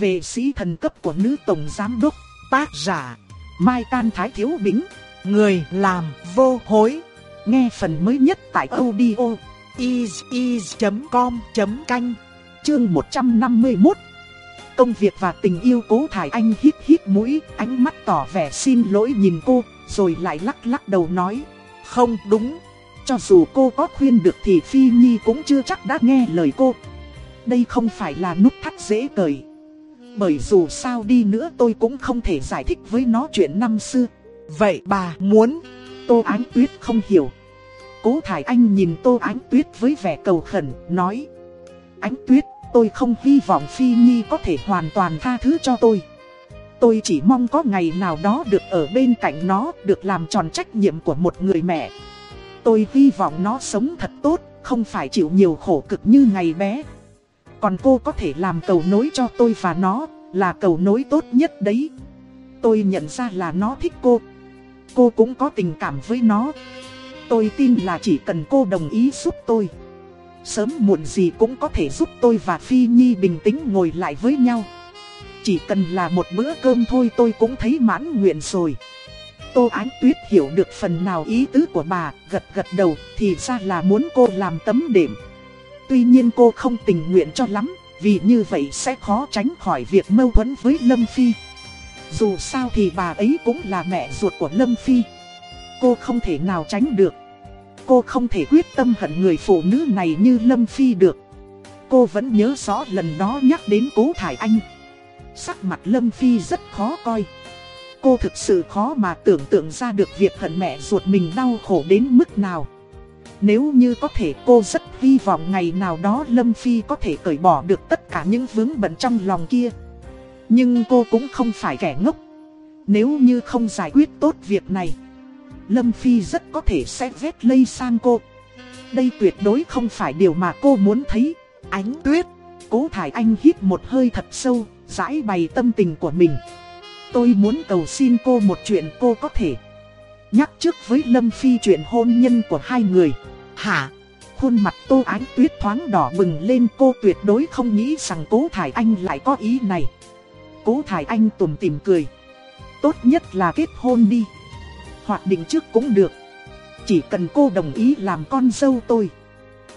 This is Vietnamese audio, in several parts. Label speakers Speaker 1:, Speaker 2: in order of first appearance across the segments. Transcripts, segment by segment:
Speaker 1: về sĩ thần cấp của nữ tổng giám đốc, tác giả, Mai Can Thái Thiếu Bính, người làm vô hối. Nghe phần mới nhất tại audio is.com.canh, chương 151. Công việc và tình yêu cố thải anh hít hít mũi, ánh mắt tỏ vẻ xin lỗi nhìn cô, rồi lại lắc lắc đầu nói, không đúng. Cho dù cô có khuyên được thì Phi Nhi cũng chưa chắc đã nghe lời cô. Đây không phải là nút thắt dễ cởi. Bởi dù sao đi nữa tôi cũng không thể giải thích với nó chuyện năm xưa. Vậy bà muốn... Tô Ánh Tuyết không hiểu. Cố Thải Anh nhìn Tô Ánh Tuyết với vẻ cầu khẩn, nói Ánh Tuyết, tôi không hy vọng Phi Nhi có thể hoàn toàn tha thứ cho tôi. Tôi chỉ mong có ngày nào đó được ở bên cạnh nó, được làm tròn trách nhiệm của một người mẹ. Tôi hy vọng nó sống thật tốt, không phải chịu nhiều khổ cực như ngày bé. Còn cô có thể làm cầu nối cho tôi và nó, là cầu nối tốt nhất đấy. Tôi nhận ra là nó thích cô. Cô cũng có tình cảm với nó. Tôi tin là chỉ cần cô đồng ý giúp tôi. Sớm muộn gì cũng có thể giúp tôi và Phi Nhi bình tĩnh ngồi lại với nhau. Chỉ cần là một bữa cơm thôi tôi cũng thấy mãn nguyện rồi. Tô Ánh Tuyết hiểu được phần nào ý tứ của bà, gật gật đầu, thì ra là muốn cô làm tấm đệm. Tuy nhiên cô không tình nguyện cho lắm, vì như vậy sẽ khó tránh khỏi việc mâu thuẫn với Lâm Phi. Dù sao thì bà ấy cũng là mẹ ruột của Lâm Phi. Cô không thể nào tránh được. Cô không thể quyết tâm hận người phụ nữ này như Lâm Phi được. Cô vẫn nhớ rõ lần đó nhắc đến cố thải anh. Sắc mặt Lâm Phi rất khó coi. Cô thực sự khó mà tưởng tượng ra được việc hận mẹ ruột mình đau khổ đến mức nào. Nếu như có thể cô rất hy vọng ngày nào đó Lâm Phi có thể cởi bỏ được tất cả những vướng bận trong lòng kia. Nhưng cô cũng không phải kẻ ngốc. Nếu như không giải quyết tốt việc này, Lâm Phi rất có thể sẽ vét lây sang cô. Đây tuyệt đối không phải điều mà cô muốn thấy. Ánh tuyết, cố thải anh hít một hơi thật sâu, giải bày tâm tình của mình. Tôi muốn cầu xin cô một chuyện cô có thể nhắc trước với Lâm Phi chuyện hôn nhân của hai người. Hả? Khuôn mặt Tô Ánh Tuyết thoáng đỏ bừng lên, cô tuyệt đối không nghĩ rằng Cố Thải Anh lại có ý này. Cố Thải Anh tùm tìm cười. Tốt nhất là kết hôn đi. Hoặc định trước cũng được. Chỉ cần cô đồng ý làm con dâu tôi.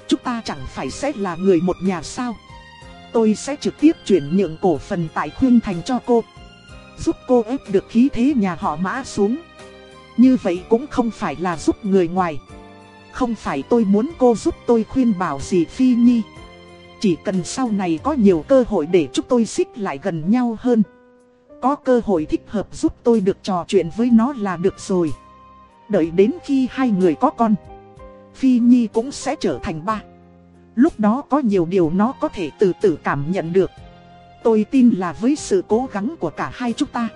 Speaker 1: Chúng ta chẳng phải sẽ là người một nhà sao. Tôi sẽ trực tiếp chuyển nhượng cổ phần tại Khuyên Thành cho cô giúp cô ép được khí thế nhà họ mã xuống. Như vậy cũng không phải là giúp người ngoài. Không phải tôi muốn cô giúp tôi khuyên bảo gì Phi Nhi. Chỉ cần sau này có nhiều cơ hội để chúng tôi xích lại gần nhau hơn. Có cơ hội thích hợp giúp tôi được trò chuyện với nó là được rồi. Đợi đến khi hai người có con. Phi Nhi cũng sẽ trở thành ba. Lúc đó có nhiều điều nó có thể từ từ cảm nhận được. Tôi tin là với sự cố gắng của cả hai chúng ta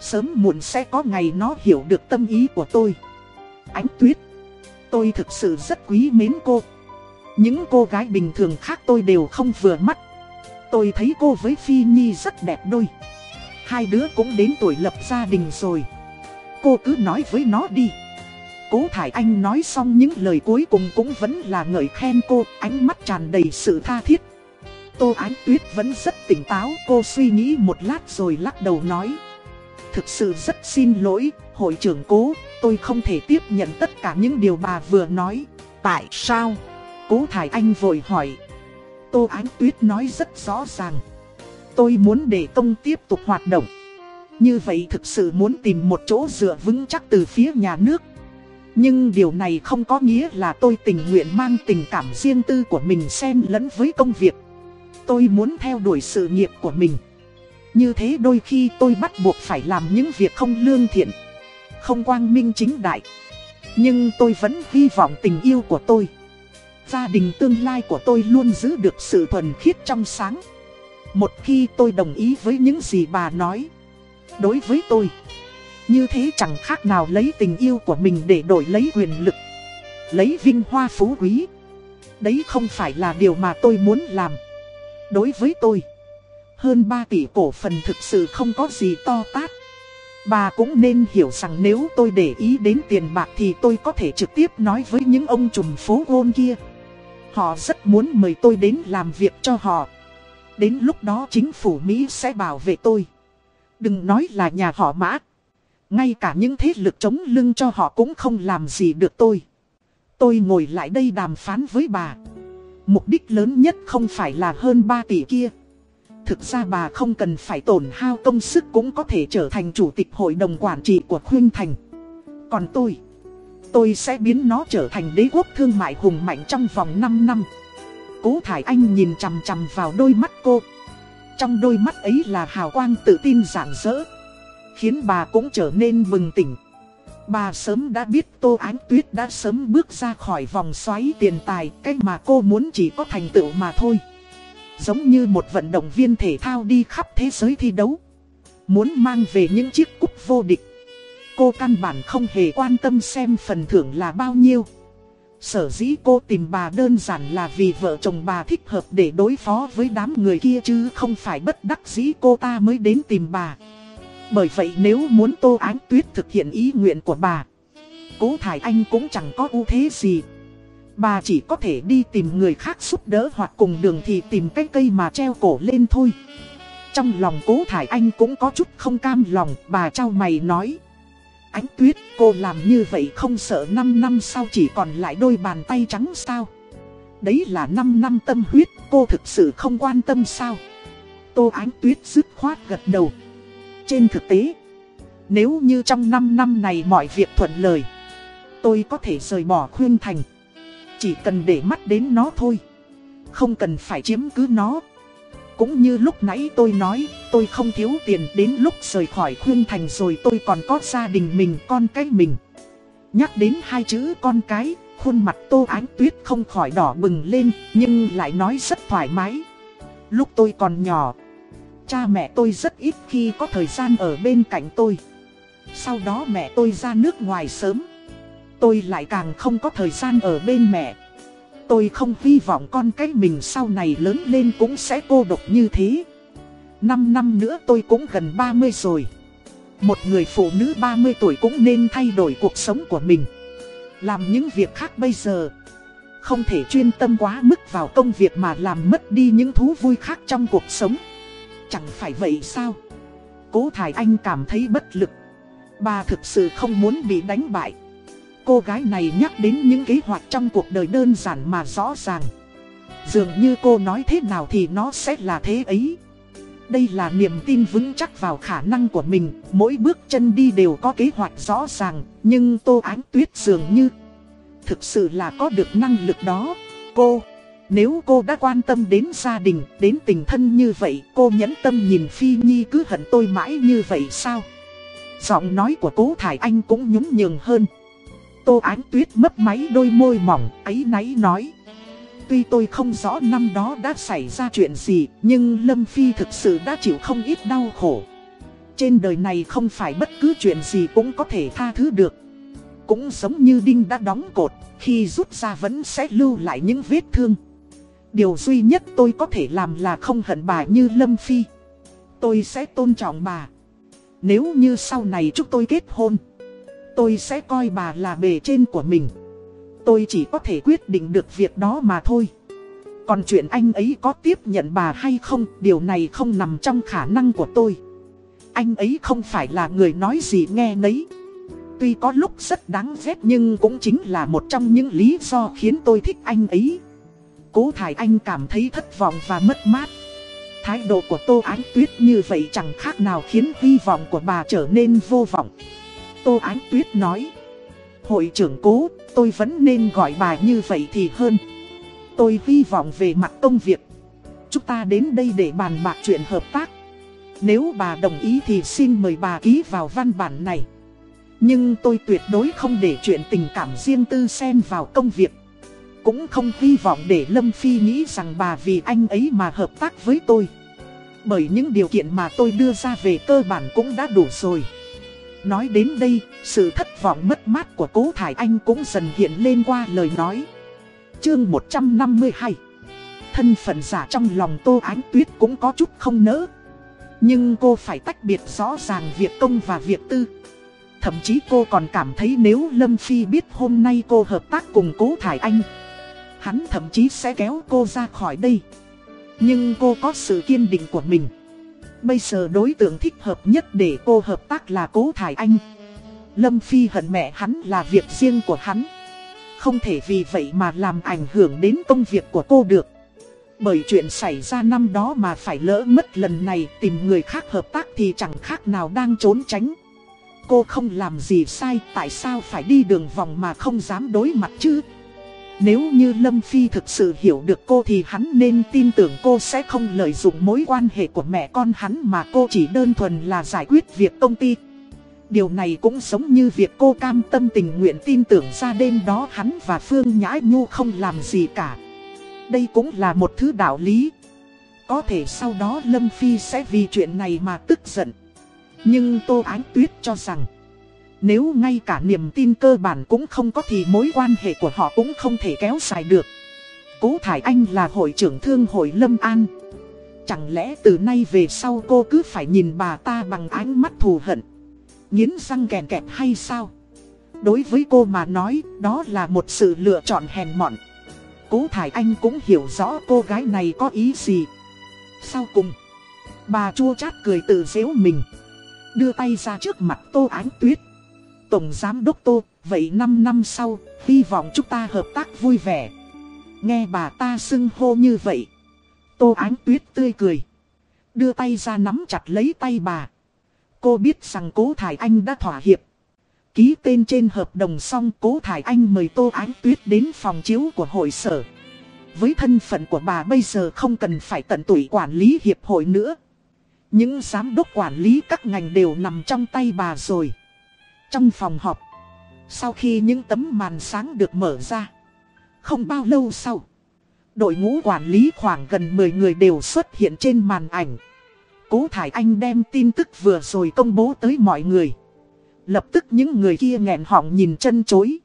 Speaker 1: Sớm muộn sẽ có ngày nó hiểu được tâm ý của tôi. Ánh tuyết. Tôi thực sự rất quý mến cô. Những cô gái bình thường khác tôi đều không vừa mắt. Tôi thấy cô với Phi Nhi rất đẹp đôi. Hai đứa cũng đến tuổi lập gia đình rồi. Cô cứ nói với nó đi. Cố Thải Anh nói xong những lời cuối cùng cũng vẫn là ngợi khen cô Ánh mắt tràn đầy sự tha thiết. Tô Ánh Tuyết vẫn rất tỉnh táo, cô suy nghĩ một lát rồi lắc đầu nói. Thực sự rất xin lỗi, hội trưởng cố, tôi không thể tiếp nhận tất cả những điều bà vừa nói. Tại sao? Cố Thải Anh vội hỏi. Tô Ánh Tuyết nói rất rõ ràng. Tôi muốn để công tiếp tục hoạt động. Như vậy thực sự muốn tìm một chỗ dựa vững chắc từ phía nhà nước. Nhưng điều này không có nghĩa là tôi tình nguyện mang tình cảm riêng tư của mình xen lẫn với công việc. Tôi muốn theo đuổi sự nghiệp của mình. Như thế đôi khi tôi bắt buộc phải làm những việc không lương thiện, không quang minh chính đại. Nhưng tôi vẫn hy vọng tình yêu của tôi, gia đình tương lai của tôi luôn giữ được sự thuần khiết trong sáng. Một khi tôi đồng ý với những gì bà nói, đối với tôi, như thế chẳng khác nào lấy tình yêu của mình để đổi lấy quyền lực, lấy vinh hoa phú quý. Đấy không phải là điều mà tôi muốn làm. Đối với tôi, hơn 3 tỷ cổ phần thực sự không có gì to tát. Bà cũng nên hiểu rằng nếu tôi để ý đến tiền bạc thì tôi có thể trực tiếp nói với những ông trùm phố gôn kia. Họ rất muốn mời tôi đến làm việc cho họ. Đến lúc đó chính phủ Mỹ sẽ bảo vệ tôi. Đừng nói là nhà họ mã. Ngay cả những thế lực chống lưng cho họ cũng không làm gì được tôi. Tôi ngồi lại đây đàm phán với bà. Mục đích lớn nhất không phải là hơn 3 tỷ kia. Thực ra bà không cần phải tổn hao công sức cũng có thể trở thành chủ tịch hội đồng quản trị của Khuyên Thành. Còn tôi, tôi sẽ biến nó trở thành đế quốc thương mại hùng mạnh trong vòng 5 năm. Cố Thải Anh nhìn chằm chằm vào đôi mắt cô. Trong đôi mắt ấy là hào quang tự tin rạng rỡ. Khiến bà cũng trở nên bừng tỉnh. Bà sớm đã biết Tô Ánh Tuyết đã sớm bước ra khỏi vòng xoáy tiền tài, cái mà cô muốn chỉ có thành tựu mà thôi. Giống như một vận động viên thể thao đi khắp thế giới thi đấu. Muốn mang về những chiếc cúp vô địch. Cô căn bản không hề quan tâm xem phần thưởng là bao nhiêu. Sở dĩ cô tìm bà đơn giản là vì vợ chồng bà thích hợp để đối phó với đám người kia chứ không phải bất đắc dĩ cô ta mới đến tìm bà. Bởi vậy nếu muốn Tô Ánh Tuyết thực hiện ý nguyện của bà, Cố Thải Anh cũng chẳng có ưu thế gì. Bà chỉ có thể đi tìm người khác giúp đỡ hoặc cùng đường thì tìm cái cây mà treo cổ lên thôi. Trong lòng Cố Thải Anh cũng có chút không cam lòng, bà trao mày nói. Ánh Tuyết, cô làm như vậy không sợ 5 năm sau chỉ còn lại đôi bàn tay trắng sao? Đấy là 5 năm tâm huyết, cô thực sự không quan tâm sao? Tô Ánh Tuyết dứt khoát gật đầu. Trên thực tế, nếu như trong 5 năm này mọi việc thuận lời, tôi có thể rời bỏ khuyên thành. Chỉ cần để mắt đến nó thôi, không cần phải chiếm cứ nó. Cũng như lúc nãy tôi nói, tôi không thiếu tiền đến lúc rời khỏi khuyên thành rồi tôi còn có gia đình mình, con cái mình. Nhắc đến hai chữ con cái, khuôn mặt tô ánh tuyết không khỏi đỏ bừng lên, nhưng lại nói rất thoải mái. Lúc tôi còn nhỏ, Cha mẹ tôi rất ít khi có thời gian ở bên cạnh tôi Sau đó mẹ tôi ra nước ngoài sớm Tôi lại càng không có thời gian ở bên mẹ Tôi không hy vọng con cái mình sau này lớn lên cũng sẽ cô độc như thế 5 năm nữa tôi cũng gần 30 rồi Một người phụ nữ 30 tuổi cũng nên thay đổi cuộc sống của mình Làm những việc khác bây giờ Không thể chuyên tâm quá mức vào công việc mà làm mất đi những thú vui khác trong cuộc sống Chẳng phải vậy sao? Cố Thải Anh cảm thấy bất lực. Bà thực sự không muốn bị đánh bại. Cô gái này nhắc đến những kế hoạch trong cuộc đời đơn giản mà rõ ràng. Dường như cô nói thế nào thì nó sẽ là thế ấy. Đây là niềm tin vững chắc vào khả năng của mình, mỗi bước chân đi đều có kế hoạch rõ ràng, nhưng Tô Ánh Tuyết dường như thực sự là có được năng lực đó. Cô nếu cô đã quan tâm đến gia đình, đến tình thân như vậy, cô nhẫn tâm nhìn Phi Nhi cứ hận tôi mãi như vậy sao? Giọng nói của cố Thải Anh cũng nhún nhường hơn. Tô Ánh Tuyết mấp máy đôi môi mỏng, ấy náy nói. Tuy tôi không rõ năm đó đã xảy ra chuyện gì, nhưng Lâm Phi thực sự đã chịu không ít đau khổ. Trên đời này không phải bất cứ chuyện gì cũng có thể tha thứ được. Cũng giống như đinh đã đóng cột, khi rút ra vẫn sẽ lưu lại những vết thương. Điều duy nhất tôi có thể làm là không hận bà như Lâm Phi. Tôi sẽ tôn trọng bà. Nếu như sau này chúng tôi kết hôn, tôi sẽ coi bà là bề trên của mình. Tôi chỉ có thể quyết định được việc đó mà thôi. Còn chuyện anh ấy có tiếp nhận bà hay không, điều này không nằm trong khả năng của tôi. Anh ấy không phải là người nói gì nghe nấy. Tuy có lúc rất đáng ghét nhưng cũng chính là một trong những lý do khiến tôi thích anh ấy. Cố Thải Anh cảm thấy thất vọng và mất mát. Thái độ của Tô Ánh Tuyết như vậy chẳng khác nào khiến hy vọng của bà trở nên vô vọng. Tô Ánh Tuyết nói. Hội trưởng cố, tôi vẫn nên gọi bà như vậy thì hơn. Tôi hy vọng về mặt công việc. Chúng ta đến đây để bàn bạc chuyện hợp tác. Nếu bà đồng ý thì xin mời bà ký vào văn bản này. Nhưng tôi tuyệt đối không để chuyện tình cảm riêng tư xen vào công việc. Cũng không hy vọng để Lâm Phi nghĩ rằng bà vì anh ấy mà hợp tác với tôi Bởi những điều kiện mà tôi đưa ra về cơ bản cũng đã đủ rồi Nói đến đây, sự thất vọng mất mát của cố Thải Anh cũng dần hiện lên qua lời nói. Chương 152 Thân phận giả trong lòng Tô Ánh Tuyết cũng có chút không nỡ. Nhưng cô phải tách biệt rõ ràng việc công và việc tư. Thậm chí cô còn cảm thấy nếu Lâm Phi biết hôm nay cô hợp tác cùng cố Thải Anh Hắn thậm chí sẽ kéo cô ra khỏi đây. Nhưng cô có sự kiên định của mình. Bây giờ đối tượng thích hợp nhất để cô hợp tác là Cố Thải Anh. Lâm Phi hận mẹ hắn là việc riêng của hắn. Không thể vì vậy mà làm ảnh hưởng đến công việc của cô được. Bởi chuyện xảy ra năm đó mà phải lỡ mất lần này tìm người khác hợp tác thì chẳng khác nào đang trốn tránh. Cô không làm gì sai, tại sao phải đi đường vòng mà không dám đối mặt chứ? Nếu như Lâm Phi thực sự hiểu được cô thì hắn nên tin tưởng cô sẽ không lợi dụng mối quan hệ của mẹ con hắn mà cô chỉ đơn thuần là giải quyết việc công ty. Điều này cũng giống như việc cô cam tâm tình nguyện tin tưởng ra đêm đó hắn và Phương Nhã Nhu không làm gì cả. Đây cũng là một thứ đạo lý. Có thể sau đó Lâm Phi sẽ vì chuyện này mà tức giận. Nhưng Tô Ánh Tuyết cho rằng nếu ngay cả niềm tin cơ bản cũng không có thì mối quan hệ của họ cũng không thể kéo dài được. Cố Thải Anh là hội trưởng thương hội Lâm An. Chẳng lẽ từ nay về sau cô cứ phải nhìn bà ta bằng ánh mắt thù hận, Nghiến răng kèn kẹp hay sao? Đối với cô mà nói, đó là một sự lựa chọn hèn mọn. Cố Thải Anh cũng hiểu rõ cô gái này có ý gì. Sau cùng, Bà chua chát cười tự dễu mình, Đưa tay ra trước mặt Tô Ánh Tuyết. Tổng Giám Đốc Tô, Vậy 5 năm sau, Hy vọng chúng ta hợp tác vui vẻ. Nghe bà ta xưng hô như vậy. Tô Ánh Tuyết tươi cười. Đưa tay ra nắm chặt lấy tay bà. Cô biết rằng Cố Thải Anh đã thỏa hiệp. Ký tên trên hợp đồng xong, Cố Thải Anh mời Tô Ánh Tuyết đến phòng chiếu của hội sở. Với thân phận của bà bây giờ không cần phải tận tụy quản lý hiệp hội nữa. Những giám đốc quản lý các ngành đều nằm trong tay bà rồi. Trong phòng họp, sau khi những tấm màn sáng được mở ra, không bao lâu sau, đội ngũ quản lý khoảng gần 10 người đều xuất hiện trên màn ảnh. Cố Thải Anh đem tin tức vừa rồi công bố tới mọi người. Lập tức những người kia nghẹn họng nhìn chân chối.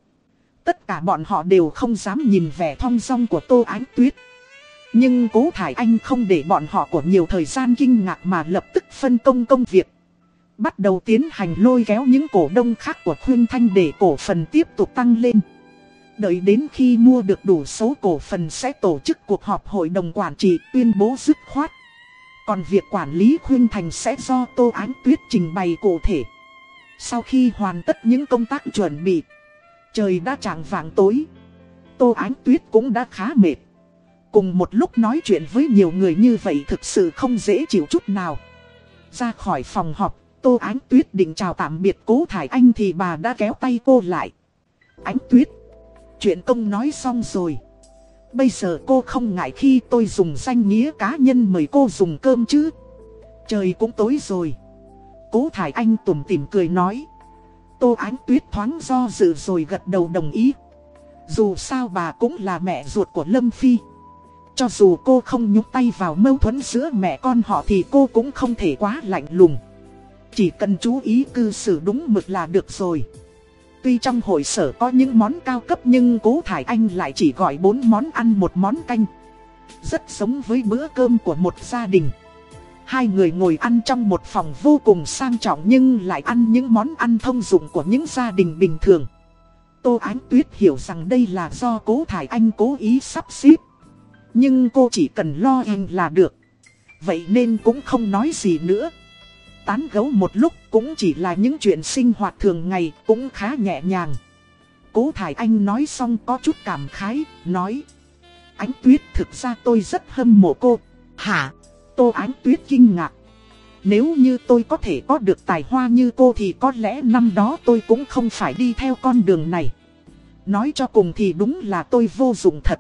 Speaker 1: Tất cả bọn họ đều không dám nhìn vẻ thong dong của Tô Ánh Tuyết. Nhưng cố thải anh không để bọn họ của nhiều thời gian kinh ngạc mà lập tức phân công công việc. Bắt đầu tiến hành lôi kéo những cổ đông khác của Khuyên Thanh để cổ phần tiếp tục tăng lên. Đợi đến khi mua được đủ số cổ phần sẽ tổ chức cuộc họp hội đồng quản trị tuyên bố dứt khoát. Còn việc quản lý Khuyên Thành sẽ do Tô Ánh Tuyết trình bày cụ thể. Sau khi hoàn tất những công tác chuẩn bị, trời đã chẳng vàng tối. Tô Ánh Tuyết cũng đã khá mệt. Cùng một lúc nói chuyện với nhiều người như vậy thực sự không dễ chịu chút nào. Ra khỏi phòng họp, Tô Ánh Tuyết định chào tạm biệt cố Thải Anh thì bà đã kéo tay cô lại. Ánh Tuyết, chuyện công nói xong rồi. Bây giờ cô không ngại khi tôi dùng danh nghĩa cá nhân mời cô dùng cơm chứ. Trời cũng tối rồi. Cố Thải Anh tủm tỉm cười nói. Tô Ánh Tuyết thoáng do dự rồi gật đầu đồng ý. Dù sao bà cũng là mẹ ruột của Lâm Phi. Cho dù cô không nhúc tay vào mâu thuẫn giữa mẹ con họ thì cô cũng không thể quá lạnh lùng. Chỉ cần chú ý cư xử đúng mực là được rồi. Tuy trong hội sở có những món cao cấp nhưng cố Thải Anh lại chỉ gọi bốn món ăn một món canh. Rất giống với bữa cơm của một gia đình. Hai người ngồi ăn trong một phòng vô cùng sang trọng nhưng lại ăn những món ăn thông dụng của những gia đình bình thường. Tô Ánh Tuyết hiểu rằng đây là do cố Thải Anh cố ý sắp xếp. Nhưng cô chỉ cần lo anh là được. Vậy nên cũng không nói gì nữa. Tán gấu một lúc cũng chỉ là những chuyện sinh hoạt thường ngày cũng khá nhẹ nhàng. Cố Thải Anh nói xong có chút cảm khái, nói. Ánh Tuyết thực ra tôi rất hâm mộ cô. Hả? Tô Ánh Tuyết kinh ngạc. Nếu như tôi có thể có được tài hoa như cô thì có lẽ năm đó tôi cũng không phải đi theo con đường này. Nói cho cùng thì đúng là tôi vô dụng thật.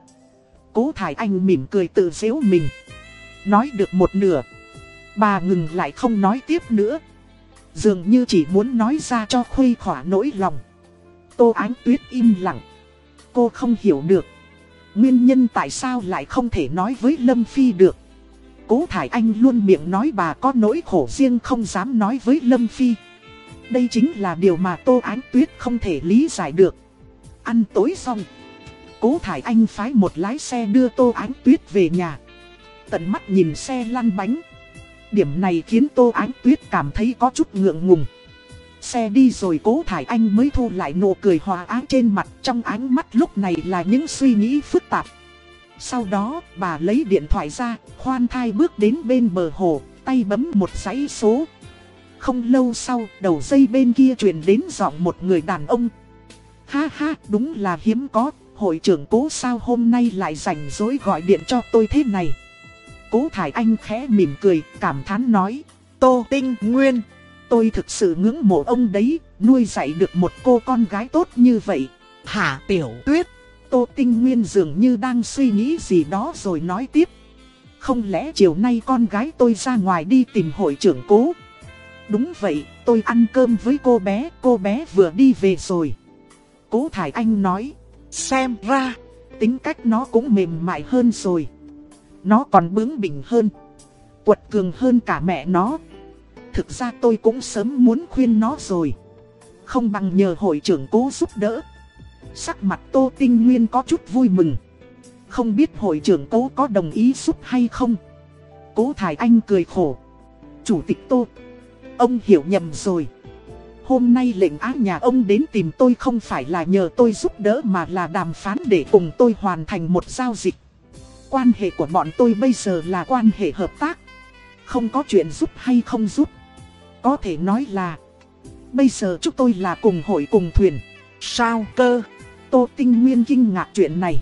Speaker 1: Cố Thải Anh mỉm cười tự dễu mình. Nói được một nửa. Bà ngừng lại không nói tiếp nữa. Dường như chỉ muốn nói ra cho khuây khỏa nỗi lòng. Tô Ánh Tuyết im lặng. Cô không hiểu được. Nguyên nhân tại sao lại không thể nói với Lâm Phi được. Cố Thải Anh luôn miệng nói bà có nỗi khổ riêng không dám nói với Lâm Phi. Đây chính là điều mà Tô Ánh Tuyết không thể lý giải được. Ăn tối xong. Cố Thải Anh phái một lái xe đưa Tô Ánh Tuyết về nhà. Tận mắt nhìn xe lăn bánh. Điểm này khiến Tô Ánh Tuyết cảm thấy có chút ngượng ngùng. Xe đi rồi Cố Thải Anh mới thu lại nụ cười hòa ái trên mặt trong ánh mắt lúc này là những suy nghĩ phức tạp. Sau đó bà lấy điện thoại ra, khoan thai bước đến bên bờ hồ, tay bấm một dãy số. Không lâu sau, đầu dây bên kia truyền đến giọng một người đàn ông. Ha ha, đúng là hiếm có, hội trưởng cố sao hôm nay lại rảnh rỗi gọi điện cho tôi thế này. Cố Thải Anh khẽ mỉm cười, cảm thán nói. Tô Tinh Nguyên, tôi thực sự ngưỡng mộ ông đấy, nuôi dạy được một cô con gái tốt như vậy.
Speaker 2: Hả tiểu tuyết,
Speaker 1: Tô Tinh Nguyên dường như đang suy nghĩ gì đó rồi nói tiếp. Không lẽ chiều nay con gái tôi ra ngoài đi tìm hội trưởng cố? Đúng vậy, tôi ăn cơm với cô bé, cô bé vừa đi về rồi. Cố Thải Anh nói,
Speaker 2: xem ra,
Speaker 1: tính cách nó cũng mềm mại hơn rồi. Nó còn bướng bỉnh hơn, quật cường hơn cả mẹ nó. Thực ra tôi cũng sớm muốn khuyên nó rồi. Không bằng nhờ hội trưởng cố giúp đỡ. Sắc mặt Tô Tinh Nguyên có chút vui mừng. Không biết hội trưởng cố có đồng ý giúp hay không. Cố Thải Anh cười khổ. Chủ tịch Tô, ông hiểu nhầm rồi. Hôm nay lệnh ác nhà ông đến tìm tôi không phải là nhờ tôi giúp đỡ mà là đàm phán để cùng tôi hoàn thành một giao dịch. Quan hệ của bọn tôi bây giờ là quan hệ hợp tác. Không có chuyện giúp hay không giúp. Có thể nói là Bây giờ chúng tôi là cùng hội cùng thuyền.
Speaker 2: Sao cơ,
Speaker 1: Tô Tinh Nguyên kinh ngạc chuyện này.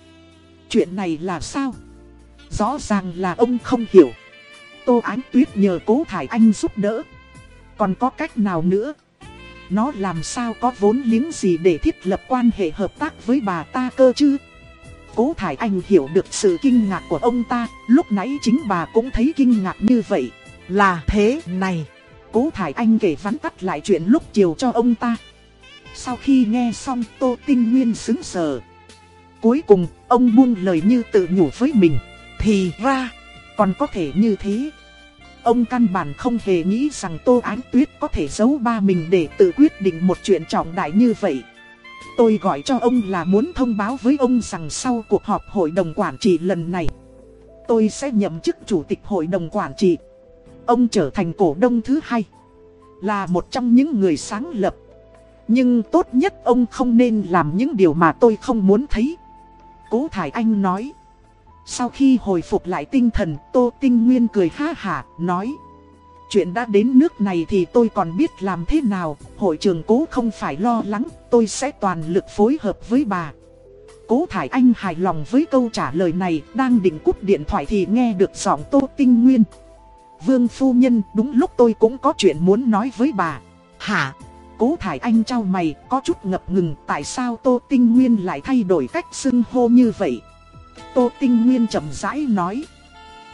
Speaker 1: Chuyện này là sao? Rõ ràng là ông không hiểu. Tô Ánh Tuyết nhờ cố thải anh giúp đỡ. Còn có cách nào nữa? Nó làm sao có vốn liếng gì để thiết lập quan hệ hợp tác với bà ta cơ chứ Cố Thải Anh hiểu được sự kinh ngạc của ông ta Lúc nãy chính bà cũng thấy kinh ngạc như vậy
Speaker 2: là thế này.
Speaker 1: Cố Thải Anh kể vắn tắt lại chuyện lúc chiều cho ông ta. Sau khi nghe xong Tô Tinh Nguyên xứng sờ. Cuối cùng, ông buông lời như tự nhủ với mình.
Speaker 2: Thì ra,
Speaker 1: Còn có thể như thế. Ông căn bản không hề nghĩ rằng Tô Ánh Tuyết có thể giấu ba mình để tự quyết định một chuyện trọng đại như vậy. Tôi gọi cho ông là muốn thông báo với ông rằng sau cuộc họp hội đồng quản trị lần này, tôi sẽ nhậm chức chủ tịch hội đồng quản trị. Ông trở thành cổ đông thứ hai, là một trong những người sáng lập. Nhưng tốt nhất ông không nên làm những điều mà tôi không muốn thấy. Cố Thải Anh nói. Sau khi hồi phục lại tinh thần, Tô Tinh Nguyên cười ha hả, nói. Chuyện đã đến nước này thì tôi còn biết làm thế nào, hội trường cố không phải lo lắng, tôi sẽ toàn lực phối hợp với bà. Cố Thải Anh hài lòng với câu trả lời này, đang định cúp điện thoại thì nghe được giọng Tô Tinh Nguyên. Vương Phu Nhân, đúng lúc tôi cũng có chuyện muốn nói với bà.
Speaker 2: hả,
Speaker 1: Cố Thải Anh trao mày, có chút ngập ngừng, tại sao Tô Tinh Nguyên lại thay đổi cách xưng hô như vậy? Tô Tinh Nguyên chậm rãi nói.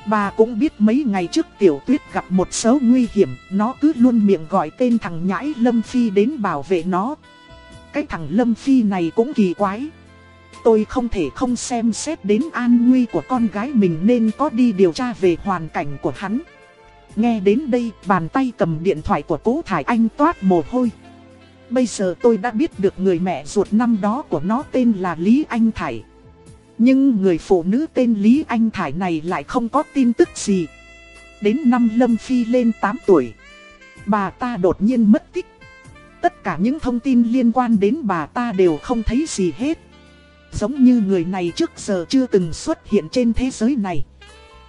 Speaker 1: Bà cũng biết mấy ngày trước Tiểu Tuyết gặp một số nguy hiểm, nó cứ luôn miệng gọi tên thằng nhãi Lâm Phi đến bảo vệ nó. Cái thằng Lâm Phi này cũng kỳ quái. Tôi không thể không xem xét đến an nguy của con gái mình nên có đi điều tra về hoàn cảnh của hắn. Nghe đến đây, bàn tay cầm điện thoại của cố Thải Anh toát mồ hôi. Bây giờ tôi đã biết được người mẹ ruột năm đó của nó tên là Lý Anh Thải. Nhưng người phụ nữ tên Lý Anh Thải này lại không có tin tức gì. Đến năm Lâm Phi lên 8 tuổi, bà ta đột nhiên mất tích. Tất cả những thông tin liên quan đến bà ta đều không thấy gì hết. Giống như người này trước giờ chưa từng xuất hiện trên thế giới này.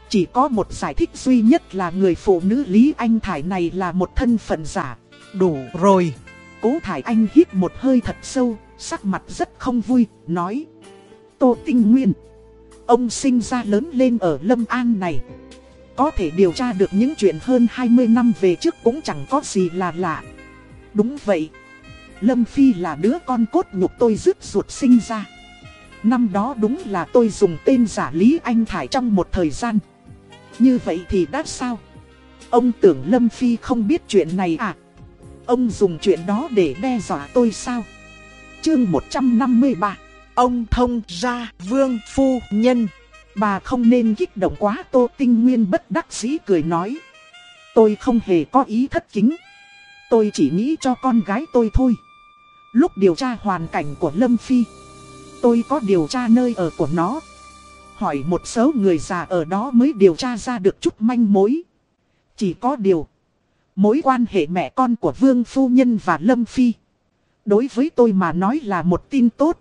Speaker 1: Chỉ có một giải thích duy nhất là người phụ nữ Lý Anh Thải này là một thân phận giả.
Speaker 2: đủ rồi.
Speaker 1: Cố Thải Anh hít một hơi thật sâu, sắc mặt rất không vui, nói. Tô Tinh Nguyên, ông sinh ra lớn lên ở Lâm An này. Có thể điều tra được những chuyện hơn 20 năm về trước cũng chẳng có gì là lạ. Đúng vậy, Lâm Phi là đứa con cốt nhục tôi rứt ruột sinh ra. Năm đó đúng là tôi dùng tên giả Lý Anh Thải trong một thời gian. Như vậy thì đã sao? Ông tưởng Lâm Phi không biết chuyện này à? Ông dùng chuyện đó để đe dọa tôi sao? Chương 153
Speaker 2: Ông thông ra vương phu nhân.
Speaker 1: Bà không nên kích động quá Tô Tinh Nguyên bất đắc dĩ cười nói. Tôi không hề có ý thất kính. Tôi chỉ nghĩ cho con gái tôi thôi. Lúc điều tra hoàn cảnh của Lâm Phi, tôi có điều tra nơi ở của nó. Hỏi một số người già ở đó mới điều tra ra được chút manh mối. Chỉ có điều, mối quan hệ mẹ con của Vương Phu Nhân và Lâm Phi. Đối với tôi mà nói là một tin tốt.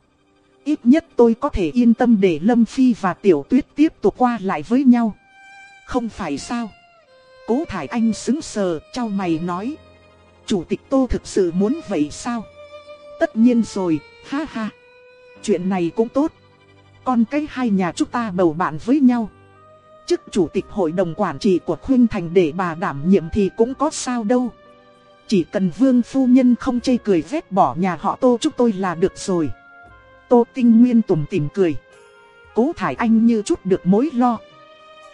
Speaker 1: Ít nhất tôi có thể yên tâm để Lâm Phi và Tiểu Tuyết tiếp tục qua lại với nhau. Không phải sao? Cố Thải Anh xứng sờ, trao mày nói. Chủ tịch Tô thực sự muốn vậy sao? Tất nhiên rồi, ha ha. Chuyện này cũng tốt. Con cái hai nhà chúng ta bầu bạn với nhau. Chức chủ tịch hội đồng quản trị của Khuyên Thành để bà đảm nhiệm thì cũng có sao đâu. Chỉ cần vương phu nhân không chê cười vét bỏ nhà họ tô chúng tôi là được rồi. Tô Tinh Nguyên tủm tìm cười. Cố Thải Anh như chút được mối lo.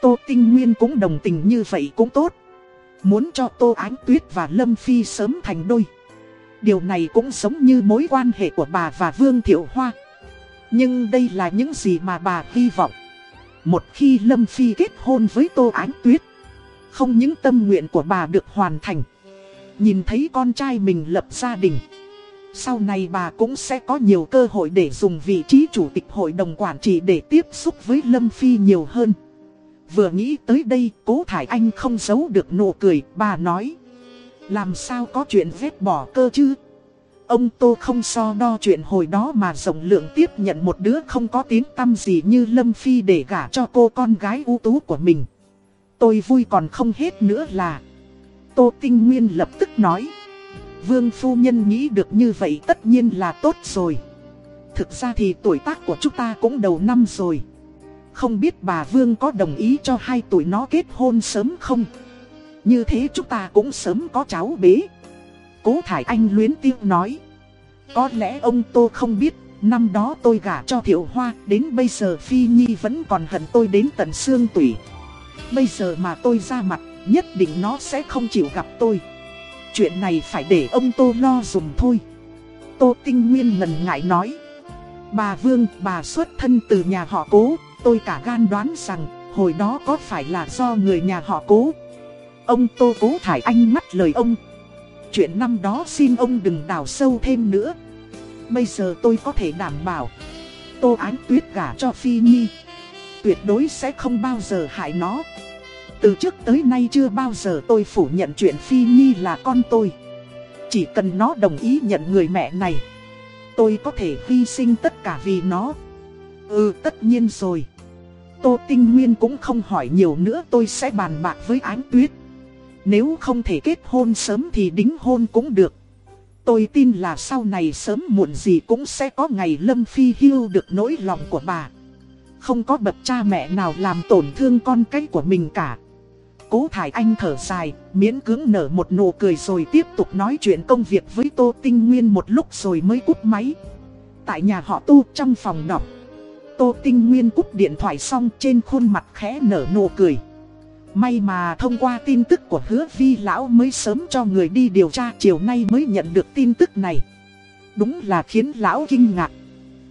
Speaker 1: Tô Tinh Nguyên cũng đồng tình như vậy cũng tốt. Muốn cho Tô Ánh Tuyết và Lâm Phi sớm thành đôi. Điều này cũng giống như mối quan hệ của bà và Vương Thiệu Hoa. Nhưng đây là những gì mà bà hy vọng. Một khi Lâm Phi kết hôn với Tô Ánh Tuyết, không những tâm nguyện của bà được hoàn thành. Nhìn thấy con trai mình lập gia đình. Sau này bà cũng sẽ có nhiều cơ hội để dùng vị trí chủ tịch hội đồng quản trị để tiếp xúc với Lâm Phi nhiều hơn. Vừa nghĩ tới đây, cố Thải Anh không giấu được nụ cười, bà nói. Làm sao có chuyện vết bỏ cơ chứ? Ông Tô không so đo chuyện hồi đó mà rộng lượng tiếp nhận một đứa không có tiếng tâm gì như Lâm Phi để gả cho cô con gái ưu tú của mình. Tôi vui còn không hết nữa là... Tô Tinh Nguyên lập tức nói. Vương Phu Nhân nghĩ được như vậy tất nhiên là tốt rồi. Thực ra thì tuổi tác của chúng ta cũng đầu năm rồi. Không biết bà Vương có đồng ý cho hai tuổi nó kết hôn sớm không? Như thế chúng ta cũng sớm có cháu bế. Cố Thải Anh luyến tiếc nói. Có lẽ ông Tô không biết, năm đó tôi gả cho Thiệu Hoa, đến bây giờ Phi Nhi vẫn còn hận tôi đến tận xương tủy. Bây giờ mà tôi ra mặt, nhất định nó sẽ không chịu gặp tôi. Chuyện này phải để ông Tô lo dùng thôi. Tô Tinh Nguyên ngần ngại nói. Bà Vương, bà xuất thân từ nhà họ cố, tôi cả gan đoán rằng, hồi đó có phải là do người nhà họ cố. Ông Tô Cố Thải Anh mắt lời ông. Chuyện năm đó xin ông đừng đào sâu thêm nữa. Bây giờ tôi có thể đảm bảo. Tô Ánh Tuyết gả cho Phi Nhi. Tuyệt đối sẽ không bao giờ hại nó. Từ trước tới nay chưa bao giờ tôi phủ nhận chuyện Phi Nhi là con tôi. Chỉ cần nó đồng ý nhận người mẹ này. Tôi có thể hy sinh tất cả vì nó. Ừ tất nhiên rồi. Tô Tinh Nguyên cũng không hỏi nhiều nữa, tôi sẽ bàn bạc với Ánh Tuyết. Nếu không thể kết hôn sớm thì đính hôn cũng được. Tôi tin là sau này sớm muộn gì cũng sẽ có ngày Lâm Phi hưu được nỗi lòng của bà. Không có bậc cha mẹ nào làm tổn thương con cái của mình cả. Cố Thải Anh thở dài, miễn cưỡng nở một nụ cười rồi tiếp tục nói chuyện công việc với Tô Tinh Nguyên một lúc rồi mới cúp máy. Tại nhà họ Tu trong phòng đọc. Tô Tinh Nguyên cúp điện thoại xong trên khuôn mặt khẽ nở nụ cười. May mà thông qua tin tức của hứa vi lão mới sớm cho người đi điều tra chiều nay mới nhận được tin tức này. Đúng là khiến lão kinh ngạc.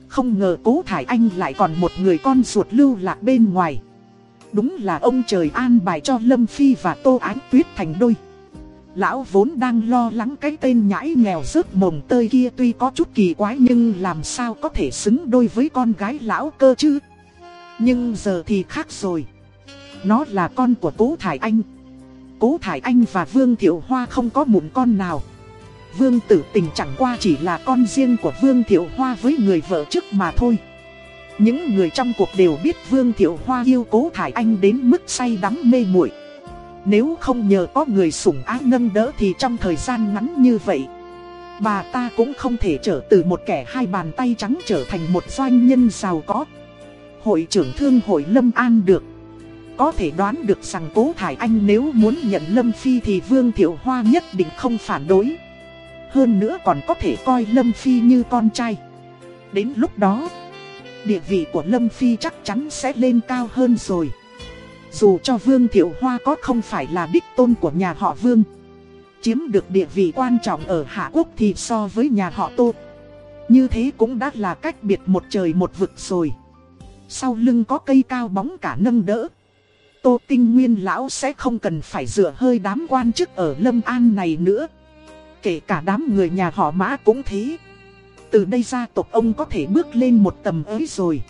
Speaker 1: Không ngờ cố thải anh lại còn một người con ruột lưu lạc bên ngoài. Đúng là ông trời an bài cho Lâm Phi và Tô Ánh Tuyết thành đôi. Lão vốn đang lo lắng cái tên nhãi nghèo rớt mồng tơi kia tuy có chút kỳ quái nhưng làm sao có thể xứng đôi với con gái lão cơ chứ. Nhưng giờ thì khác rồi. Nó là con của Cố Thải Anh. Cố Thải Anh và Vương Thiệu Hoa không có mụn con nào. Vương Tử Tình chẳng qua chỉ là con riêng của Vương Thiệu Hoa với người vợ trước mà thôi. Những người trong cuộc đều biết Vương Thiệu Hoa yêu Cố Thải Anh đến mức say đắm mê muội. Nếu không nhờ có người sủng ái nâng đỡ thì trong thời gian ngắn như vậy Bà ta cũng không thể trở từ một kẻ hai bàn tay trắng trở thành một doanh nhân giàu có Hội trưởng thương hội Lâm An được có thể đoán được rằng Cố Thải Anh nếu muốn nhận Lâm Phi thì Vương Thiệu Hoa nhất định không phản đối. Hơn nữa còn có thể coi Lâm Phi như con trai. Đến lúc đó, địa vị của Lâm Phi chắc chắn sẽ lên cao hơn rồi. Dù cho Vương Thiệu Hoa có không phải là đích tôn của nhà họ Vương. Chiếm được địa vị quan trọng ở Hạ Quốc thì so với nhà họ Tô. Như thế cũng đã là cách biệt một trời một vực rồi. Sau lưng có cây cao bóng cả nâng đỡ. Tô Tinh Nguyên lão sẽ không cần phải dựa hơi đám quan chức ở Lâm An này nữa. Kể cả đám người nhà họ mã cũng thế. Từ đây gia tộc ông có thể bước lên một tầm ấy rồi.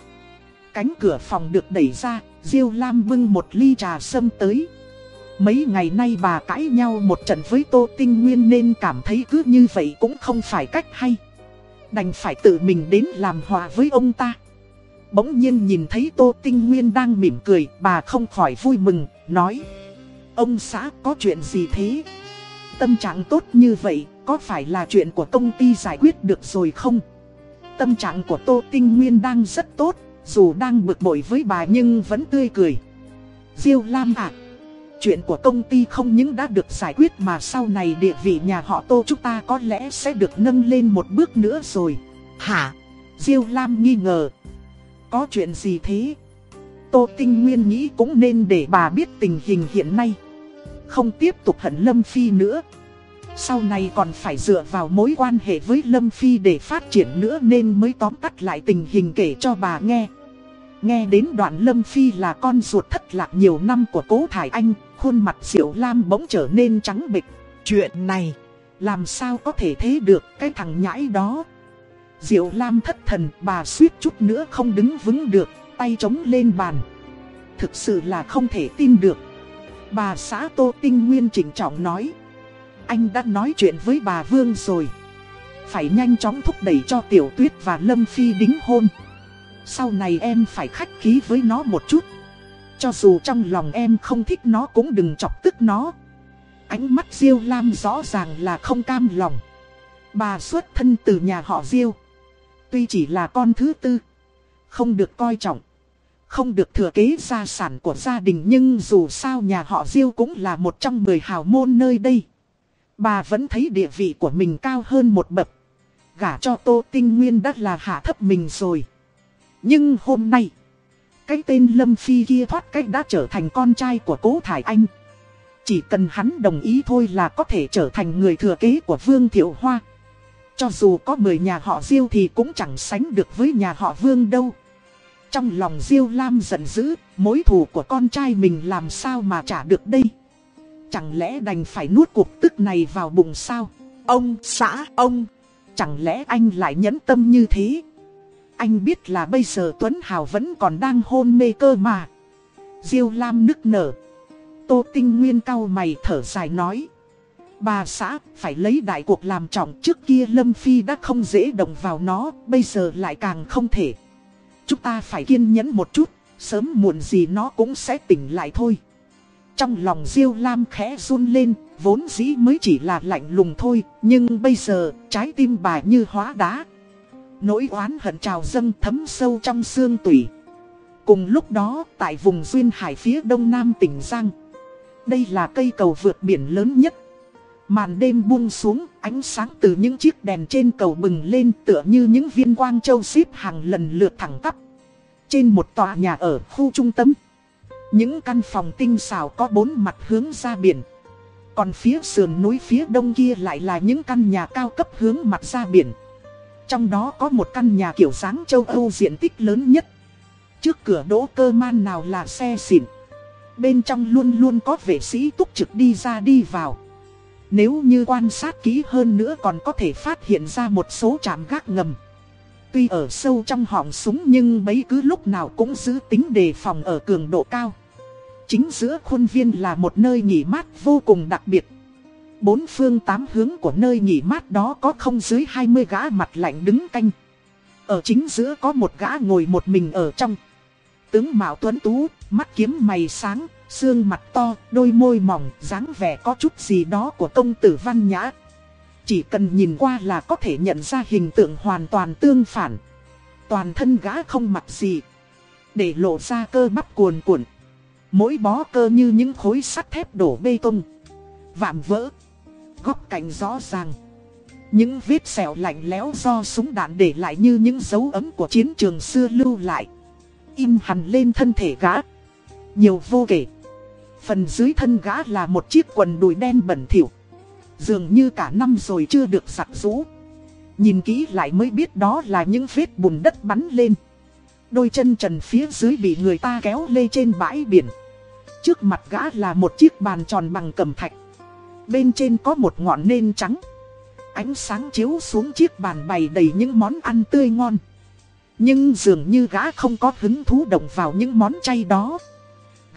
Speaker 1: Cánh cửa phòng được đẩy ra, Diêu Lam bưng một ly trà sâm tới. Mấy ngày nay bà cãi nhau một trận với Tô Tinh Nguyên nên cảm thấy cứ như vậy cũng không phải cách hay. Đành phải tự mình đến làm hòa với ông ta Bỗng nhiên nhìn thấy Tô Tinh Nguyên đang mỉm cười Bà không khỏi vui mừng, nói Ông xã có chuyện gì thế? Tâm trạng tốt như vậy, có phải là chuyện của công ty giải quyết được rồi không? Tâm trạng của Tô Tinh Nguyên đang rất tốt, dù đang bực bội với bà nhưng vẫn tươi cười. Diêu Lam ạ, chuyện của công ty không những đã được giải quyết mà sau này địa vị nhà họ Tô chúng ta có lẽ sẽ được nâng lên một bước nữa rồi.
Speaker 2: Hả?
Speaker 1: Diêu Lam nghi ngờ. Có chuyện gì thế? Tô Tinh Nguyên nghĩ cũng nên để bà biết tình hình hiện nay. Không tiếp tục hận Lâm Phi nữa. Sau này còn phải dựa vào mối quan hệ với Lâm Phi để phát triển nữa nên mới tóm tắt lại tình hình kể cho bà nghe. Nghe đến đoạn Lâm Phi là con ruột thất lạc nhiều năm của cố Thải Anh, khuôn mặt Diệu Lam bỗng trở nên trắng bệch.
Speaker 2: Chuyện này,
Speaker 1: làm sao có thể thế được cái thằng nhãi đó. Diệu Lam thất thần, bà suýt chút nữa không đứng vững được, tay chống lên bàn. Thực sự là không thể tin được. Bà xã Tô Tinh Nguyên chỉnh trọng nói. Anh đã nói chuyện với bà Vương rồi. Phải nhanh chóng thúc đẩy cho Tiểu Tuyết và Lâm Phi đính hôn. Sau này em phải khách khí với nó một chút. Cho dù trong lòng em không thích nó cũng đừng chọc tức nó. Ánh mắt Diêu Lam rõ ràng là không cam lòng. Bà xuất thân từ nhà họ Diêu. Tuy chỉ là con thứ tư. Không được coi trọng. Không được thừa kế gia sản của gia đình nhưng dù sao nhà họ Diêu cũng là một trong mười hào môn nơi đây. Bà vẫn thấy địa vị của mình cao hơn một bậc. Gả cho Tô Tinh Nguyên đã là hạ thấp mình rồi. Nhưng hôm nay, cái tên Lâm Phi kia thoát cách đã trở thành con trai của Cố Thải Anh. Chỉ cần hắn đồng ý thôi là có thể trở thành người thừa kế của Vương Thiệu Hoa. Cho dù có 10 nhà họ Diêu thì cũng chẳng sánh được với nhà họ Vương đâu. Trong lòng Diêu Lam giận dữ, mối thù của con trai mình làm sao mà trả được đây. Chẳng lẽ đành phải nuốt cuộc tức này vào bụng sao?
Speaker 2: ông xã ông,
Speaker 1: Chẳng lẽ anh lại nhẫn tâm như thế? Anh biết là bây giờ Tuấn Hào vẫn còn đang hôn mê cơ mà. Diêu Lam nức nở. Tô Tinh Nguyên cau mày thở dài nói. Bà xã phải lấy đại cuộc làm trọng trước kia Lâm Phi đã không dễ động vào nó, bây giờ lại càng không thể. Chúng ta phải kiên nhẫn một chút, sớm muộn gì nó cũng sẽ tỉnh lại thôi. Trong lòng Diêu Lam khẽ run lên, vốn dĩ mới chỉ là lạnh lùng thôi, nhưng bây giờ trái tim bà như hóa đá. Nỗi oán hận trào dâng thấm sâu trong xương tủy. Cùng lúc đó, tại vùng Duyên Hải phía đông nam tỉnh Giang. Đây là cây cầu vượt biển lớn nhất. Màn đêm buông xuống, ánh sáng từ những chiếc đèn trên cầu bừng lên tựa như những viên quang châu xếp hàng lần lượt thẳng tắp. Trên một tòa nhà ở khu trung tâm. Những căn phòng tinh xảo có bốn mặt hướng ra biển. Còn phía sườn núi phía đông kia lại là những căn nhà cao cấp hướng mặt ra biển. Trong đó có một căn nhà kiểu dáng châu Âu diện tích lớn nhất. Trước cửa đỗ cơ man nào là xe xịn. Bên trong luôn luôn có vệ sĩ túc trực đi ra đi vào. Nếu như quan sát kỹ hơn nữa còn có thể phát hiện ra một số trạm gác ngầm. Tuy ở sâu trong họng súng nhưng mấy cứ lúc nào cũng giữ tính đề phòng ở cường độ cao. Chính giữa khuôn viên là một nơi nghỉ mát vô cùng đặc biệt. Bốn phương tám hướng của nơi nghỉ mát đó có không dưới 20 gã mặt lạnh đứng canh. Ở chính giữa có một gã ngồi một mình ở trong. Tướng Mạo Tuấn Tú, mắt kiếm mày sáng, xương mặt to, đôi môi mỏng, dáng vẻ có chút gì đó của công tử văn nhã. Chỉ cần nhìn qua là có thể nhận ra hình tượng hoàn toàn tương phản. Toàn thân gã không mặc gì. Để lộ ra cơ bắp cuồn cuộn. Mỗi bó cơ như những khối sắt thép đổ bê tông. Vạm vỡ. Góc cạnh rõ ràng. Những vết sẹo lạnh lẽo do súng đạn để lại như những dấu ấm của chiến trường xưa lưu lại. In hẳn lên thân thể gã. Nhiều vô kể. Phần dưới thân gã là một chiếc quần đùi đen bẩn thỉu. Dường như cả năm rồi chưa được giặt rũ. Nhìn kỹ lại mới biết đó là những vết bùn đất bắn lên. Đôi chân trần phía dưới bị người ta kéo lê trên bãi biển. Trước mặt gã là một chiếc bàn tròn bằng cầm thạch. Bên trên có một ngọn nên trắng. Ánh sáng chiếu xuống chiếc bàn bày đầy những món ăn tươi ngon. Nhưng dường như gã không có hứng thú động vào những món chay đó.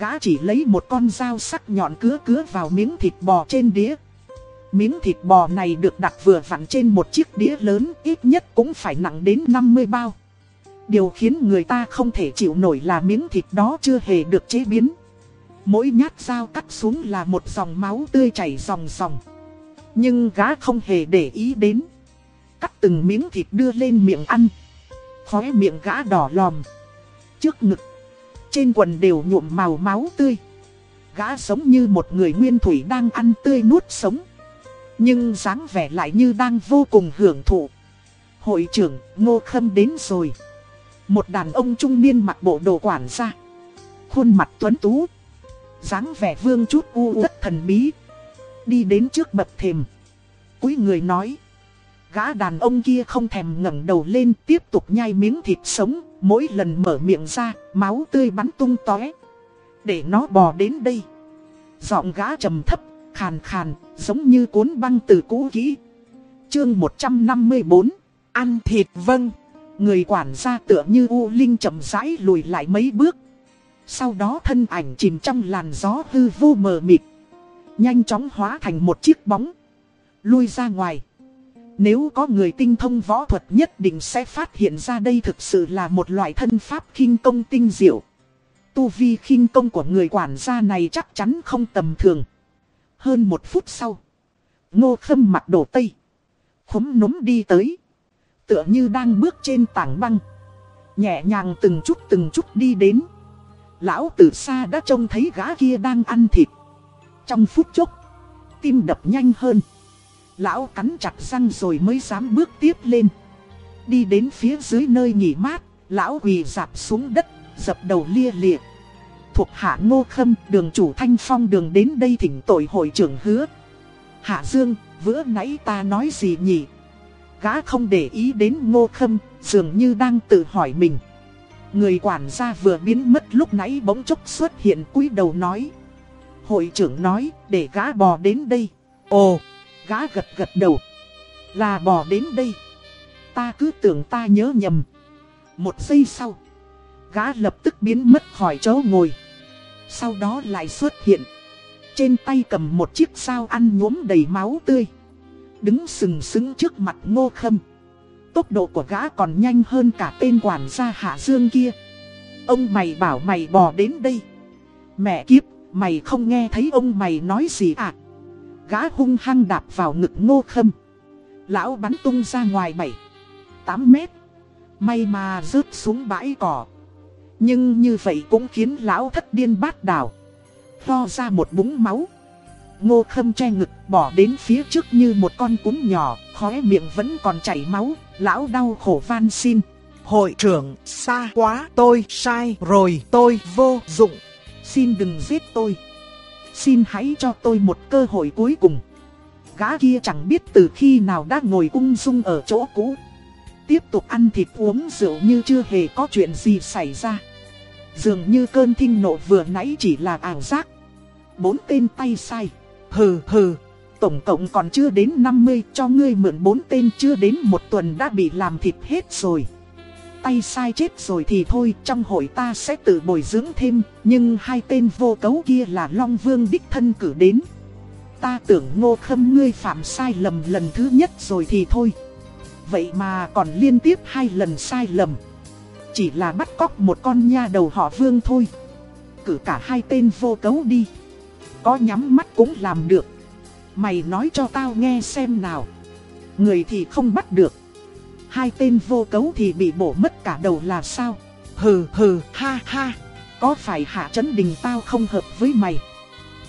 Speaker 1: Gã chỉ lấy một con dao sắc nhọn cứa cứa vào miếng thịt bò trên đĩa. Miếng thịt bò này được đặt vừa vặn trên một chiếc đĩa lớn, ít nhất cũng phải nặng đến 50 bao. Điều khiến người ta không thể chịu nổi là miếng thịt đó chưa hề được chế biến. Mỗi nhát dao cắt xuống là một dòng máu tươi chảy ròng ròng. Nhưng gã không hề để ý đến. Cắt từng miếng thịt đưa lên miệng ăn. Khóe miệng gã đỏ lòm. Trước ngực. Trên quần đều nhuộm màu máu tươi. Gã giống như một người nguyên thủy đang ăn tươi nuốt sống. Nhưng dáng vẻ lại như đang vô cùng hưởng thụ. Hội trưởng, Ngô Khâm đến rồi. Một đàn ông trung niên mặc bộ đồ quản gia. Khuôn mặt tuấn tú. dáng vẻ vương chút u rất thần bí. Đi đến trước bậc thềm. Cúi người nói. Gã đàn ông kia không thèm ngẩng đầu lên tiếp tục nhai miếng thịt sống. Mỗi lần mở miệng ra, máu tươi bắn tung tóe. Để nó bò đến đây. Giọng gã trầm thấp, khàn khàn, giống như cuốn băng từ cũ kỹ. Chương 154 Ăn thịt vâng. Người quản gia tựa như U Linh chậm rãi lùi lại mấy bước. Sau đó thân ảnh chìm trong làn gió hư vô mờ mịt. Nhanh chóng hóa thành một chiếc bóng. Lui ra ngoài. Nếu có người tinh thông võ thuật nhất định sẽ phát hiện ra đây thực sự là một loại thân pháp khinh công tinh diệu. Tu vi khinh công của người quản gia này chắc chắn không tầm thường. Hơn một phút sau. Ngô khâm mặc đồ tây. Khúm núm đi tới. Tựa như đang bước trên tảng băng. Nhẹ nhàng từng chút từng chút đi đến. Lão từ xa đã trông thấy gã kia đang ăn thịt. Trong phút chốc. Tim đập nhanh hơn. Lão cắn chặt răng rồi mới dám bước tiếp lên. Đi đến phía dưới nơi nghỉ mát. Lão quỳ dạp xuống đất. Dập đầu lia lịa. Thuộc hạ ngô khâm đường chủ thanh phong đường đến đây thỉnh tội hội trưởng hứa. Hạ Dương, bữa nãy ta nói gì nhỉ? Gã không để ý đến ngô khâm, dường như đang tự hỏi mình. Người quản gia vừa biến mất lúc nãy bỗng chốc xuất hiện cúi đầu nói. Hội trưởng nói, để gã bò đến đây. Ồ, gã gật gật đầu. Là bò đến đây. Ta cứ tưởng ta nhớ nhầm. Một giây sau, gã lập tức biến mất khỏi chỗ ngồi. Sau đó lại xuất hiện. Trên tay cầm một chiếc sao ăn nhuốm đầy máu tươi đứng sừng sững trước mặt ngô khâm. Tốc độ của gã còn nhanh hơn cả tên quản gia Hạ Dương kia. Ông mày bảo mày bò đến đây. Mẹ kiếp, mày không nghe thấy ông mày nói gì à? Gã hung hăng đạp vào ngực ngô khâm. Lão bắn tung ra ngoài 7, 8 mét. May mà rớt xuống bãi cỏ. Nhưng như vậy cũng khiến lão thất điên bát đảo. Tho ra một búng máu. Ngô khâm che ngực bỏ đến phía trước như một con cún nhỏ, khóe miệng vẫn còn chảy máu, lão đau khổ van xin.
Speaker 2: Hội trưởng, xa quá, tôi sai rồi, tôi vô dụng.
Speaker 1: Xin đừng giết tôi. Xin hãy cho tôi một cơ hội cuối cùng. Gã kia chẳng biết từ khi nào đã ngồi ung dung ở chỗ cũ. Tiếp tục ăn thịt uống rượu như chưa hề có chuyện gì xảy ra. Dường như cơn thinh nộ vừa nãy chỉ là ảo giác. Bốn tên tay sai. Hừ hừ, tổng cộng còn chưa đến 50 cho ngươi mượn bốn tên chưa đến một tuần đã bị làm thịt hết rồi. Tay sai chết rồi thì thôi, trong hội ta sẽ tự bồi dưỡng thêm, nhưng hai tên vô cấu kia là Long Vương đích thân cử đến. Ta tưởng ngô khâm ngươi phạm sai lầm lần thứ nhất rồi thì thôi. Vậy mà còn liên tiếp hai lần sai lầm. Chỉ là bắt cóc một con nha đầu họ Vương thôi. Cử cả hai tên vô cấu đi. Có nhắm mắt cũng làm được. Mày nói cho tao nghe xem nào. Người thì không bắt được. Hai tên vô cấu thì bị bổ mất cả đầu là sao? Hừ hừ ha ha. Có phải hạ chấn đình tao không hợp với mày?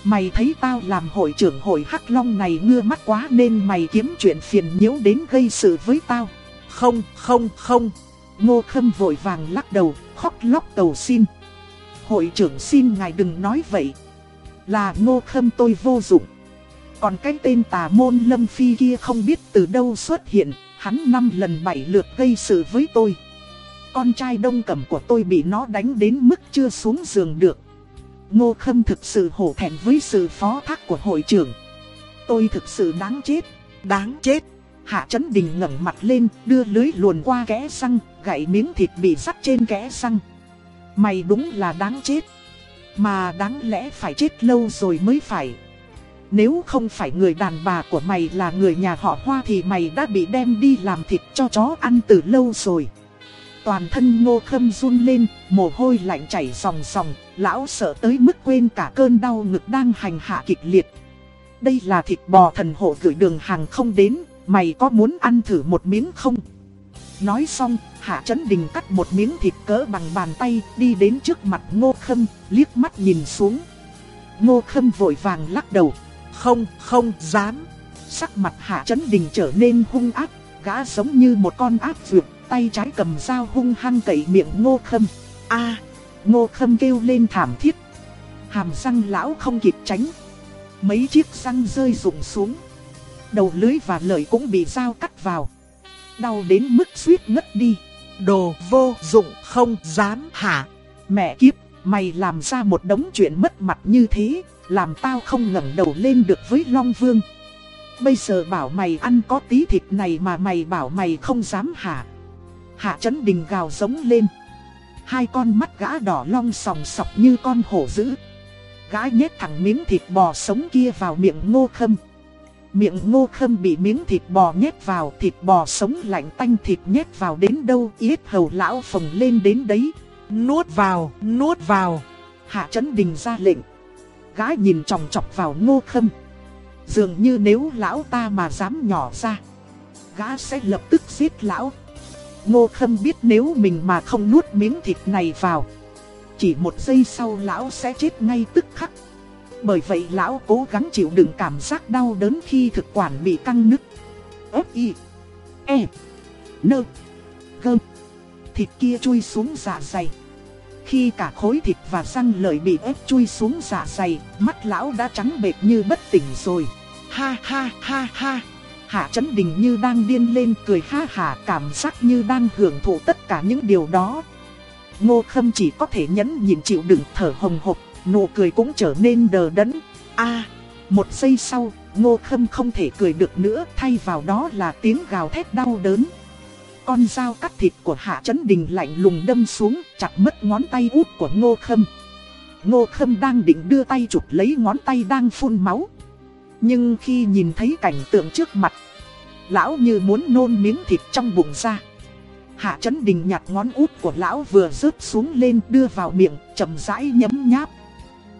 Speaker 1: Mày thấy tao làm hội trưởng hội Hắc Long này ngưa mắt quá nên mày kiếm chuyện phiền nhiễu đến gây sự với tao. Không, không, không. Ngô Khâm vội vàng lắc đầu, khóc lóc cầu xin. Hội trưởng xin ngài đừng nói vậy. Là ngô khâm tôi vô dụng. Còn cái tên tà môn lâm phi kia không biết từ đâu xuất hiện, hắn năm lần bảy lượt gây sự với tôi. Con trai đông cẩm của tôi bị nó đánh đến mức chưa xuống giường được. Ngô khâm thực sự hổ thẹn với sự phó thác của hội trưởng. Tôi thực sự đáng chết, đáng chết. Hạ Chấn Đình ngẩng mặt lên, đưa lưới luồn qua kẽ răng, gãy miếng thịt bị sắt trên kẽ răng. Mày đúng là đáng chết. Mà đáng lẽ phải chết lâu rồi mới phải. Nếu không phải người đàn bà của mày là người nhà họ Hoa thì mày đã bị đem đi làm thịt cho chó ăn từ lâu rồi. Toàn thân ngô khâm run lên, mồ hôi lạnh chảy ròng ròng, lão sợ tới mức quên cả cơn đau ngực đang hành hạ kịch liệt. Đây là thịt bò thần hộ gửi đường hàng không đến, mày có muốn ăn thử một miếng không? Nói xong, Hạ Chấn Đình cắt một miếng thịt cỡ bằng bàn tay, đi đến trước mặt Ngô Khâm, liếc mắt nhìn xuống. Ngô Khâm vội vàng lắc đầu. Không, không dám. Sắc mặt Hạ Chấn Đình trở nên hung ác, gã giống như một con ác vượt, tay trái cầm dao hung hăng cậy miệng Ngô Khâm. A, Ngô Khâm kêu lên thảm thiết. Hàm răng lão không kịp tránh. Mấy chiếc răng rơi rụng xuống. Đầu lưới và lợi cũng bị dao cắt vào. Đau đến mức suýt ngất đi.
Speaker 2: Đồ vô dụng không dám hả?
Speaker 1: Mẹ kiếp, mày làm ra một đống chuyện mất mặt như thế, làm tao không ngẩng đầu lên được với Long Vương. Bây giờ bảo mày ăn có tí thịt này mà mày bảo mày không dám hả? Hạ chấn đình gào giống lên. Hai con mắt gã đỏ long sòng sọc như con hổ dữ. Gã nhét thẳng miếng thịt bò sống kia vào miệng ngô khâm. Miệng ngô khâm bị miếng thịt bò nhét vào, thịt bò sống lạnh tanh thịt nhét vào đến đâu, yết hầu lão phồng lên đến đấy.
Speaker 2: Nuốt vào, nuốt vào.
Speaker 1: Hạ chấn đình ra lệnh. Gã nhìn chòng chọc vào ngô khâm. Dường như nếu lão ta mà dám nhỏ ra, gã sẽ lập tức giết lão. Ngô khâm biết nếu mình mà không nuốt miếng thịt này vào, chỉ một giây sau lão sẽ chết ngay tức khắc. Bởi vậy lão cố gắng chịu đựng cảm giác đau đớn khi thực quản bị căng nứt. F I E. Nơ. Gơm. Thịt kia chui xuống dạ dày. Khi cả khối thịt và răng lợi bị ép chui xuống dạ dày, mắt lão đã trắng bệt như bất tỉnh rồi. Ha ha ha ha. Hạ Chấn Đình như đang điên lên cười ha hả cảm giác như đang hưởng thụ tất cả những điều đó. Ngô Khâm chỉ có thể nhẫn nhịn chịu đựng thở hồng hộc nụ cười cũng trở nên đờ đẫn. a một giây sau, ngô khâm không thể cười được nữa, thay vào đó là tiếng gào thét đau đớn. Con dao cắt thịt của Hạ Chấn Đình lạnh lùng đâm xuống, chặt mất ngón tay út của ngô khâm. Ngô khâm đang định đưa tay chụp lấy ngón tay đang phun máu. Nhưng khi nhìn thấy cảnh tượng trước mặt, lão như muốn nôn miếng thịt trong bụng ra. Hạ Chấn Đình nhặt ngón út của lão vừa rớt xuống lên đưa vào miệng, chậm rãi nhấm nháp.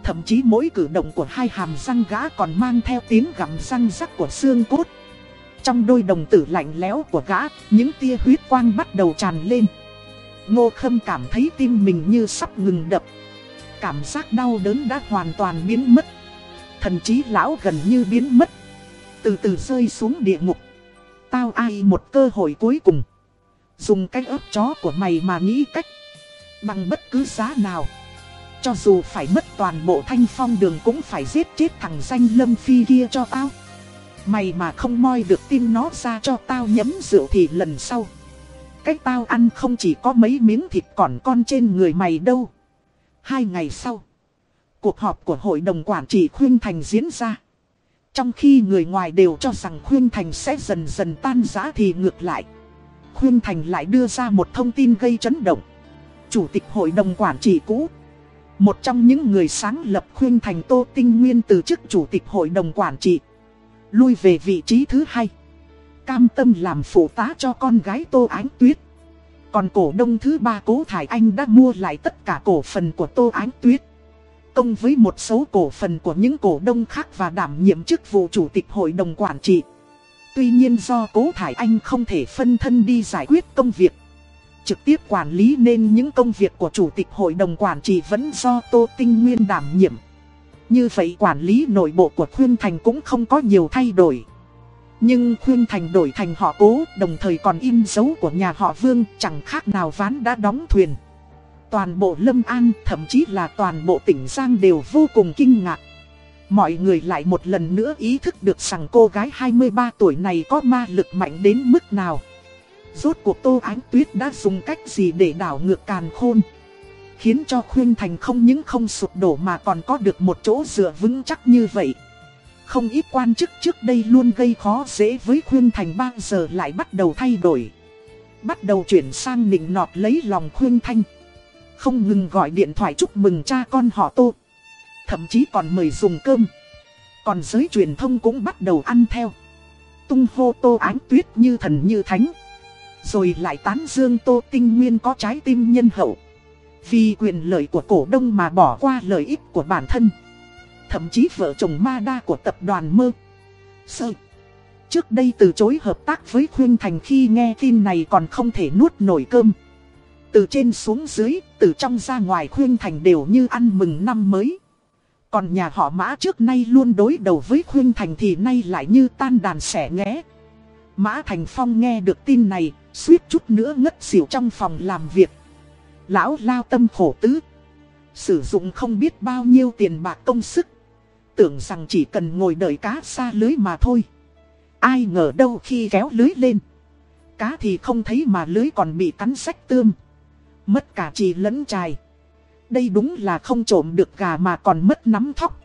Speaker 1: Thậm chí mỗi cử động của hai hàm răng gã còn mang theo tiếng gặm răng rắc của xương cốt. Trong đôi đồng tử lạnh lẽo của gã, những tia huyết quang bắt đầu tràn lên. Ngô Khâm cảm thấy tim mình như sắp ngừng đập. Cảm giác đau đớn đã hoàn toàn biến mất. Thần trí lão gần như biến mất. Từ từ rơi xuống địa ngục. Tao ai một cơ hội cuối cùng. Dùng cách ớt chó của mày mà nghĩ cách. Bằng bất cứ giá nào. Cho dù phải mất toàn bộ thanh phong đường cũng phải giết chết thằng danh lâm phi kia cho tao Mày mà không moi được tim nó ra cho tao nhấm rượu thì lần sau. Cách tao ăn không chỉ có mấy miếng thịt còn con trên người mày đâu. Hai ngày sau, Cuộc họp của hội đồng quản trị Khuyên Thành diễn ra. Trong khi người ngoài đều cho rằng Khuyên Thành sẽ dần dần tan rã thì ngược lại. Khuyên Thành lại đưa ra một thông tin gây chấn động. Chủ tịch hội đồng quản trị cũ, một trong những người sáng lập khuyên thành Tô Tinh Nguyên từ chức chủ tịch hội đồng quản trị. Lui về vị trí thứ hai. Cam tâm làm phụ tá cho con gái Tô Ánh Tuyết. Còn cổ đông thứ ba Cố Thải Anh đã mua lại tất cả cổ phần của Tô Ánh Tuyết. Công với một số cổ phần của những cổ đông khác và đảm nhiệm chức vụ chủ tịch hội đồng quản trị. Tuy nhiên do Cố Thải Anh không thể phân thân đi giải quyết công việc, trực tiếp quản lý nên những công việc của Chủ tịch Hội đồng Quản trị vẫn do Tô Tinh Nguyên đảm nhiệm. Như vậy quản lý nội bộ của Khuyên Thành cũng không có nhiều thay đổi. Nhưng Khuyên Thành đổi thành họ cố, đồng thời còn in dấu của nhà họ Vương, chẳng khác nào ván đã đóng thuyền. Toàn bộ Lâm An, thậm chí là toàn bộ tỉnh Giang đều vô cùng kinh ngạc. Mọi người lại một lần nữa ý thức được rằng cô gái 23 tuổi này có ma lực mạnh đến mức nào. Rốt cuộc Tô Ánh Tuyết đã dùng cách gì để đảo ngược càn khôn Khiến cho Khuyên Thành không những không sụp đổ mà còn có được một chỗ dựa vững chắc như vậy Không ít quan chức trước đây luôn gây khó dễ với Khuyên Thành, bao giờ lại bắt đầu thay đổi Bắt đầu chuyển sang nịnh nọt lấy lòng Khuyên Thanh Không ngừng gọi điện thoại chúc mừng cha con họ Tô Thậm chí còn mời dùng cơm Còn giới truyền thông cũng bắt đầu ăn theo. Tung hô tô ánh tuyết như thần như thánh. Rồi lại tán dương tô tinh nguyên có trái tim nhân hậu. Vì quyền lợi của cổ đông mà bỏ qua lợi ích của bản thân. Thậm chí vợ chồng ma đa của tập đoàn mơ. Sơ. Trước đây từ chối hợp tác với Khuyên Thành khi nghe tin này còn không thể nuốt nổi cơm. Từ trên xuống dưới, từ trong ra ngoài Khuyên Thành đều như ăn mừng năm mới. Còn nhà họ Mã trước nay luôn đối đầu với Khuyên Thành thì nay lại như tan đàn xẻ nghé. Mã Thành Phong nghe được tin này, suýt chút nữa ngất xỉu trong phòng làm việc. Lão lao tâm khổ tứ. Sử dụng không biết bao nhiêu tiền bạc công sức. Tưởng rằng chỉ cần ngồi đợi cá xa lưới mà thôi. Ai ngờ đâu khi kéo lưới lên. Cá thì không thấy mà lưới còn bị cắn sách tươm. Mất cả chỉ lẫn chài. Đây đúng là không trộm được gà mà còn mất nắm thóc.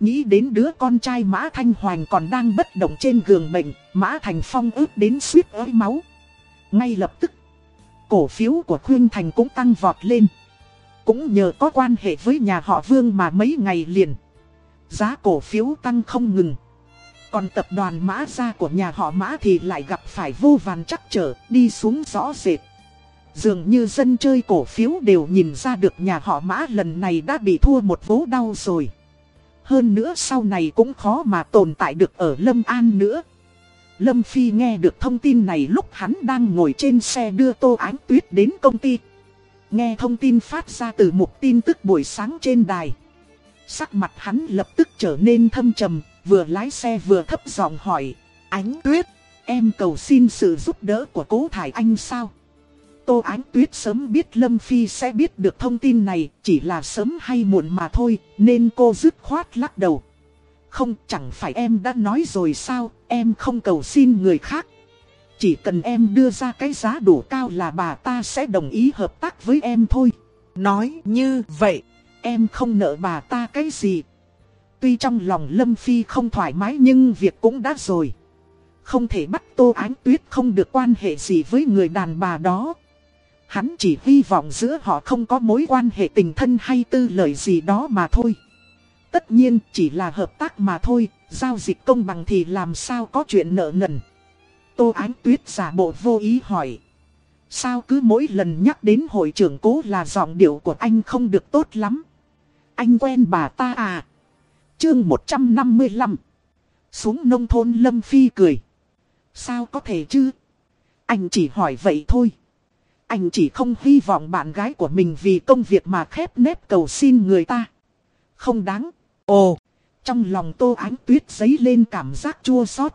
Speaker 1: Nghĩ đến đứa con trai Mã Thanh Hoành còn đang bất động trên giường bệnh, Mã Thành Phong ướp đến suýt ới máu. Ngay lập tức, cổ phiếu của Khuyên Thành cũng tăng vọt lên. Cũng nhờ có quan hệ với nhà họ Vương mà mấy ngày liền. Giá cổ phiếu tăng không ngừng. Còn tập đoàn Mã Gia của nhà họ Mã thì lại gặp phải vô vàn chắc trở, đi xuống rõ rệt. Dường như dân chơi cổ phiếu đều nhìn ra được nhà họ Mã lần này đã bị thua một vố đau rồi. Hơn nữa sau này cũng khó mà tồn tại được ở Lâm An nữa. Lâm Phi nghe được thông tin này lúc hắn đang ngồi trên xe đưa Tô Ánh Tuyết đến công ty. Nghe thông tin phát ra từ một tin tức buổi sáng trên đài. Sắc mặt hắn lập tức trở nên thâm trầm, vừa lái xe vừa thấp giọng hỏi. Ánh Tuyết, em cầu xin sự giúp đỡ của cố Thải Anh sao? Tô Ánh Tuyết sớm biết Lâm Phi sẽ biết được thông tin này, chỉ là sớm hay muộn mà thôi, nên cô dứt khoát lắc đầu. Không, chẳng phải em đã nói rồi sao, em không cầu xin người khác. Chỉ cần em đưa ra cái giá đủ cao là bà ta sẽ đồng ý hợp tác với em thôi. Nói như vậy, em không nợ bà ta cái gì. Tuy trong lòng Lâm Phi không thoải mái nhưng việc cũng đã rồi. Không thể bắt Tô Ánh Tuyết không được quan hệ gì với người đàn bà đó. Hắn chỉ hy vọng giữa họ không có mối quan hệ tình thân hay tư lợi gì đó mà thôi. Tất nhiên chỉ là hợp tác mà thôi, giao dịch công bằng thì làm sao có chuyện nợ nần. Tô Ánh Tuyết giả bộ vô ý hỏi. Sao cứ mỗi lần nhắc đến hội trưởng cố là giọng điệu của anh không được tốt lắm. Anh quen bà ta à? Chương 155 Xuống nông thôn Lâm Phi cười. Sao có thể chứ? Anh chỉ hỏi vậy thôi. Anh chỉ không hy vọng bạn gái của mình vì công việc mà khép nếp cầu xin người ta. Không đáng. Ồ, trong lòng tô ánh tuyết giấy lên cảm giác chua xót.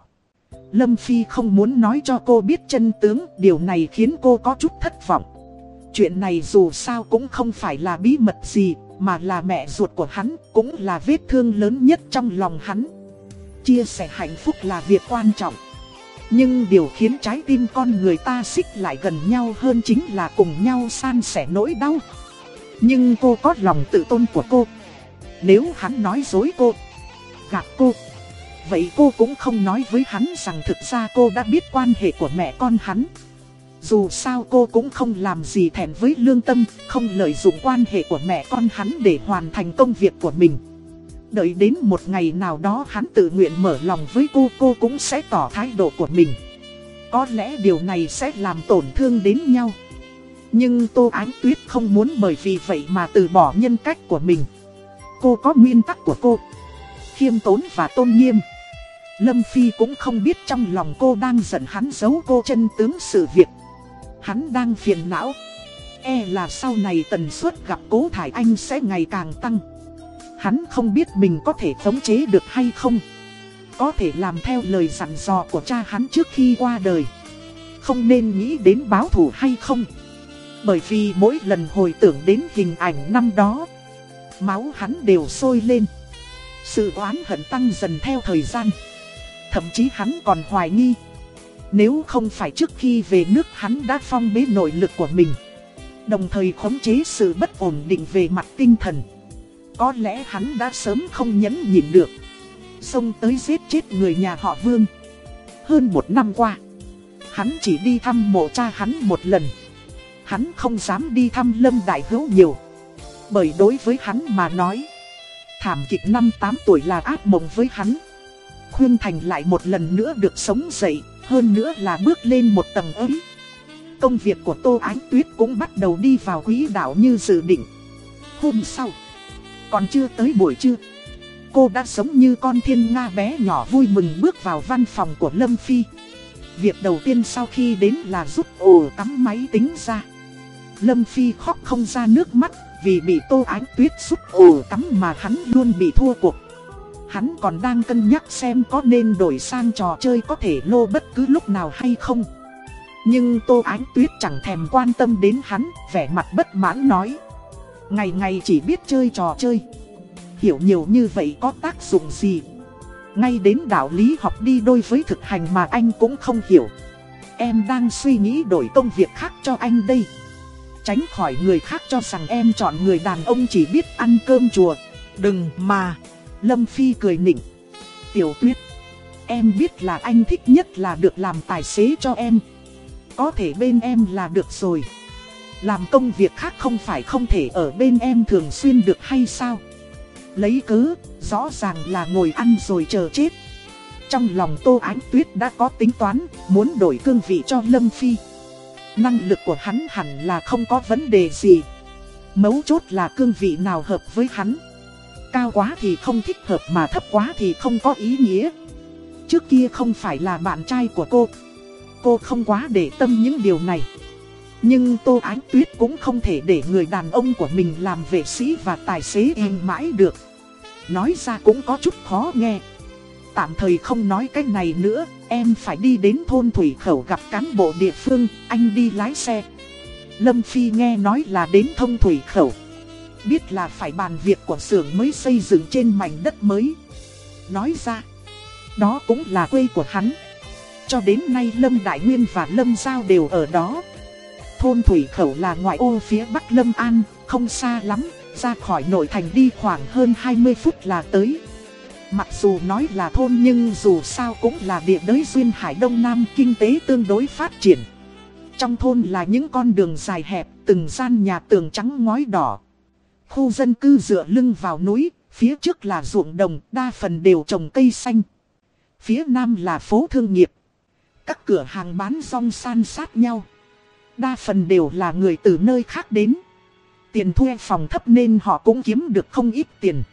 Speaker 1: Lâm Phi không muốn nói cho cô biết chân tướng, điều này khiến cô có chút thất vọng. Chuyện này dù sao cũng không phải là bí mật gì, mà là mẹ ruột của hắn, cũng là vết thương lớn nhất trong lòng hắn. Chia sẻ hạnh phúc là việc quan trọng. Nhưng điều khiến trái tim con người ta xích lại gần nhau hơn chính là cùng nhau san sẻ nỗi đau. Nhưng cô có lòng tự tôn của cô. Nếu hắn nói dối cô, gặp cô, vậy cô cũng không nói với hắn rằng thực ra cô đã biết quan hệ của mẹ con hắn. Dù sao cô cũng không làm gì thẹn với lương tâm, không lợi dụng quan hệ của mẹ con hắn để hoàn thành công việc của mình. Đợi đến một ngày nào đó hắn tự nguyện mở lòng với cô, cô cũng sẽ tỏ thái độ của mình. Có lẽ điều này sẽ làm tổn thương đến nhau. Nhưng Tô Ánh Tuyết không muốn bởi vì vậy mà từ bỏ nhân cách của mình. Cô có nguyên tắc của cô. Khiêm tốn và tôn nghiêm. Lâm Phi cũng không biết trong lòng cô đang giận hắn giấu cô chân tướng sự việc. Hắn đang phiền não. E là sau này tần suất gặp cố thải anh sẽ ngày càng tăng. Hắn không biết mình có thể khống chế được hay không. Có thể làm theo lời dặn dò của cha hắn trước khi qua đời. Không nên nghĩ đến báo thù hay không. Bởi vì mỗi lần hồi tưởng đến hình ảnh năm đó, máu hắn đều sôi lên. Sự oán hận tăng dần theo thời gian. Thậm chí hắn còn hoài nghi. Nếu không phải trước khi về nước hắn đã phong bế nội lực của mình. Đồng thời khống chế sự bất ổn định về mặt tinh thần. Có lẽ hắn đã sớm không nhẫn nhịn được. Xông tới giết chết người nhà họ Vương. Hơn một năm qua, hắn chỉ đi thăm mộ cha hắn một lần. Hắn không dám đi thăm Lâm Đại Hữu nhiều. Bởi đối với hắn mà nói, thảm kịch năm 8 tuổi là ác mộng với hắn. Khuyên Thành lại một lần nữa được sống dậy, hơn nữa là bước lên một tầng ấy. Công việc của Tô Ánh Tuyết cũng bắt đầu đi vào quỹ đạo như dự định. Hôm sau, còn chưa tới buổi trưa, cô đã sống như con thiên nga bé nhỏ vui mừng bước vào văn phòng của Lâm Phi. Việc đầu tiên sau khi đến là rút ổ tắm máy tính ra. Lâm Phi khóc không ra nước mắt vì bị Tô Ánh Tuyết rút ồ cắm mà hắn luôn bị thua cuộc. Hắn còn đang cân nhắc xem có nên đổi sang trò chơi có thể lô bất cứ lúc nào hay không. Nhưng Tô Ánh Tuyết chẳng thèm quan tâm đến hắn, vẻ mặt bất mãn nói. Ngày ngày chỉ biết chơi trò chơi. Hiểu nhiều như vậy có tác dụng gì? Ngay đến đạo lý học đi đôi với thực hành mà anh cũng không hiểu. Em đang suy nghĩ đổi công việc khác cho anh đây. Tránh khỏi người khác cho rằng em chọn người đàn ông chỉ biết ăn cơm chùa.
Speaker 2: Đừng mà.
Speaker 1: Lâm Phi cười nịnh. Tiểu tuyết. Em biết là anh thích nhất là được làm tài xế cho em. Có thể bên em là được rồi. Làm công việc khác không phải không thể ở bên em thường xuyên được hay sao? Lấy cớ, rõ ràng là ngồi ăn rồi chờ chết. Trong lòng Tô Ánh Tuyết đã có tính toán, muốn đổi cương vị cho Lâm Phi. Năng lực của hắn hẳn là không có vấn đề gì. Mấu chốt là cương vị nào hợp với hắn. Cao quá thì không thích hợp mà thấp quá thì không có ý nghĩa. Trước kia không phải là bạn trai của cô. Cô không quá để tâm những điều này. Nhưng Tô Ánh Tuyết cũng không thể để người đàn ông của mình làm vệ sĩ và tài xế em mãi được. Nói ra cũng có chút khó nghe. Tạm thời không nói cái này nữa, em phải đi đến thôn Thủy Khẩu gặp cán bộ địa phương, anh đi lái xe. Lâm Phi nghe nói là đến thông Thủy Khẩu. Biết là phải bàn việc của xưởng mới xây dựng trên mảnh đất mới. Nói ra, đó cũng là quê của hắn. Cho đến nay Lâm Đại Nguyên và Lâm Giao đều ở đó. Thôn Thủy Khẩu là ngoại ô phía Bắc Lâm An, không xa lắm, ra khỏi nội thành đi khoảng hơn 20 phút là tới. Mặc dù nói là thôn nhưng dù sao cũng là địa đới duyên hải đông nam kinh tế tương đối phát triển. Trong thôn là những con đường dài hẹp, từng gian nhà tường trắng ngói đỏ. Khu dân cư dựa lưng vào núi, phía trước là ruộng đồng, đa phần đều trồng cây xanh. Phía nam là phố thương nghiệp. Các cửa hàng bán rong san sát nhau. Đa phần đều là người từ nơi khác đến. Tiền thuê phòng thấp nên họ cũng kiếm được không ít tiền.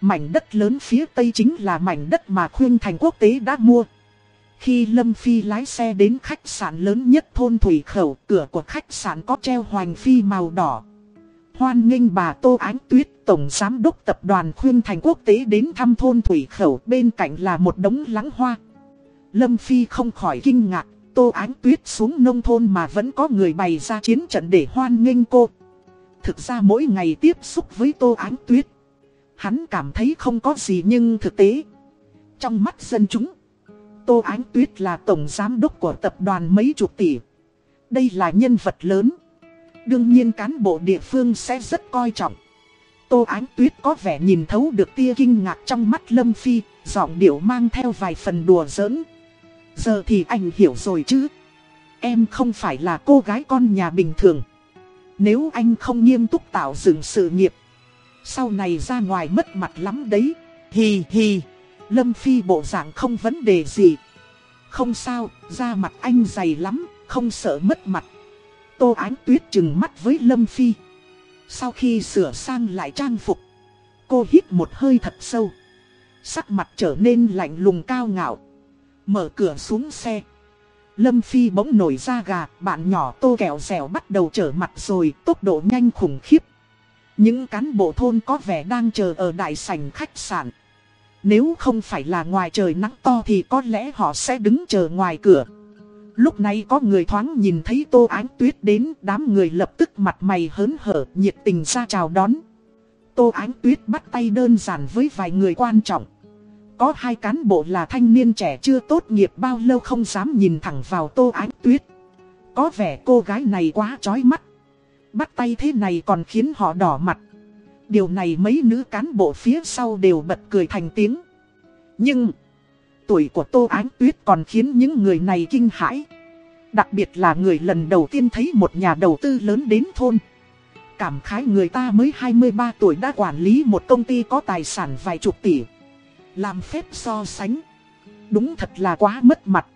Speaker 1: Mảnh đất lớn phía tây chính là mảnh đất mà khuyên thành quốc tế đã mua. Khi Lâm Phi lái xe đến khách sạn lớn nhất thôn Thủy Khẩu, cửa của khách sạn có treo hoành phi màu đỏ. Hoan nghênh bà Tô Ánh Tuyết, Tổng Giám đốc Tập đoàn Khuyên Thành Quốc tế đến thăm thôn Thủy Khẩu bên cạnh là một đống lắng hoa. Lâm Phi không khỏi kinh ngạc, Tô Ánh Tuyết xuống nông thôn mà vẫn có người bày ra chiến trận để hoan nghênh cô. Thực ra mỗi ngày tiếp xúc với Tô Ánh Tuyết, hắn cảm thấy không có gì nhưng thực tế. Trong mắt dân chúng, Tô Ánh Tuyết là tổng giám đốc của tập đoàn mấy chục tỷ. Đây là nhân vật lớn. Đương nhiên cán bộ địa phương sẽ rất coi trọng. Tô Ánh Tuyết có vẻ nhìn thấu được tia kinh ngạc trong mắt Lâm Phi, giọng điệu mang theo vài phần đùa giỡn. Giờ thì anh hiểu rồi chứ. Em không phải là cô gái con nhà bình thường. Nếu anh không nghiêm túc tạo dựng sự nghiệp, sau này ra ngoài mất mặt lắm đấy. Hì hì, Lâm Phi bộ dạng không vấn đề gì. Không sao, da mặt anh dày lắm, không sợ mất mặt. Tô Ánh Tuyết chừng mắt với Lâm Phi. Sau khi sửa sang lại trang phục, cô hít một hơi thật sâu. Sắc mặt trở nên lạnh lùng cao ngạo. Mở cửa xuống xe. Lâm Phi bỗng nổi ra gà, bạn nhỏ tô kẹo dẻo bắt đầu trở mặt rồi, tốc độ nhanh khủng khiếp. Những cán bộ thôn có vẻ đang chờ ở đại sảnh khách sạn. Nếu không phải là ngoài trời nắng to thì có lẽ họ sẽ đứng chờ ngoài cửa. Lúc này có người thoáng nhìn thấy Tô Ánh Tuyết đến, đám người lập tức mặt mày hớn hở, nhiệt tình ra chào đón. Tô Ánh Tuyết bắt tay đơn giản với vài người quan trọng. Có hai cán bộ là thanh niên trẻ chưa tốt nghiệp bao lâu không dám nhìn thẳng vào Tô Ánh Tuyết. Có vẻ cô gái này quá chói mắt. Bắt tay thế này còn khiến họ đỏ mặt. Điều này mấy nữ cán bộ phía sau đều bật cười thành tiếng. Nhưng, tuổi của Tô Ánh Tuyết còn khiến những người này kinh hãi. Đặc biệt là người lần đầu tiên thấy một nhà đầu tư lớn đến thôn. cảm khái người ta mới 23 tuổi đã quản lý một công ty có tài sản vài chục tỷ. Làm phép so sánh. Đúng thật là quá mất mặt.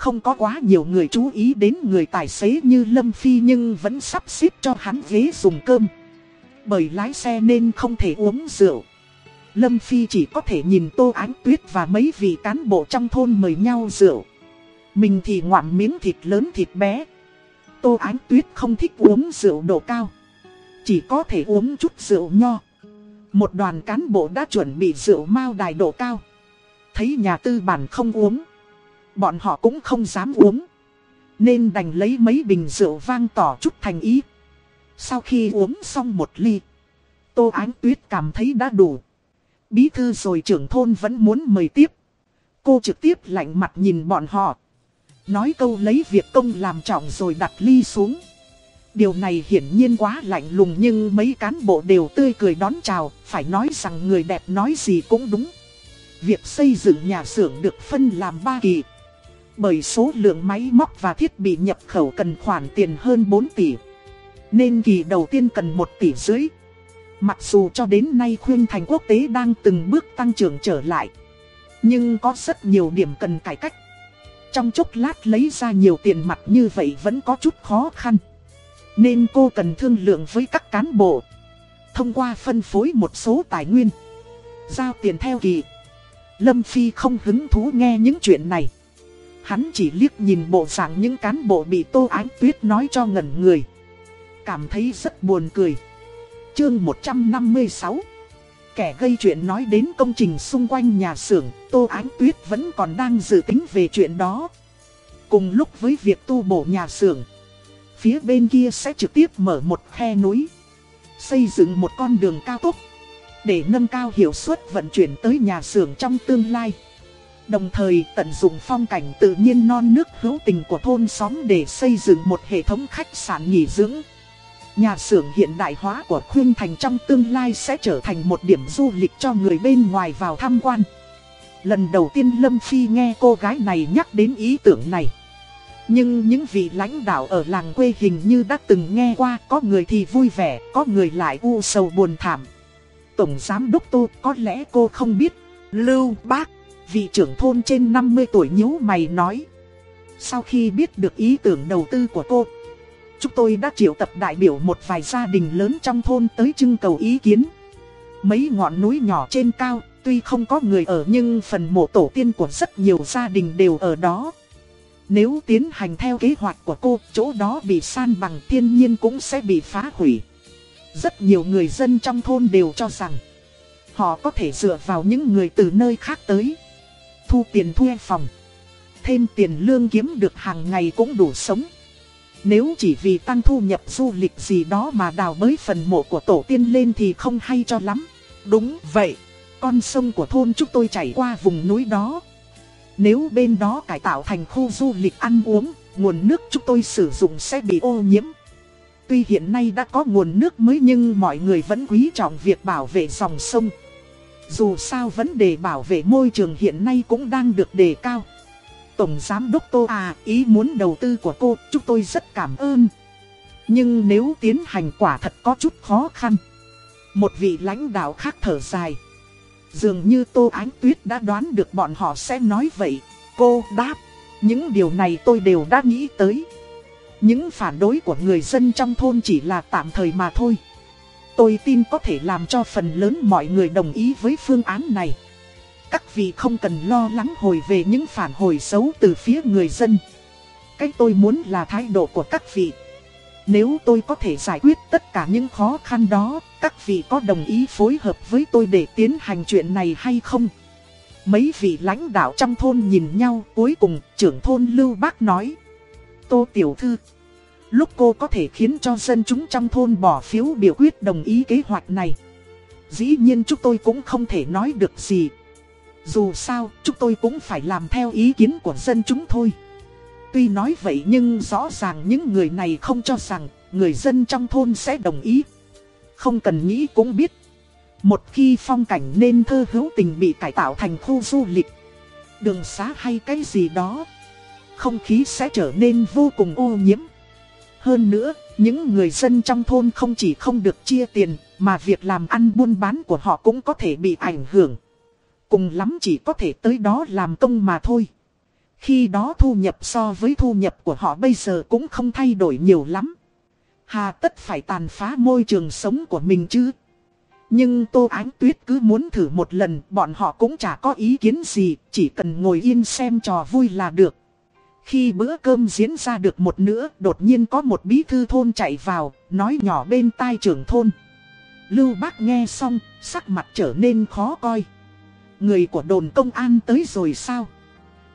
Speaker 1: Không có quá nhiều người chú ý đến người tài xế như Lâm Phi nhưng vẫn sắp xếp cho hắn ghế dùng cơm. Bởi lái xe nên không thể uống rượu. Lâm Phi chỉ có thể nhìn Tô Ánh Tuyết và mấy vị cán bộ trong thôn mời nhau rượu. Mình thì ngoạm miếng thịt lớn thịt bé. Tô Ánh Tuyết không thích uống rượu độ cao. Chỉ có thể uống chút rượu nho. Một đoàn cán bộ đã chuẩn bị rượu mao đài độ cao. Thấy nhà tư bản không uống. Bọn họ cũng không dám uống. Nên đành lấy mấy bình rượu vang tỏ chút thành ý. Sau khi uống xong một ly. Tô Ánh Tuyết cảm thấy đã đủ. Bí thư rồi trưởng thôn vẫn muốn mời tiếp. Cô trực tiếp lạnh mặt nhìn bọn họ. Nói câu lấy việc công làm trọng rồi đặt ly xuống. Điều này hiển nhiên quá lạnh lùng nhưng mấy cán bộ đều tươi cười đón chào, phải nói rằng người đẹp nói gì cũng đúng. Việc xây dựng nhà xưởng được phân làm ba kỳ. Bởi số lượng máy móc và thiết bị nhập khẩu cần khoản tiền hơn 4 tỷ. Nên kỳ đầu tiên cần 1 tỷ rưỡi. Mặc dù cho đến nay khuyên thành quốc tế đang từng bước tăng trưởng trở lại. Nhưng có rất nhiều điểm cần cải cách. Trong chốc lát lấy ra nhiều tiền mặt như vậy vẫn có chút khó khăn. Nên cô cần thương lượng với các cán bộ. Thông qua phân phối một số tài nguyên. Giao tiền theo kỳ. Lâm Phi không hứng thú nghe những chuyện này. Hắn chỉ liếc nhìn bộ dạng những cán bộ bị Tô Ánh Tuyết nói cho ngẩn người. Cảm thấy rất buồn cười. Chương 156 Kẻ gây chuyện nói đến công trình xung quanh nhà xưởng, Tô Ánh Tuyết vẫn còn đang dự tính về chuyện đó. Cùng lúc với việc tu bổ nhà xưởng, phía bên kia sẽ trực tiếp mở một khe núi, xây dựng một con đường cao tốc, để nâng cao hiệu suất vận chuyển tới nhà xưởng trong tương lai. Đồng thời tận dụng phong cảnh tự nhiên non nước hữu tình của thôn xóm để xây dựng một hệ thống khách sạn nghỉ dưỡng. Nhà xưởng hiện đại hóa của Khuyên Thành trong tương lai sẽ trở thành một điểm du lịch cho người bên ngoài vào tham quan. Lần đầu tiên Lâm Phi nghe cô gái này nhắc đến ý tưởng này. Nhưng những vị lãnh đạo ở làng quê hình như đã từng nghe qua, có người thì vui vẻ, có người lại u sầu buồn thảm. Tổng Giám Đốc Tô có lẽ cô không biết. Lưu Bác, vị trưởng thôn trên 50 tuổi nhíu mày nói. Sau khi biết được ý tưởng đầu tư của cô, Chúng tôi đã triệu tập đại biểu một vài gia đình lớn trong thôn tới trưng cầu ý kiến. Mấy ngọn núi nhỏ trên cao, tuy không có người ở nhưng phần mộ tổ tiên của rất nhiều gia đình đều ở đó. Nếu tiến hành theo kế hoạch của cô, chỗ đó bị san bằng thiên nhiên cũng sẽ bị phá hủy. Rất nhiều người dân trong thôn đều cho rằng họ có thể dựa vào những người từ nơi khác tới. Thu tiền thuê phòng. Thêm tiền lương kiếm được hàng ngày cũng đủ sống. Nếu chỉ vì tăng thu nhập du lịch gì đó mà đào bới phần mộ của tổ tiên lên thì không hay cho lắm. Đúng vậy, con sông của thôn chúng tôi chảy qua vùng núi đó. Nếu bên đó cải tạo thành khu du lịch ăn uống, nguồn nước chúng tôi sử dụng sẽ bị ô nhiễm. Tuy hiện nay đã có nguồn nước mới nhưng mọi người vẫn quý trọng việc bảo vệ dòng sông. Dù sao vấn đề bảo vệ môi trường hiện nay cũng đang được đề cao. Tổng Giám Đốc Tô à, ý muốn đầu tư của cô, chúng tôi rất cảm ơn. Nhưng nếu tiến hành quả thật có chút khó khăn. Một vị lãnh đạo khác thở dài. Dường như Tô Ánh Tuyết đã đoán được bọn họ sẽ nói vậy. Cô đáp, những điều này tôi đều đã nghĩ tới. Những phản đối của người dân trong thôn chỉ là tạm thời mà thôi. Tôi tin có thể làm cho phần lớn mọi người đồng ý với phương án này. Các vị không cần lo lắng hồi về những phản hồi xấu từ phía người dân. cái tôi muốn là thái độ của các vị. Nếu tôi có thể giải quyết tất cả những khó khăn đó, các vị có đồng ý phối hợp với tôi để tiến hành chuyện này hay không? Mấy vị lãnh đạo trong thôn nhìn nhau cuối cùng trưởng thôn Lưu Bác nói. Tô Tiểu Thư, lúc cô có thể khiến cho dân chúng trong thôn bỏ phiếu biểu quyết đồng ý kế hoạch này. Dĩ nhiên chúng tôi cũng không thể nói được gì dù sao, chúng tôi cũng phải làm theo ý kiến của dân chúng thôi. Tuy nói vậy nhưng rõ ràng những người này không cho rằng người dân trong thôn sẽ đồng ý. Không cần nghĩ cũng biết. Một khi phong cảnh nên thơ hữu tình bị cải tạo thành khu du lịch, đường xá hay cái gì đó, không khí sẽ trở nên vô cùng ô nhiễm. Hơn nữa, Những người dân trong thôn không chỉ không được chia tiền, mà việc làm ăn buôn bán của họ cũng có thể bị ảnh hưởng. Cùng lắm chỉ có thể tới đó làm công mà thôi. Khi đó thu nhập so với thu nhập của họ bây giờ cũng không thay đổi nhiều lắm. Hà tất phải tàn phá môi trường sống của mình chứ. Nhưng Tô Ánh Tuyết cứ muốn thử một lần, bọn họ cũng chả có ý kiến gì, chỉ cần ngồi yên xem trò vui là được. Khi bữa cơm diễn ra được một nửa, đột nhiên có một bí thư thôn chạy vào, nói nhỏ bên tai trưởng thôn. Lưu Bác nghe xong, sắc mặt trở nên khó coi. Người của đồn công an tới rồi sao?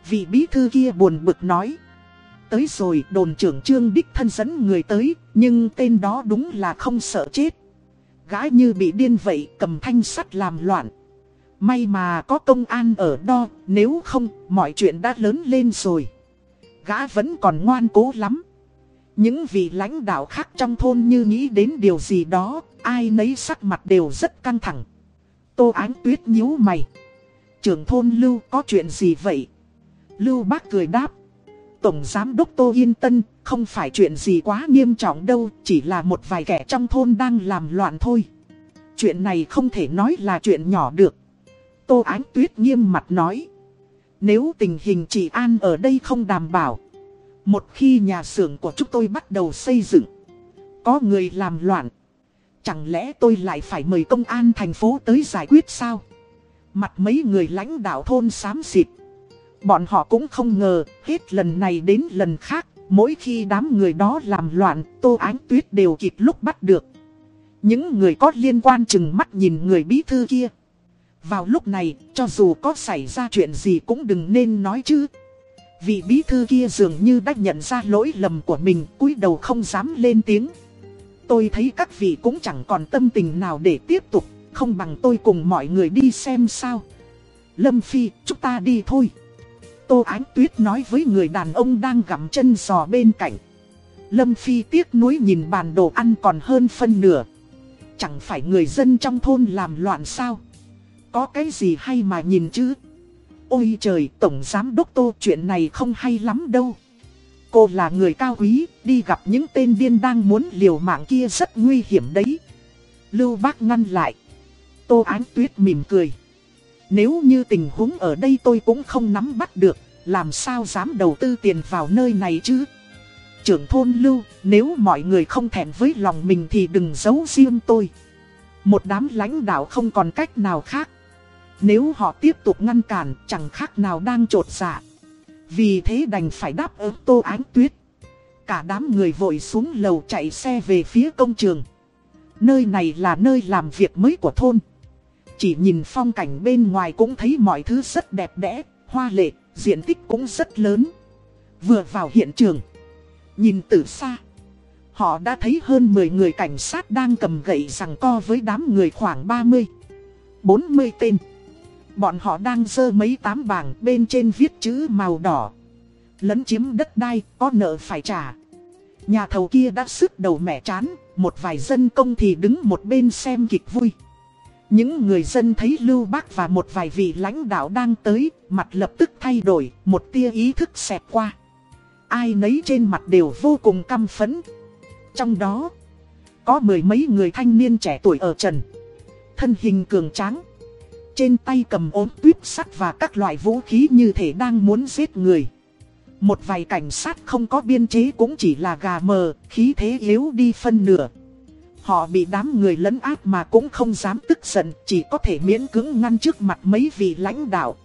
Speaker 1: Vị bí thư kia buồn bực nói. Tới rồi đồn trưởng trương đích thân dẫn người tới, nhưng tên đó đúng là không sợ chết. Gái như bị điên vậy cầm thanh sắt làm loạn. May mà có công an ở đó, nếu không mọi chuyện đã lớn lên rồi. Gã vẫn còn ngoan cố lắm. Những vị lãnh đạo khác trong thôn như nghĩ đến điều gì đó, ai nấy sắc mặt đều rất căng thẳng. Tô Ánh Tuyết nhíu mày. Trưởng thôn Lưu có chuyện gì vậy? Lưu bác cười đáp. Tổng Giám Đốc Tô Yên Tân, không phải chuyện gì quá nghiêm trọng đâu, chỉ là một vài kẻ trong thôn đang làm loạn thôi. Chuyện này không thể nói là chuyện nhỏ được. Tô Ánh Tuyết nghiêm mặt nói. Nếu tình hình trị an ở đây không đảm bảo, một khi nhà xưởng của chúng tôi bắt đầu xây dựng, có người làm loạn, chẳng lẽ tôi lại phải mời công an thành phố tới giải quyết sao? Mặt mấy người lãnh đạo thôn xám xịt. Bọn họ cũng không ngờ, hết lần này đến lần khác, mỗi khi đám người đó làm loạn, Tô Ánh Tuyết đều kịp lúc bắt được. Những người có liên quan chừng mắt nhìn người bí thư kia. Vào lúc này, cho dù có xảy ra chuyện gì cũng đừng nên nói chứ. Vị bí thư kia dường như đã nhận ra lỗi lầm của mình, cúi đầu không dám lên tiếng. Tôi thấy các vị cũng chẳng còn tâm tình nào để tiếp tục, không bằng tôi cùng mọi người đi xem sao. Lâm Phi, chúng ta đi thôi. Tô Ánh Tuyết nói với người đàn ông đang gặm chân giò bên cạnh. Lâm Phi tiếc nuối nhìn bàn đồ ăn còn hơn phân nửa. Chẳng phải người dân trong thôn làm loạn sao? Có cái gì hay mà nhìn chứ? Ôi trời, Tổng Giám Đốc Tô chuyện này không hay lắm đâu. Cô là người cao quý, đi gặp những tên điên đang muốn liều mạng kia rất nguy hiểm đấy. Lưu Bác ngăn lại. Tô Ánh Tuyết mỉm cười. Nếu như tình huống ở đây tôi cũng không nắm bắt được, làm sao dám đầu tư tiền vào nơi này chứ? Trưởng thôn Lưu, nếu mọi người không thèm với lòng mình thì đừng giấu riêng tôi. Một đám lãnh đạo không còn cách nào khác. Nếu họ tiếp tục ngăn cản chẳng khác nào đang trột dạ. Vì thế đành phải đáp ứng tô ánh tuyết. Cả đám người vội xuống lầu chạy xe về phía công trường. Nơi này là nơi làm việc mới của thôn. Chỉ nhìn phong cảnh bên ngoài cũng thấy mọi thứ rất đẹp đẽ, hoa lệ, diện tích cũng rất lớn. Vừa vào hiện trường, nhìn từ xa, họ đã thấy hơn 10 người cảnh sát đang cầm gậy rằng co với đám người khoảng 30, 40 tên. Bọn họ đang dơ mấy tám bảng bên trên viết chữ màu đỏ. Lấn chiếm đất đai, có nợ phải trả. Nhà thầu kia đã sức đầu mẹ chán, một vài dân công thì đứng một bên xem kịch vui. Những người dân thấy Lưu Bác và một vài vị lãnh đạo đang tới, mặt lập tức thay đổi, một tia ý thức xẹt qua. Ai nấy trên mặt đều vô cùng căm phẫn. Trong đó, có mười mấy người thanh niên trẻ tuổi ở trần. Thân hình cường tráng. Trên tay cầm ốm tuyếp sắt và các loại vũ khí như thể đang muốn giết người. Một vài cảnh sát không có biên chế cũng chỉ là gà mờ, khí thế yếu đi phân nửa. Họ bị đám người lấn áp mà cũng không dám tức giận, chỉ có thể miễn cưỡng ngăn trước mặt mấy vị lãnh đạo.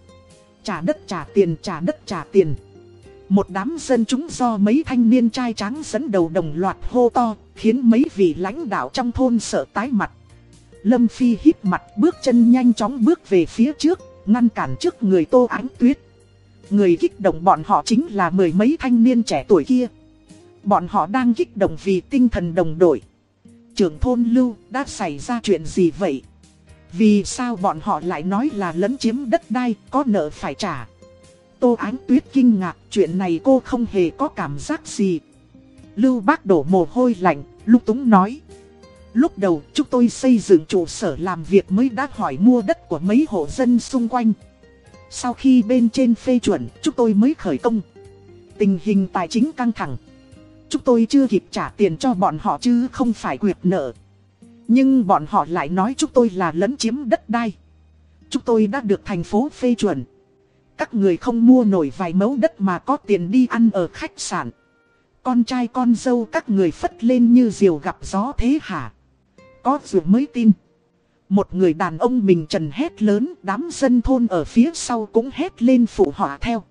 Speaker 1: Trả đất trả tiền trả đất trả tiền. Một đám dân chúng do mấy thanh niên trai trắng dẫn đầu đồng loạt hô to, khiến mấy vị lãnh đạo trong thôn sợ tái mặt. Lâm Phi hít mặt bước chân nhanh chóng bước về phía trước, ngăn cản trước người Tô Ánh Tuyết. Người kích động bọn họ chính là mười mấy thanh niên trẻ tuổi kia. Bọn họ đang kích động vì tinh thần đồng đội. Trưởng thôn Lưu đã xảy ra chuyện gì vậy? Vì sao bọn họ lại nói là lấn chiếm đất đai, có nợ phải trả? Tô Ánh Tuyết kinh ngạc, chuyện này cô không hề có cảm giác gì. Lưu bác đổ mồ hôi lạnh, lúc túng nói. Lúc đầu chúng tôi xây dựng trụ sở làm việc mới đã hỏi mua đất của mấy hộ dân xung quanh. Sau khi bên trên phê chuẩn, chúng tôi mới khởi công. Tình hình tài chính căng thẳng. Chúng tôi chưa kịp trả tiền cho bọn họ chứ không phải quyệt nợ. Nhưng bọn họ lại nói chúng tôi là lấn chiếm đất đai. Chúng tôi đã được thành phố phê chuẩn. Các người không mua nổi vài mẫu đất mà có tiền đi ăn ở khách sạn. Con trai con dâu các người phất lên như diều gặp gió thế hả? Có dù mới tin. Một người đàn ông mình trần hét lớn, đám dân thôn ở phía sau cũng hét lên phụ họa theo.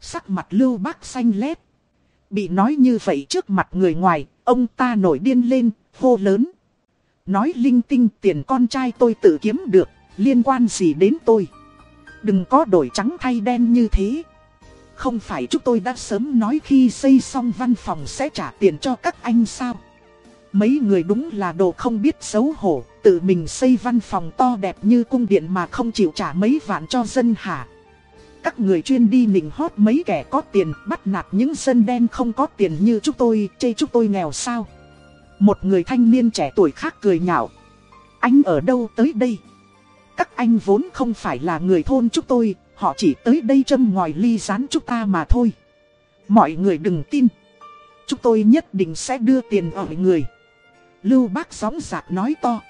Speaker 1: Sắc mặt lưu bác xanh lét. Bị nói như vậy trước mặt người ngoài, ông ta nổi điên lên, hô lớn. Nói linh tinh tiền con trai tôi tự kiếm được, liên quan gì đến tôi. Đừng có đổi trắng thay đen như thế. Không phải chúng tôi đã sớm nói khi xây xong văn phòng sẽ trả tiền cho các anh sao? Mấy người đúng là đồ không biết xấu hổ, tự mình xây văn phòng to đẹp như cung điện mà không chịu trả mấy vạn cho dân hả? Các người chuyên đi nịnh hót mấy kẻ có tiền, bắt nạt những dân đen không có tiền như chúng tôi, chê chúng tôi nghèo sao? Một người thanh niên trẻ tuổi khác cười nhạo. Anh ở đâu tới đây? Các anh vốn không phải là người thôn chúng tôi, họ chỉ tới đây châm ngòi ly rán chúng ta mà thôi. Mọi người đừng tin. Chúng tôi nhất định sẽ đưa tiền ở người. Lưu bác sóng giạc nói to.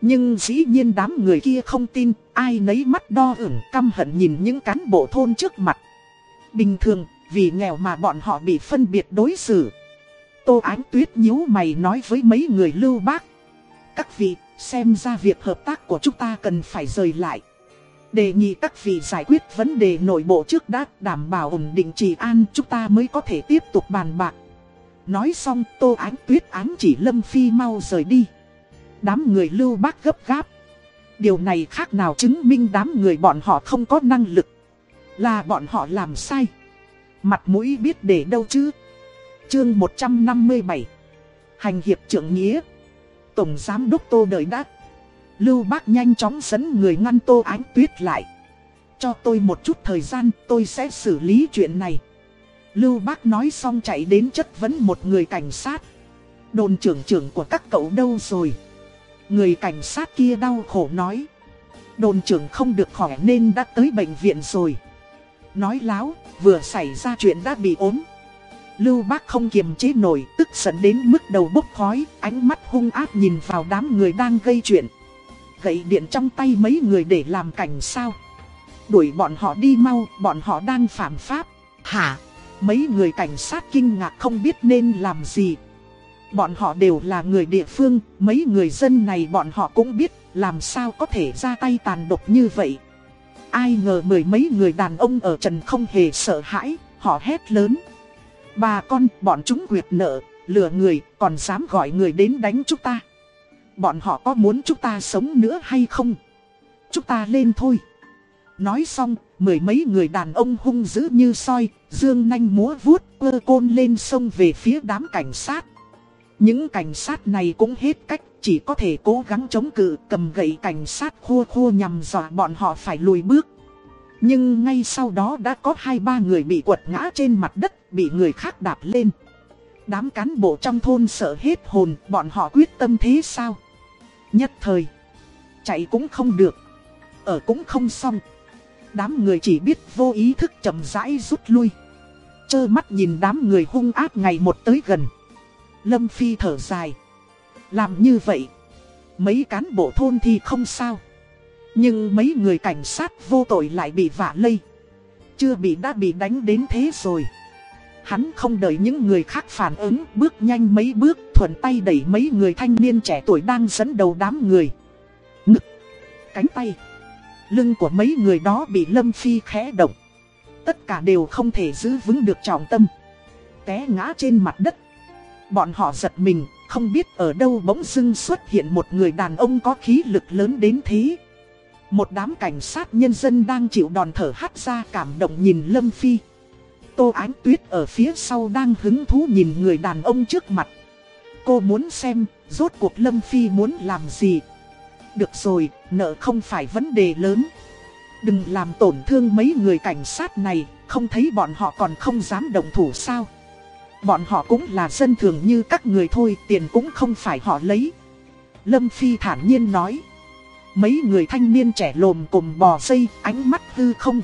Speaker 1: Nhưng dĩ nhiên đám người kia không tin, ai nấy mắt đo ửng căm hận nhìn những cán bộ thôn trước mặt. Bình thường, vì nghèo mà bọn họ bị phân biệt đối xử. Tô Ánh Tuyết nhíu mày nói với mấy người lưu bác. Các vị, xem ra việc hợp tác của chúng ta cần phải rời lại. Đề nghị các vị giải quyết vấn đề nội bộ trước đã đảm bảo ổn định trị an chúng ta mới có thể tiếp tục bàn bạc. Nói xong, Tô Ánh Tuyết Ánh chỉ Lâm Phi mau rời đi. Đám người lưu bác gấp gáp. Điều này khác nào chứng minh đám người bọn họ không có năng lực. Là bọn họ làm sai. Mặt mũi biết để đâu chứ. Chương 157 Hành hiệp trưởng nghĩa Tổng Giám Đốc Tô đời đã. Lưu Bác nhanh chóng dẫn người ngăn Tô Ánh Tuyết lại Cho tôi một chút thời gian, tôi sẽ xử lý chuyện này Lưu Bác nói xong chạy đến chất vấn một người cảnh sát Đồn trưởng trưởng của các cậu đâu rồi Người cảnh sát kia đau khổ nói Đồn trưởng không được khỏe nên đã tới bệnh viện rồi Nói láo, vừa xảy ra chuyện đã bị ốm Lưu bác không kiềm chế nổi, tức giận đến mức đầu bốc khói, ánh mắt hung ác nhìn vào đám người đang gây chuyện. Gậy điện trong tay mấy người để làm cảnh sao. Đuổi bọn họ đi mau, bọn họ đang phạm pháp. Hả? Mấy người cảnh sát kinh ngạc không biết nên làm gì. Bọn họ đều là người địa phương, mấy người dân này bọn họ cũng biết làm sao có thể ra tay tàn độc như vậy. Ai ngờ mười mấy người đàn ông ở trần không hề sợ hãi, họ hét lớn. Bà con, bọn chúng quyệt nợ, lừa người, còn dám gọi người đến đánh chúng ta. Bọn họ có muốn chúng ta sống nữa hay không? Chúng ta lên thôi. Nói xong, mười mấy người đàn ông hung dữ như soi, dương nanh múa vuốt, cơ côn lên sông về phía đám cảnh sát. Những cảnh sát này cũng hết cách, chỉ có thể cố gắng chống cự, cầm gậy cảnh sát khua khua nhằm dọa bọn họ phải lùi bước. Nhưng ngay sau đó đã có hai ba người bị quật ngã trên mặt đất, bị người khác đạp lên. Đám cán bộ trong thôn sợ hết hồn, bọn họ quyết tâm thế sao? Nhất thời, chạy cũng không được, ở cũng không xong. Đám người chỉ biết vô ý thức chậm rãi rút lui. Chơ mắt nhìn đám người hung ác ngày một tới gần. Lâm Phi thở dài. Làm như vậy, mấy cán bộ thôn thì không sao. Nhưng mấy người cảnh sát vô tội lại bị vả lây. Chưa bị đã bị đánh đến thế rồi. Hắn không đợi những người khác phản ứng, bước nhanh mấy bước, thuận tay đẩy mấy người thanh niên trẻ tuổi đang dẫn đầu đám người. Ngực, cánh tay, lưng của mấy người đó bị Lâm Phi khẽ động. Tất cả đều không thể giữ vững được trọng tâm. Té ngã trên mặt đất. Bọn họ giật mình, không biết ở đâu bỗng dưng xuất hiện một người đàn ông có khí lực lớn đến thế. Một đám cảnh sát nhân dân đang chịu đòn thở hắt ra cảm động nhìn Lâm Phi. Tô Ánh Tuyết ở phía sau đang hứng thú nhìn người đàn ông trước mặt. Cô muốn xem, rốt cuộc Lâm Phi muốn làm gì. Được rồi, nợ không phải vấn đề lớn. Đừng làm tổn thương mấy người cảnh sát này, không thấy bọn họ còn không dám động thủ sao. Bọn họ cũng là dân thường như các người thôi, tiền cũng không phải họ lấy. Lâm Phi thản nhiên nói. Mấy người thanh niên trẻ lồm cồm bò dây, ánh mắt hư không.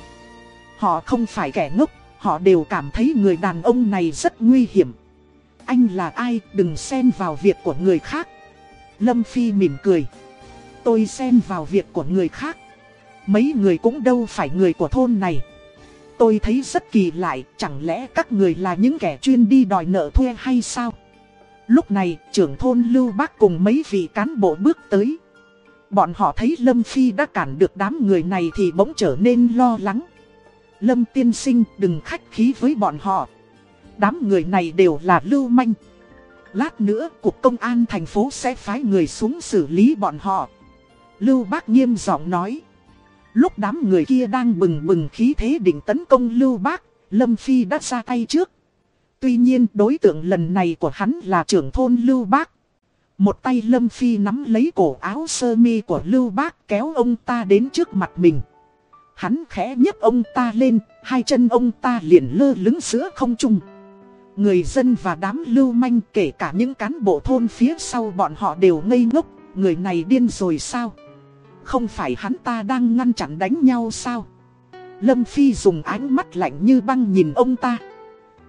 Speaker 1: Họ không phải kẻ ngốc, họ đều cảm thấy người đàn ông này rất nguy hiểm. anh là ai, đừng xen vào việc của người khác. Lâm Phi mỉm cười. Tôi xen vào việc của người khác. Mấy người cũng đâu phải người của thôn này. Tôi thấy rất kỳ lại, chẳng lẽ các người là những kẻ chuyên đi đòi nợ thuê hay sao? Lúc này, trưởng thôn Lưu Bác cùng mấy vị cán bộ bước tới. Bọn họ thấy Lâm Phi đã cản được đám người này thì bỗng trở nên lo lắng. Lâm tiên sinh đừng khách khí với bọn họ. Đám người này đều là lưu manh. Lát nữa, Cục Công an thành phố sẽ phái người xuống xử lý bọn họ. Lưu Bác nghiêm giọng nói. Lúc đám người kia đang bừng bừng khí thế định tấn công Lưu Bác, Lâm Phi đã ra tay trước. Tuy nhiên đối tượng lần này của hắn là trưởng thôn Lưu Bác. Một tay Lâm Phi nắm lấy cổ áo sơ mi của Lưu Bác kéo ông ta đến trước mặt mình. Hắn khẽ nhấc ông ta lên, hai chân ông ta liền lơ lứng giữa không trung. Người dân và đám lưu manh kể cả những cán bộ thôn phía sau bọn họ đều ngây ngốc, người này điên rồi sao? Không phải hắn ta đang ngăn chặn đánh nhau sao? Lâm Phi dùng ánh mắt lạnh như băng nhìn ông ta.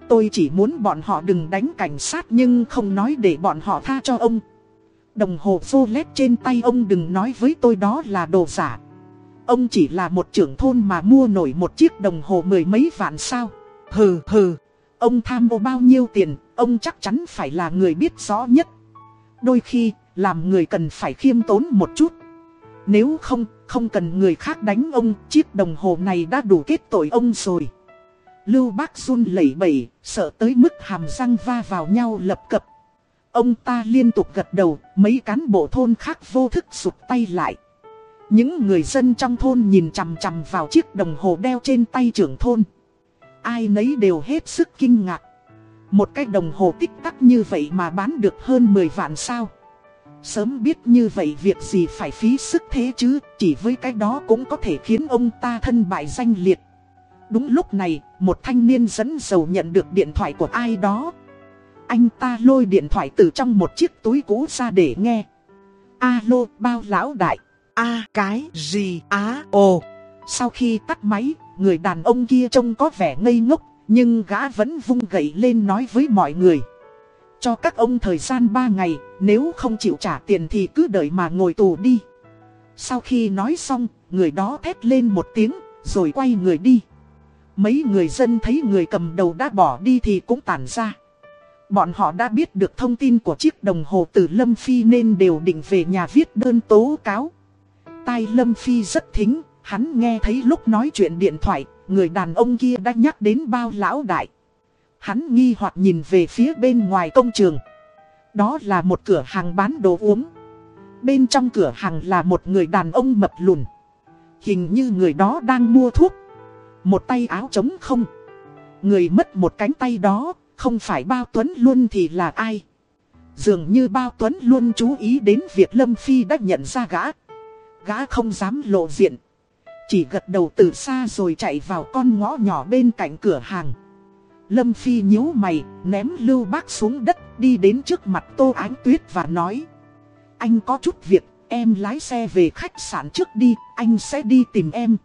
Speaker 1: Tôi chỉ muốn bọn họ đừng đánh cảnh sát nhưng không nói để bọn họ tha cho ông. Đồng hồ Rolex trên tay ông đừng nói với tôi đó là đồ giả. Ông chỉ là một trưởng thôn mà mua nổi một chiếc đồng hồ mười mấy vạn sao. Hừ hừ, ông tham ô bao nhiêu tiền, ông chắc chắn phải là người biết rõ nhất. Đôi khi, làm người cần phải khiêm tốn một chút. Nếu không, không cần người khác đánh ông, chiếc đồng hồ này đã đủ kết tội ông rồi. Lưu bác run lẩy bẩy, sợ tới mức hàm răng va vào nhau lập cập. Ông ta liên tục gật đầu, mấy cán bộ thôn khác vô thức sụt tay lại. Những người dân trong thôn nhìn chằm chằm vào chiếc đồng hồ đeo trên tay trưởng thôn. Ai nấy đều hết sức kinh ngạc. Một cái đồng hồ tích tắc như vậy mà bán được hơn 10 vạn sao. Sớm biết như vậy việc gì phải phí sức thế chứ, chỉ với cái đó cũng có thể khiến ông ta thân bại danh liệt. Đúng lúc này, một thanh niên dẫn dầu nhận được điện thoại của ai đó. Anh ta lôi điện thoại từ trong một chiếc túi cũ ra để nghe. Alo, bao lão đại.
Speaker 2: A cái gì á ồ.
Speaker 1: Sau khi tắt máy, người đàn ông kia trông có vẻ ngây ngốc, nhưng gã vẫn vung gậy lên nói với mọi người. Cho các ông thời gian 3 ngày, nếu không chịu trả tiền thì cứ đợi mà ngồi tù đi. Sau khi nói xong, người đó thét lên một tiếng, rồi quay người đi. Mấy người dân thấy người cầm đầu đã bỏ đi thì cũng tản ra. Bọn họ đã biết được thông tin của chiếc đồng hồ từ Lâm Phi nên đều định về nhà viết đơn tố cáo. Tai Lâm Phi rất thính, hắn nghe thấy lúc nói chuyện điện thoại, người đàn ông kia đã nhắc đến bao lão đại. Hắn nghi hoặc nhìn về phía bên ngoài công trường. Đó là một cửa hàng bán đồ uống. Bên trong cửa hàng là một người đàn ông mập lùn. Hình như người đó đang mua thuốc. Một tay áo trống không. Người mất một cánh tay đó, không phải Bao Tuấn luôn thì là ai. Dường như Bao Tuấn luôn chú ý đến việc Lâm Phi đã nhận ra gã. Gã không dám lộ diện. Chỉ gật đầu từ xa rồi chạy vào con ngõ nhỏ bên cạnh cửa hàng. Lâm Phi nhíu mày, ném lưu bác xuống đất, đi đến trước mặt Tô Ánh Tuyết và nói. Anh có chút việc, em lái xe về khách sạn trước đi, anh sẽ đi tìm em.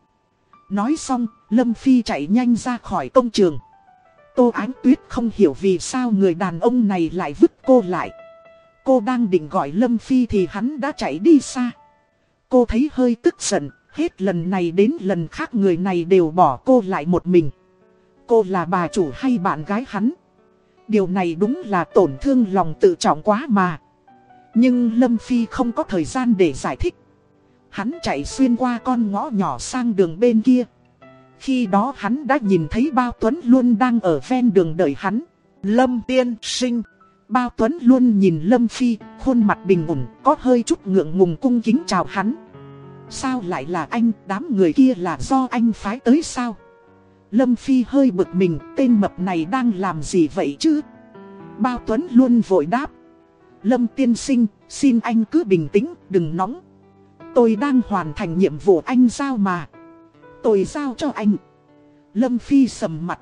Speaker 1: Nói xong, Lâm Phi chạy nhanh ra khỏi công trường. Tô Ánh Tuyết không hiểu vì sao người đàn ông này lại vứt cô lại. Cô đang định gọi Lâm Phi thì hắn đã chạy đi xa. Cô thấy hơi tức giận, hết lần này đến lần khác người này đều bỏ cô lại một mình. Cô là bà chủ hay bạn gái hắn? Điều này đúng là tổn thương lòng tự trọng quá mà. Nhưng Lâm Phi không có thời gian để giải thích. Hắn chạy xuyên qua con ngõ nhỏ sang đường bên kia. Khi đó hắn đã nhìn thấy Bao Tuấn luôn đang ở ven đường đợi hắn.
Speaker 2: Lâm tiên sinh.
Speaker 1: Bao Tuấn luôn nhìn Lâm Phi, khuôn mặt bình ổn, có hơi chút ngượng ngùng cung kính chào hắn. Sao lại là anh, đám người kia là do anh phái tới sao? Lâm Phi hơi bực mình, tên mập này đang làm gì vậy chứ? Bao Tuấn luôn vội đáp. Lâm tiên sinh, xin anh cứ bình tĩnh, đừng nóng. Tôi đang hoàn thành nhiệm vụ anh giao mà. Tôi giao cho anh. Lâm Phi sầm mặt.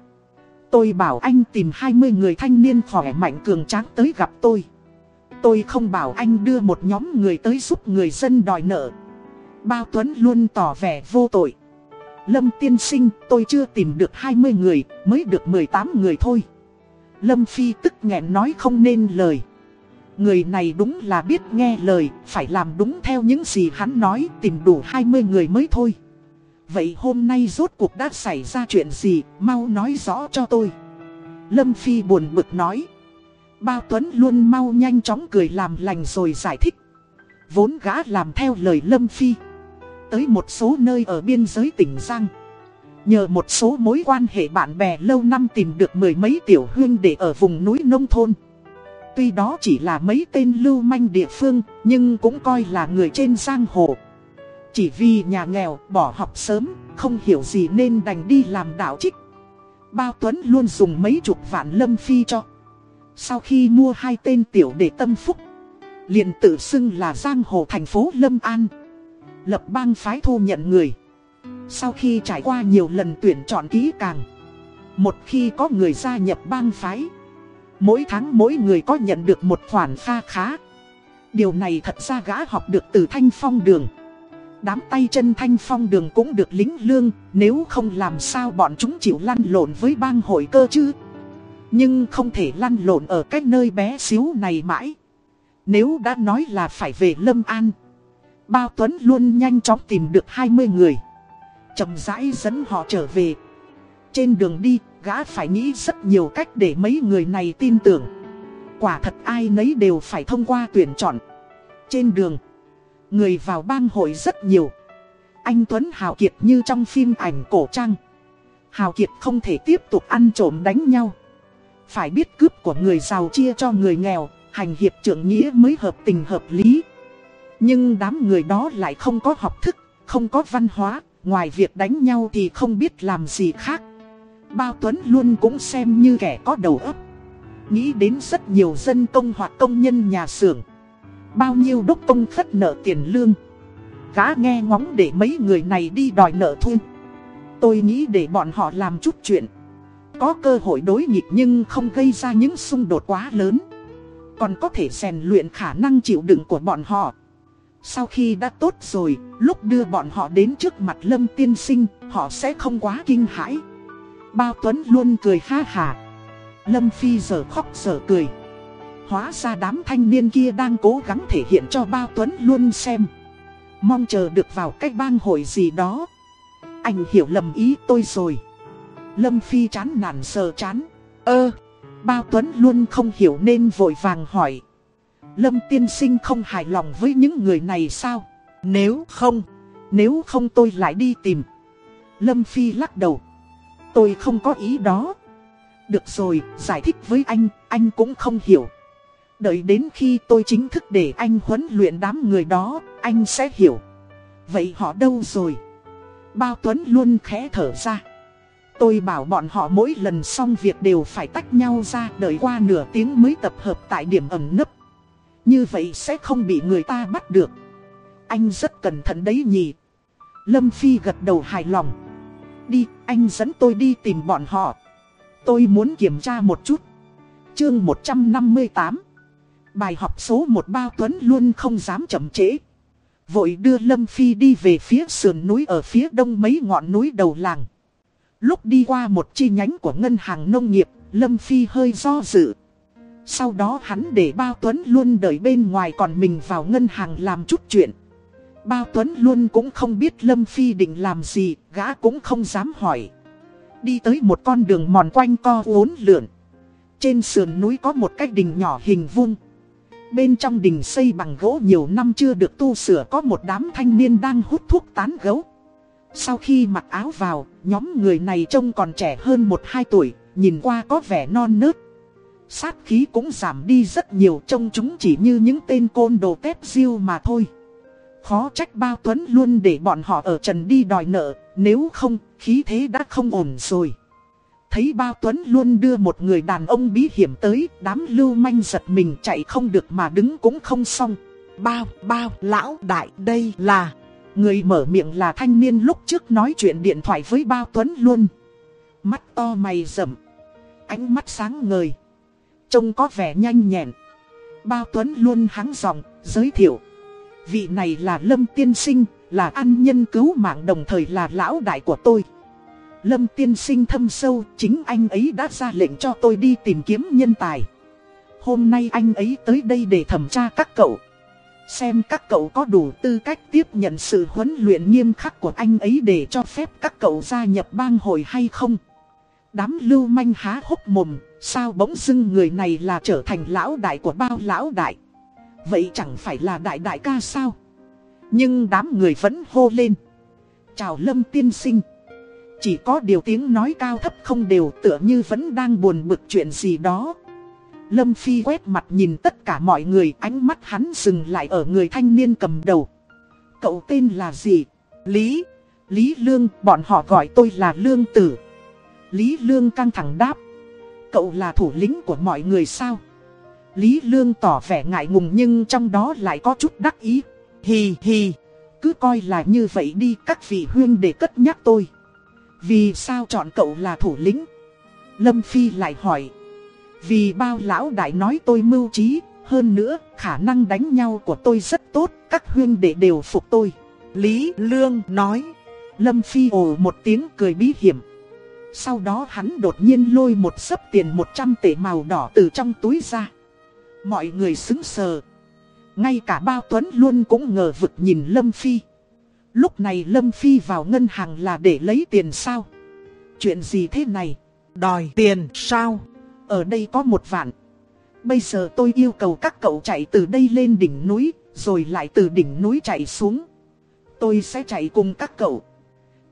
Speaker 1: Tôi bảo anh tìm 20 người thanh niên khỏe mạnh cường tráng tới gặp tôi. Tôi không bảo anh đưa một nhóm người tới giúp người dân đòi nợ. Bao Tuấn luôn tỏ vẻ vô tội. Lâm tiên sinh tôi chưa tìm được 20 người, mới được 18 người thôi. Lâm Phi tức nghẹn nói không nên lời. Người này đúng là biết nghe lời, phải làm đúng theo những gì hắn nói, tìm đủ 20 người mới thôi. Vậy hôm nay rốt cuộc đã xảy ra chuyện gì, mau nói rõ cho tôi. Lâm Phi buồn bực nói. Bao Tuấn luôn mau nhanh chóng cười làm lành rồi giải thích. Vốn gã làm theo lời Lâm Phi. Tới một số nơi ở biên giới tỉnh Giang. Nhờ một số mối quan hệ bạn bè lâu năm tìm được mười mấy tiểu hương để ở vùng núi nông thôn. Tuy đó chỉ là mấy tên lưu manh địa phương, nhưng cũng coi là người trên giang hồ. Chỉ vì nhà nghèo, bỏ học sớm, không hiểu gì nên đành đi làm đạo trích. Bao Tuấn luôn dùng mấy chục vạn lâm phi cho. Sau khi mua hai tên tiểu để tâm phúc, liền tự xưng là giang hồ thành phố Lâm An. Lập bang phái thu nhận người. Sau khi trải qua nhiều lần tuyển chọn kỹ càng, một khi có người gia nhập bang phái, mỗi tháng mỗi người có nhận được một khoản pha khá. Điều này thật ra gã học được từ Thanh Phong Đường. Đám tay chân Thanh Phong Đường cũng được lính lương, nếu không làm sao bọn chúng chịu lăn lộn với bang hội cơ chứ. Nhưng không thể lăn lộn ở cái nơi bé xíu này mãi. Nếu đã nói là phải về Lâm An, Bao Tuấn luôn nhanh chóng tìm được 20 người chậm rãi dẫn họ trở về. Trên đường đi, gã phải nghĩ rất nhiều cách để mấy người này tin tưởng. Quả thật ai nấy đều phải thông qua tuyển chọn. Trên đường, người vào bang hội rất nhiều. Anh Tuấn Hào Kiệt như trong phim ảnh cổ trang. Hào Kiệt không thể tiếp tục ăn trộm đánh nhau. Phải biết cướp của người giàu chia cho người nghèo, hành hiệp trưởng nghĩa mới hợp tình hợp lý. Nhưng đám người đó lại không có học thức, không có văn hóa, Ngoài việc đánh nhau thì không biết làm gì khác. Bao Tuấn luôn cũng xem như kẻ có đầu óc. Nghĩ đến rất nhiều dân công hoặc công nhân nhà xưởng. Bao nhiêu đốc công khất nợ tiền lương. Gã nghe ngóng để mấy người này đi đòi nợ thuê Tôi nghĩ để bọn họ làm chút chuyện. Có cơ hội đối nghịch nhưng không gây ra những xung đột quá lớn. Còn có thể rèn luyện khả năng chịu đựng của bọn họ sau khi đã tốt rồi, lúc đưa bọn họ đến trước mặt Lâm tiên sinh, họ sẽ không quá kinh hãi. Bao Tuấn luôn cười ha hà. Lâm Phi giờ khóc giờ cười. Hóa ra đám thanh niên kia đang cố gắng thể hiện cho Bao Tuấn luôn xem. Mong chờ được vào cách bang hội gì đó. Anh hiểu lầm ý tôi rồi. Lâm Phi chán nản sờ chán. Ơ, Bao Tuấn luôn không hiểu nên vội vàng hỏi. Lâm tiên sinh không hài lòng với những người này sao? Nếu không, nếu không tôi lại đi tìm. Lâm Phi lắc đầu. Tôi không có ý đó. Được rồi, giải thích với anh, anh cũng không hiểu. Đợi đến khi tôi chính thức để anh huấn luyện đám người đó, anh sẽ hiểu. Vậy họ đâu rồi? Bao Tuấn luôn khẽ thở ra. Tôi bảo bọn họ mỗi lần xong việc đều phải tách nhau ra đợi qua nửa tiếng mới tập hợp tại điểm ẩn nấp. Như vậy sẽ không bị người ta bắt được. Anh rất cẩn thận đấy nhỉ. Lâm Phi gật đầu hài lòng. Đi, anh dẫn tôi đi tìm bọn họ. Tôi muốn kiểm tra một chút. Chương 158 Bài học số 1 Bao Tuấn luôn không dám chậm trễ. Vội đưa Lâm Phi đi về phía sườn núi ở phía đông mấy ngọn núi đầu làng. Lúc đi qua một chi nhánh của ngân hàng nông nghiệp Lâm Phi hơi do dự sau đó hắn để Bao Tuấn luôn đợi bên ngoài còn mình vào ngân hàng làm chút chuyện. Bao Tuấn luôn cũng không biết Lâm Phi định làm gì, gã cũng không dám hỏi. Đi tới một con đường mòn quanh co uốn lượn. Trên sườn núi có một cái đình nhỏ hình vuông. Bên trong đình xây bằng gỗ nhiều năm chưa được tu sửa có một đám thanh niên đang hút thuốc tán gấu. Sau khi mặc áo vào, nhóm người này trông còn trẻ hơn 1-2 tuổi, nhìn qua có vẻ non nớt. Sát khí cũng giảm đi rất nhiều trông chúng chỉ như những tên côn đồ tép diêu mà thôi. Khó trách bao tuấn luôn để bọn họ ở trần đi đòi nợ, nếu không, khí thế đã không ổn rồi. Thấy bao tuấn luôn đưa một người đàn ông bí hiểm tới, đám lưu manh giật mình chạy không được mà đứng cũng không xong. Bao, bao, lão đại đây là... Người mở miệng là thanh niên lúc trước nói chuyện điện thoại với bao tuấn luôn. Mắt to mày rậm, ánh mắt sáng ngời. Trông có vẻ nhanh nhẹn. Bao Tuấn luôn hắng giọng, giới thiệu. Vị này là Lâm Tiên Sinh, là ăn nhân cứu mạng đồng thời là lão đại của tôi. Lâm tiên sinh thâm sâu, chính anh ấy đã ra lệnh cho tôi đi tìm kiếm nhân tài. Hôm nay anh ấy tới đây để thẩm tra các cậu. Xem các cậu có đủ tư cách tiếp nhận sự huấn luyện nghiêm khắc của anh ấy để cho phép các cậu gia nhập bang hội hay không. Đám lưu manh há hốc mồm, sao bỗng dưng người này là trở thành lão đại của bao lão đại. Vậy chẳng phải là đại đại ca sao? Nhưng đám người vẫn hô lên. Chào Lâm tiên sinh. Chỉ có điều tiếng nói cao thấp không đều tựa như vẫn đang buồn bực chuyện gì đó. Lâm Phi quét mặt nhìn tất cả mọi người ánh mắt hắn dừng lại ở người thanh niên cầm đầu. Cậu tên là gì? Lý. Lý Lương, bọn họ gọi tôi là Lương Tử. Lý Lương căng thẳng đáp. Cậu là thủ lĩnh của mọi người sao? Lý Lương tỏ vẻ ngại ngùng nhưng trong đó lại có chút đắc ý. Hì hì, cứ coi là như vậy đi các vị huyên để cất nhắc tôi. Vì sao chọn cậu là thủ lĩnh? Lâm Phi lại hỏi. Vì bao lão đại nói tôi mưu trí, hơn nữa khả năng đánh nhau của tôi rất tốt, các huyên đệ đều phục tôi. Lý Lương nói. Lâm Phi ồ một tiếng cười bí hiểm. Sau đó hắn đột nhiên lôi một sấp tiền 100 tệ màu đỏ từ trong túi ra. Mọi người xứng sờ. Ngay cả bao tuấn luôn cũng ngờ vực nhìn Lâm Phi. Lúc này Lâm Phi vào ngân hàng là để lấy tiền sao? Chuyện gì thế này?
Speaker 2: Đòi tiền sao?
Speaker 1: Ở đây có một vạn. Bây giờ tôi yêu cầu các cậu chạy từ đây lên đỉnh núi, rồi lại từ đỉnh núi chạy xuống. Tôi sẽ chạy cùng các cậu.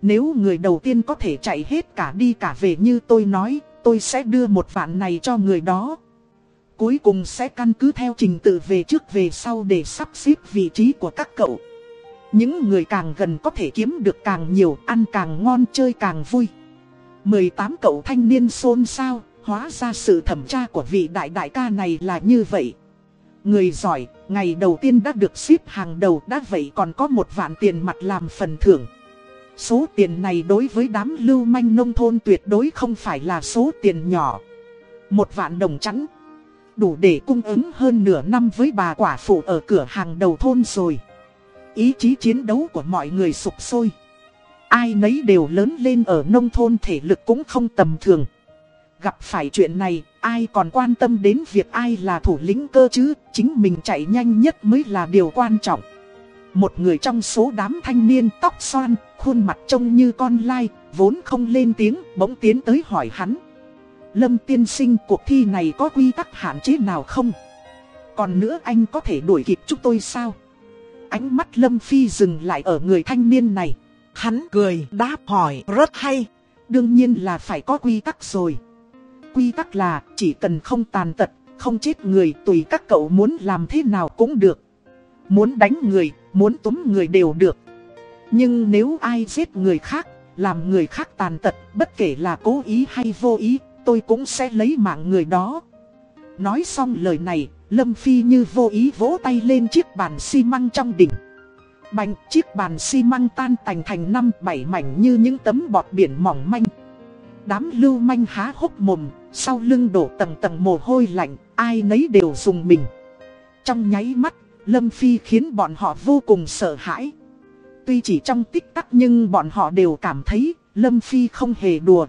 Speaker 1: Nếu người đầu tiên có thể chạy hết cả đi cả về như tôi nói, tôi sẽ đưa một vạn này cho người đó. Cuối cùng sẽ căn cứ theo trình tự về trước về sau để sắp xếp vị trí của các cậu. Những người càng gần có thể kiếm được càng nhiều, ăn càng ngon, chơi càng vui. 18 cậu thanh niên xôn xao, hóa ra sự thẩm tra của vị đại đại ca này là như vậy. Người giỏi, ngày đầu tiên đã được xếp hàng đầu đã vậy còn có một vạn tiền mặt làm phần thưởng. Số tiền này đối với đám lưu manh nông thôn tuyệt đối không phải là số tiền nhỏ. Một vạn đồng chắn, đủ để cung ứng hơn nửa năm với bà quả phụ ở cửa hàng đầu thôn rồi. Ý chí chiến đấu của mọi người sụp sôi. Ai nấy đều lớn lên ở nông thôn thể lực cũng không tầm thường. Gặp phải chuyện này, ai còn quan tâm đến việc ai là thủ lĩnh cơ chứ, chính mình chạy nhanh nhất mới là điều quan trọng. Một người trong số đám thanh niên tóc xoan, khuôn mặt trông như con lai, vốn không lên tiếng, bỗng tiến tới hỏi hắn. Lâm tiên sinh cuộc thi này có quy tắc hạn chế nào không? Còn nữa anh có thể đuổi kịp chúng tôi sao? Ánh mắt Lâm Phi dừng lại ở người thanh niên này.
Speaker 2: Hắn cười đáp hỏi rất hay.
Speaker 1: Đương nhiên là phải có quy tắc rồi. Quy tắc là chỉ cần không tàn tật, không chết người tùy các cậu muốn làm thế nào cũng được. Muốn đánh người, muốn túm người đều được. Nhưng nếu ai giết người khác, làm người khác tàn tật, bất kể là cố ý hay vô ý, tôi cũng sẽ lấy mạng người đó. Nói xong lời này, Lâm Phi như vô ý vỗ tay lên chiếc bàn xi măng trong đỉnh. Bành chiếc bàn xi măng tan tành thành năm bảy mảnh như những tấm bọt biển mỏng manh. Đám lưu manh há hốc mồm, sau lưng đổ tầng tầng mồ hôi lạnh, ai nấy đều dùng mình. Trong nháy mắt, Lâm Phi khiến bọn họ vô cùng sợ hãi. Tuy chỉ trong tích tắc nhưng bọn họ đều cảm thấy Lâm Phi không hề đùa.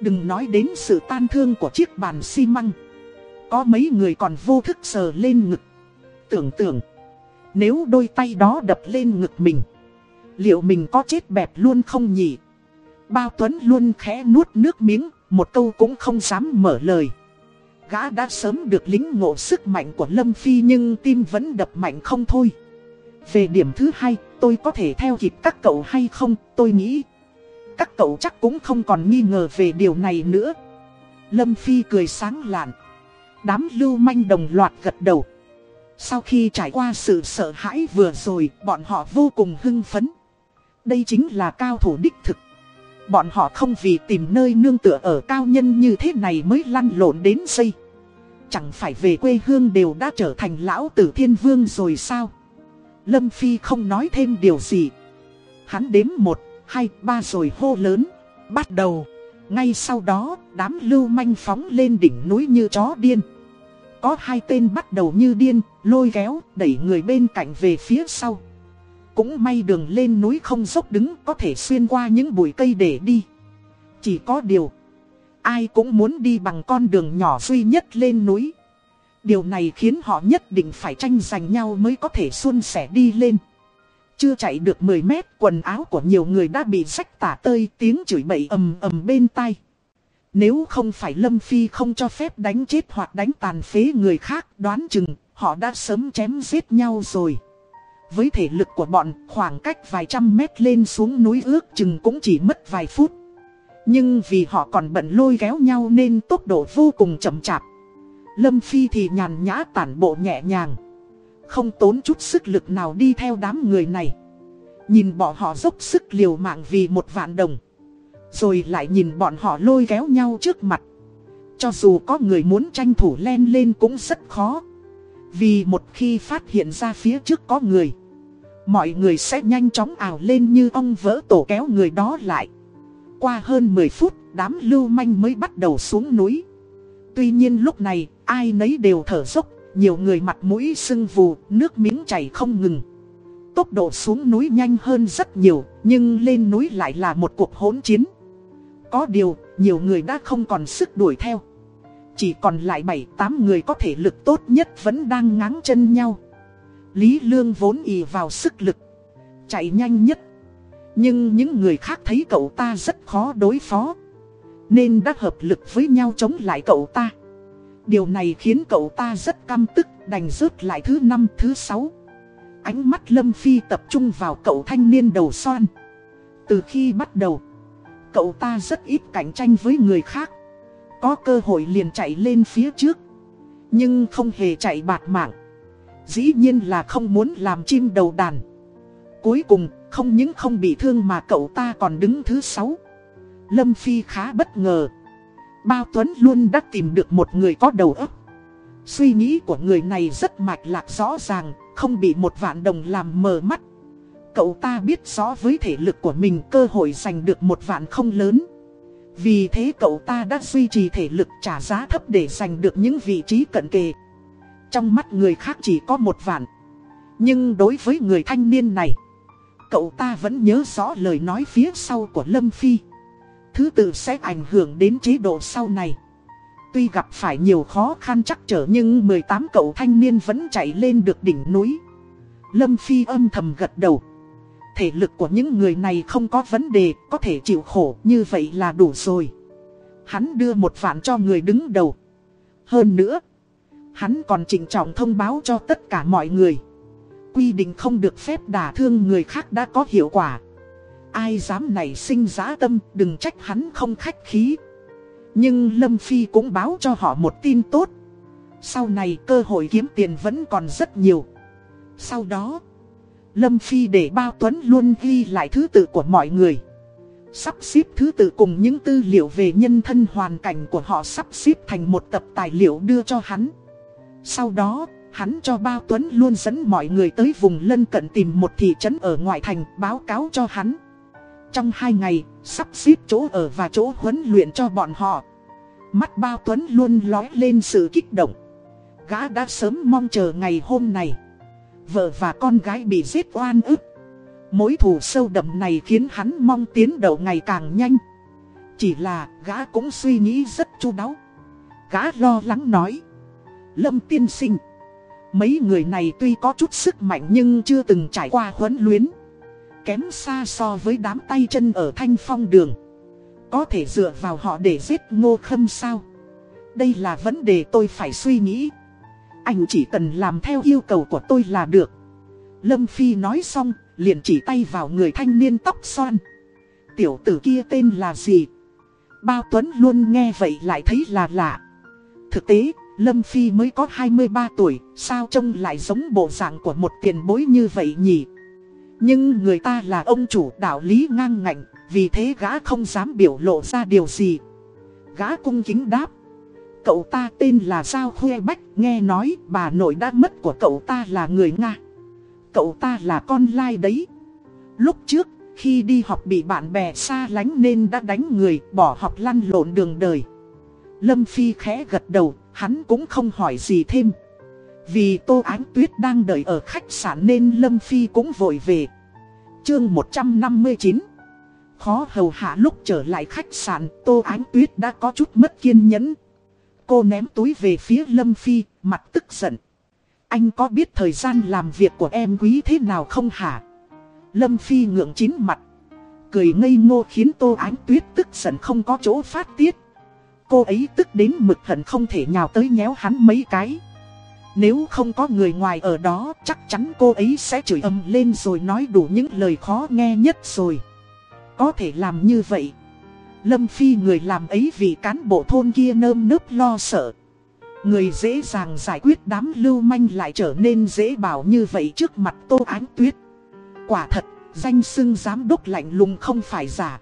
Speaker 1: Đừng nói đến sự tan thương của chiếc bàn xi măng. Có mấy người còn vô thức sờ lên ngực. Tưởng tượng, nếu đôi tay đó đập lên ngực mình, liệu mình có chết bẹp luôn không nhỉ? Bao Tuấn luôn khẽ nuốt nước miếng, một câu cũng không dám mở lời. Gã đã sớm được lính ngộ sức mạnh của Lâm Phi nhưng tim vẫn đập mạnh không thôi. Về điểm thứ hai, tôi có thể theo kịp các cậu hay không, tôi nghĩ. Các cậu chắc cũng không còn nghi ngờ về điều này nữa. Lâm Phi cười sáng lạn. Đám lưu manh đồng loạt gật đầu. Sau khi trải qua sự sợ hãi vừa rồi, bọn họ vô cùng hưng phấn. Đây chính là cao thủ đích thực. Bọn họ không vì tìm nơi nương tựa ở cao nhân như thế này mới lăn lộn đến xây. Chẳng phải về quê hương đều đã trở thành lão tử thiên vương rồi sao? Lâm Phi không nói thêm điều gì. Hắn đếm một, hai, ba rồi hô lớn. Bắt đầu. Ngay sau đó, đám lưu manh phóng lên đỉnh núi như chó điên. Có hai tên bắt đầu như điên, lôi kéo, đẩy người bên cạnh về phía sau. Cũng may đường lên núi không dốc đứng có thể xuyên qua những bụi cây để đi. Chỉ có điều, ai cũng muốn đi bằng con đường nhỏ duy nhất lên núi. Điều này khiến họ nhất định phải tranh giành nhau mới có thể xuân sẻ đi lên. Chưa chạy được 10 mét, quần áo của nhiều người đã bị rách tả tơi, tiếng chửi bậy ầm ầm bên tai. Nếu không phải Lâm Phi không cho phép đánh chết hoặc đánh tàn phế người khác, đoán chừng, họ đã sớm chém giết nhau rồi. Với thể lực của bọn, khoảng cách vài trăm mét lên xuống núi ước chừng cũng chỉ mất vài phút. Nhưng vì họ còn bận lôi kéo nhau nên tốc độ vô cùng chậm chạp. Lâm Phi thì nhàn nhã tản bộ nhẹ nhàng. Không tốn chút sức lực nào đi theo đám người này. Nhìn bọn họ dốc sức liều mạng vì một vạn đồng. Rồi lại nhìn bọn họ lôi kéo nhau trước mặt. Cho dù có người muốn tranh thủ len lên cũng rất khó. Vì một khi phát hiện ra phía trước có người, Mọi người sẽ nhanh chóng ảo lên như ông vỡ tổ kéo người đó lại Qua hơn 10 phút, đám lưu manh mới bắt đầu xuống núi Tuy nhiên lúc này, ai nấy đều thở dốc, Nhiều người mặt mũi sưng vù, nước miếng chảy không ngừng Tốc độ xuống núi nhanh hơn rất nhiều, Nhưng lên núi lại là một cuộc hỗn chiến Có điều, nhiều người đã không còn sức đuổi theo chỉ còn lại 7-8 người có thể lực tốt nhất vẫn đang ngáng chân nhau. Lý Lương vốn ì vào sức lực. Chạy nhanh nhất. Nhưng những người khác thấy cậu ta rất khó đối phó. Nên đã hợp lực với nhau chống lại cậu ta. Điều này khiến cậu ta rất căm tức đành rớt lại thứ năm thứ sáu. Ánh mắt Lâm Phi tập trung vào cậu thanh niên đầu xoan. Từ khi bắt đầu, cậu ta rất ít cạnh tranh với người khác. Có cơ hội liền chạy lên phía trước Nhưng không hề chạy bạt mạng Dĩ nhiên là không muốn làm chim đầu đàn Cuối cùng không những không bị thương mà cậu ta còn đứng thứ sáu Lâm Phi khá bất ngờ Bao Tuấn luôn đã tìm được một người có đầu óc Suy nghĩ của người này rất mạch lạc rõ ràng Không bị một vạn đồng làm mờ mắt Cậu ta biết rõ với thể lực của mình cơ hội giành được một vạn không lớn vì thế cậu ta đã duy trì thể lực trả giá thấp để giành được những vị trí cận kề. Trong mắt người khác chỉ có một vạn. Nhưng đối với người thanh niên này, cậu ta vẫn nhớ rõ lời nói phía sau của Lâm Phi. Thứ tự sẽ ảnh hưởng đến chế độ sau này. Tuy gặp phải nhiều khó khăn chắc trở nhưng 18 cậu thanh niên vẫn chạy lên được đỉnh núi. Lâm Phi âm thầm gật đầu thể lực của những người này không có vấn đề, có thể chịu khổ, như vậy là đủ rồi. Hắn đưa một vạn cho người đứng đầu. Hơn nữa, hắn còn chỉnh trọng thông báo cho tất cả mọi người. Quy định không được phép đả thương người khác đã có hiệu quả. Ai dám nảy sinh giá tâm, đừng trách hắn không khách khí. Nhưng Lâm Phi cũng báo cho họ một tin tốt. Sau này cơ hội kiếm tiền vẫn còn rất nhiều. Sau đó... Lâm Phi để Bao Tuấn luôn ghi lại thứ tự của mọi người. Sắp xếp thứ tự cùng những tư liệu về nhân thân hoàn cảnh của họ sắp xếp thành một tập tài liệu đưa cho hắn. Sau đó, hắn cho Bao Tuấn luôn dẫn mọi người tới vùng lân cận tìm một thị trấn ở ngoại thành báo cáo cho hắn. Trong hai ngày, sắp xếp chỗ ở và chỗ huấn luyện cho bọn họ. Mắt Bao Tuấn luôn lói lên sự kích động. Gã đã sớm mong chờ ngày hôm này. Vợ và con gái bị giết oan ức Mối thù sâu đậm này khiến hắn mong tiến đầu ngày càng nhanh Chỉ là gã cũng suy nghĩ rất chu đáo Gã lo lắng nói Lâm tiên sinh Mấy người này tuy có chút sức mạnh nhưng chưa từng trải qua huấn luyến Kém xa so với đám tay chân ở thanh phong đường Có thể dựa vào họ để giết ngô khâm sao Đây là vấn đề tôi phải suy nghĩ anh chỉ cần làm theo yêu cầu của tôi là được. Lâm Phi nói xong, liền chỉ tay vào người thanh niên tóc xoan. Tiểu tử kia tên là gì? Bao Tuấn luôn nghe vậy lại thấy là lạ. Thực tế, Lâm Phi mới có 23 tuổi, sao trông lại giống bộ dạng của một tiền bối như vậy nhỉ? Nhưng người ta là ông chủ đạo lý ngang ngạnh, vì thế gã không dám biểu lộ ra điều gì. Gã cung kính đáp. Cậu ta tên là Giao Khuê Bách, nghe nói bà nội đã mất của cậu ta là người Nga. Cậu ta là con lai đấy. Lúc trước, khi đi học bị bạn bè xa lánh nên đã đánh người, bỏ học lăn lộn đường đời. Lâm Phi khẽ gật đầu, hắn cũng không hỏi gì thêm. Vì Tô Ánh Tuyết đang đợi ở khách sạn nên Lâm Phi cũng vội về. Chương 159 Khó hầu hạ lúc trở lại khách sạn, Tô Ánh Tuyết đã có chút mất kiên nhẫn. Cô ném túi về phía Lâm Phi, mặt tức giận. Anh có biết thời gian làm việc của em quý thế nào không hả? Lâm Phi ngượng chín mặt. Cười ngây ngô khiến Tô Ánh Tuyết tức giận không có chỗ phát tiết. Cô ấy tức đến mực hận không thể nhào tới nhéo hắn mấy cái. Nếu không có người ngoài ở đó chắc chắn cô ấy sẽ chửi ầm lên rồi nói đủ những lời khó nghe nhất rồi. Có thể làm như vậy. Lâm Phi người làm ấy vì cán bộ thôn kia nơm nớp lo sợ. Người dễ dàng giải quyết đám lưu manh lại trở nên dễ bảo như vậy trước mặt Tô Ánh Tuyết. Quả thật, danh xưng giám đốc lạnh lùng không phải giả.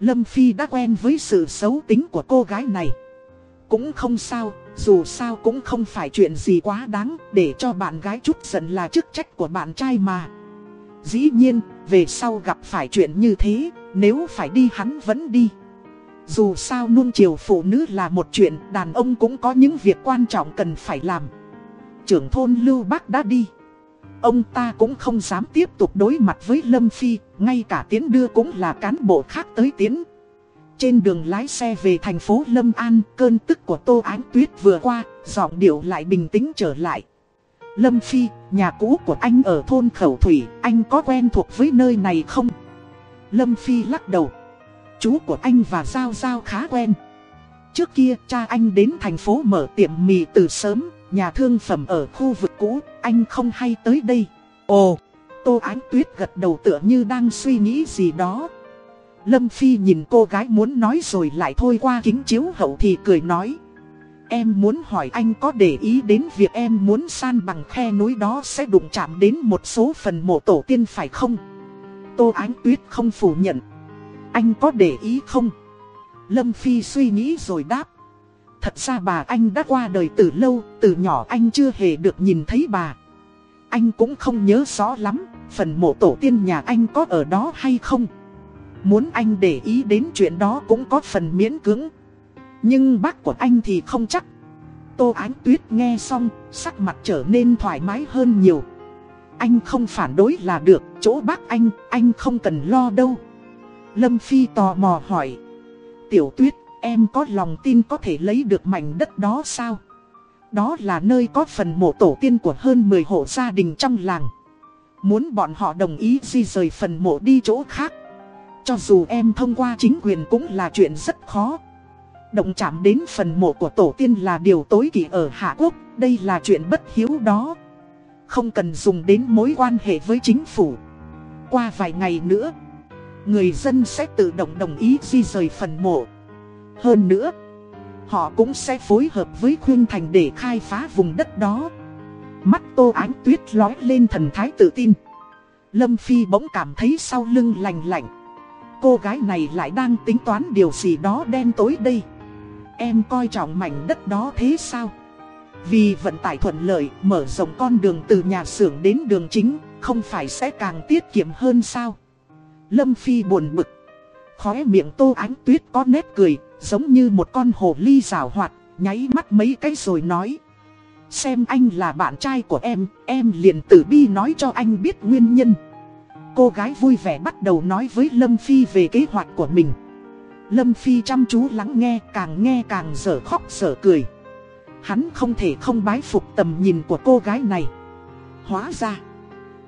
Speaker 1: Lâm Phi đã quen với sự xấu tính của cô gái này. Cũng không sao, dù sao cũng không phải chuyện gì quá đáng để cho bạn gái chút giận là chức trách của bạn trai mà. Dĩ nhiên, về sau gặp phải chuyện như thế, nếu phải đi hắn vẫn đi. Dù sao nuông chiều phụ nữ là một chuyện, đàn ông cũng có những việc quan trọng cần phải làm. Trưởng thôn Lưu Bác đã đi. Ông ta cũng không dám tiếp tục đối mặt với Lâm Phi, ngay cả tiến đưa cũng là cán bộ khác tới tiến. Trên đường lái xe về thành phố Lâm An, cơn tức của Tô Ánh Tuyết vừa qua, giọng điệu lại bình tĩnh trở lại. Lâm Phi, nhà cũ của anh ở thôn Khẩu Thủy, anh có quen thuộc với nơi này không? Lâm Phi lắc đầu. Chú của anh và Giao Giao khá quen. Trước kia cha anh đến thành phố mở tiệm mì từ sớm, nhà thương phẩm ở khu vực cũ, anh không hay tới đây. Ồ, Tô Ánh Tuyết gật đầu tựa như đang suy nghĩ gì đó. Lâm Phi nhìn cô gái muốn nói rồi lại thôi qua kính chiếu hậu thì cười nói. Em muốn hỏi anh có để ý đến việc em muốn san bằng khe núi đó sẽ đụng chạm đến một số phần mộ tổ tiên phải không? Tô Ánh Tuyết không phủ nhận. Anh có để ý không? Lâm Phi suy nghĩ rồi đáp. Thật ra bà anh đã qua đời từ lâu, từ nhỏ anh chưa hề được nhìn thấy bà. Anh cũng không nhớ rõ lắm, phần mộ tổ tiên nhà anh có ở đó hay không? Muốn anh để ý đến chuyện đó cũng có phần miễn cưỡng. Nhưng bác của anh thì không chắc. Tô Ánh Tuyết nghe xong, sắc mặt trở nên thoải mái hơn nhiều. Anh không phản đối là được, chỗ bác anh, anh không cần lo đâu. Lâm Phi tò mò hỏi. Tiểu Tuyết, em có lòng tin có thể lấy được mảnh đất đó sao? Đó là nơi có phần mộ tổ tiên của hơn 10 hộ gia đình trong làng. Muốn bọn họ đồng ý di rời phần mộ đi chỗ khác. Cho dù em thông qua chính quyền cũng là chuyện rất khó. Động chạm đến phần mộ của tổ tiên là điều tối kỵ ở Hạ Quốc, đây là chuyện bất hiếu đó. Không cần dùng đến mối quan hệ với chính phủ. Qua vài ngày nữa, người dân sẽ tự động đồng ý di rời phần mộ. Hơn nữa, họ cũng sẽ phối hợp với Khuyên Thành để khai phá vùng đất đó. Mắt Tô Ánh Tuyết lói lên thần thái tự tin. Lâm Phi bỗng cảm thấy sau lưng lành lạnh. Cô gái này lại đang tính toán điều gì đó đen tối đây. Em coi trọng mảnh đất đó thế sao? Vì vận tải thuận lợi, mở rộng con đường từ nhà xưởng đến đường chính, không phải sẽ càng tiết kiệm hơn sao? Lâm Phi buồn bực. Khóe miệng tô ánh tuyết có nét cười, giống như một con hồ ly rào hoạt, nháy mắt mấy cái rồi nói. Xem anh là bạn trai của em, em liền tử bi nói cho anh biết nguyên nhân. Cô gái vui vẻ bắt đầu nói với Lâm Phi về kế hoạch của mình. Lâm Phi chăm chú lắng nghe, càng nghe càng dở khóc dở cười. Hắn không thể không bái phục tầm nhìn của cô gái này. Hóa ra,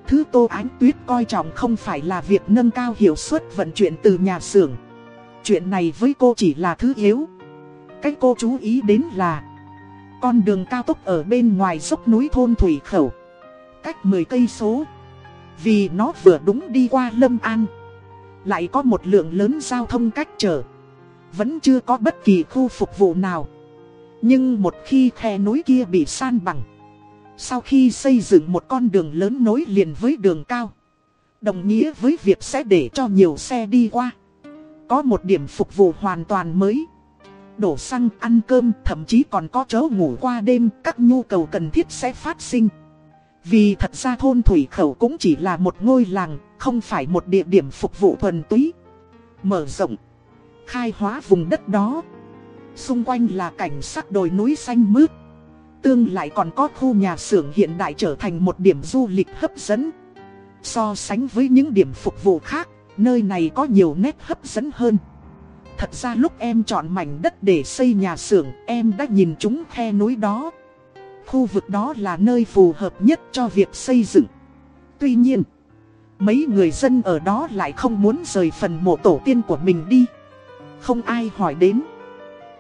Speaker 1: thứ Tô Ánh Tuyết coi trọng không phải là việc nâng cao hiệu suất vận chuyển từ nhà xưởng. Chuyện này với cô chỉ là thứ yếu. Cái cô chú ý đến là con đường cao tốc ở bên ngoài dốc núi thôn Thủy Khẩu. Cách 10 cây số. Vì nó vừa đúng đi qua Lâm An. Lại có một lượng lớn giao thông cách trở. Vẫn chưa có bất kỳ khu phục vụ nào. Nhưng một khi khe núi kia bị san bằng. Sau khi xây dựng một con đường lớn nối liền với đường cao. Đồng nghĩa với việc sẽ để cho nhiều xe đi qua. Có một điểm phục vụ hoàn toàn mới. Đổ xăng, ăn cơm, thậm chí còn có chỗ ngủ qua đêm, các nhu cầu cần thiết sẽ phát sinh. Vì thật ra thôn Thủy Khẩu cũng chỉ là một ngôi làng, không phải một địa điểm phục vụ thuần túy. Mở rộng, khai hóa vùng đất đó. Xung quanh là cảnh sắc đồi núi xanh mướt. Tương lại còn có khu nhà xưởng hiện đại trở thành một điểm du lịch hấp dẫn. So sánh với những điểm phục vụ khác, nơi này có nhiều nét hấp dẫn hơn. Thật ra lúc em chọn mảnh đất để xây nhà xưởng, em đã nhìn chúng khe núi đó. Khu vực đó là nơi phù hợp nhất cho việc xây dựng. Tuy nhiên, mấy người dân ở đó lại không muốn rời phần mộ tổ tiên của mình đi. Không ai hỏi đến.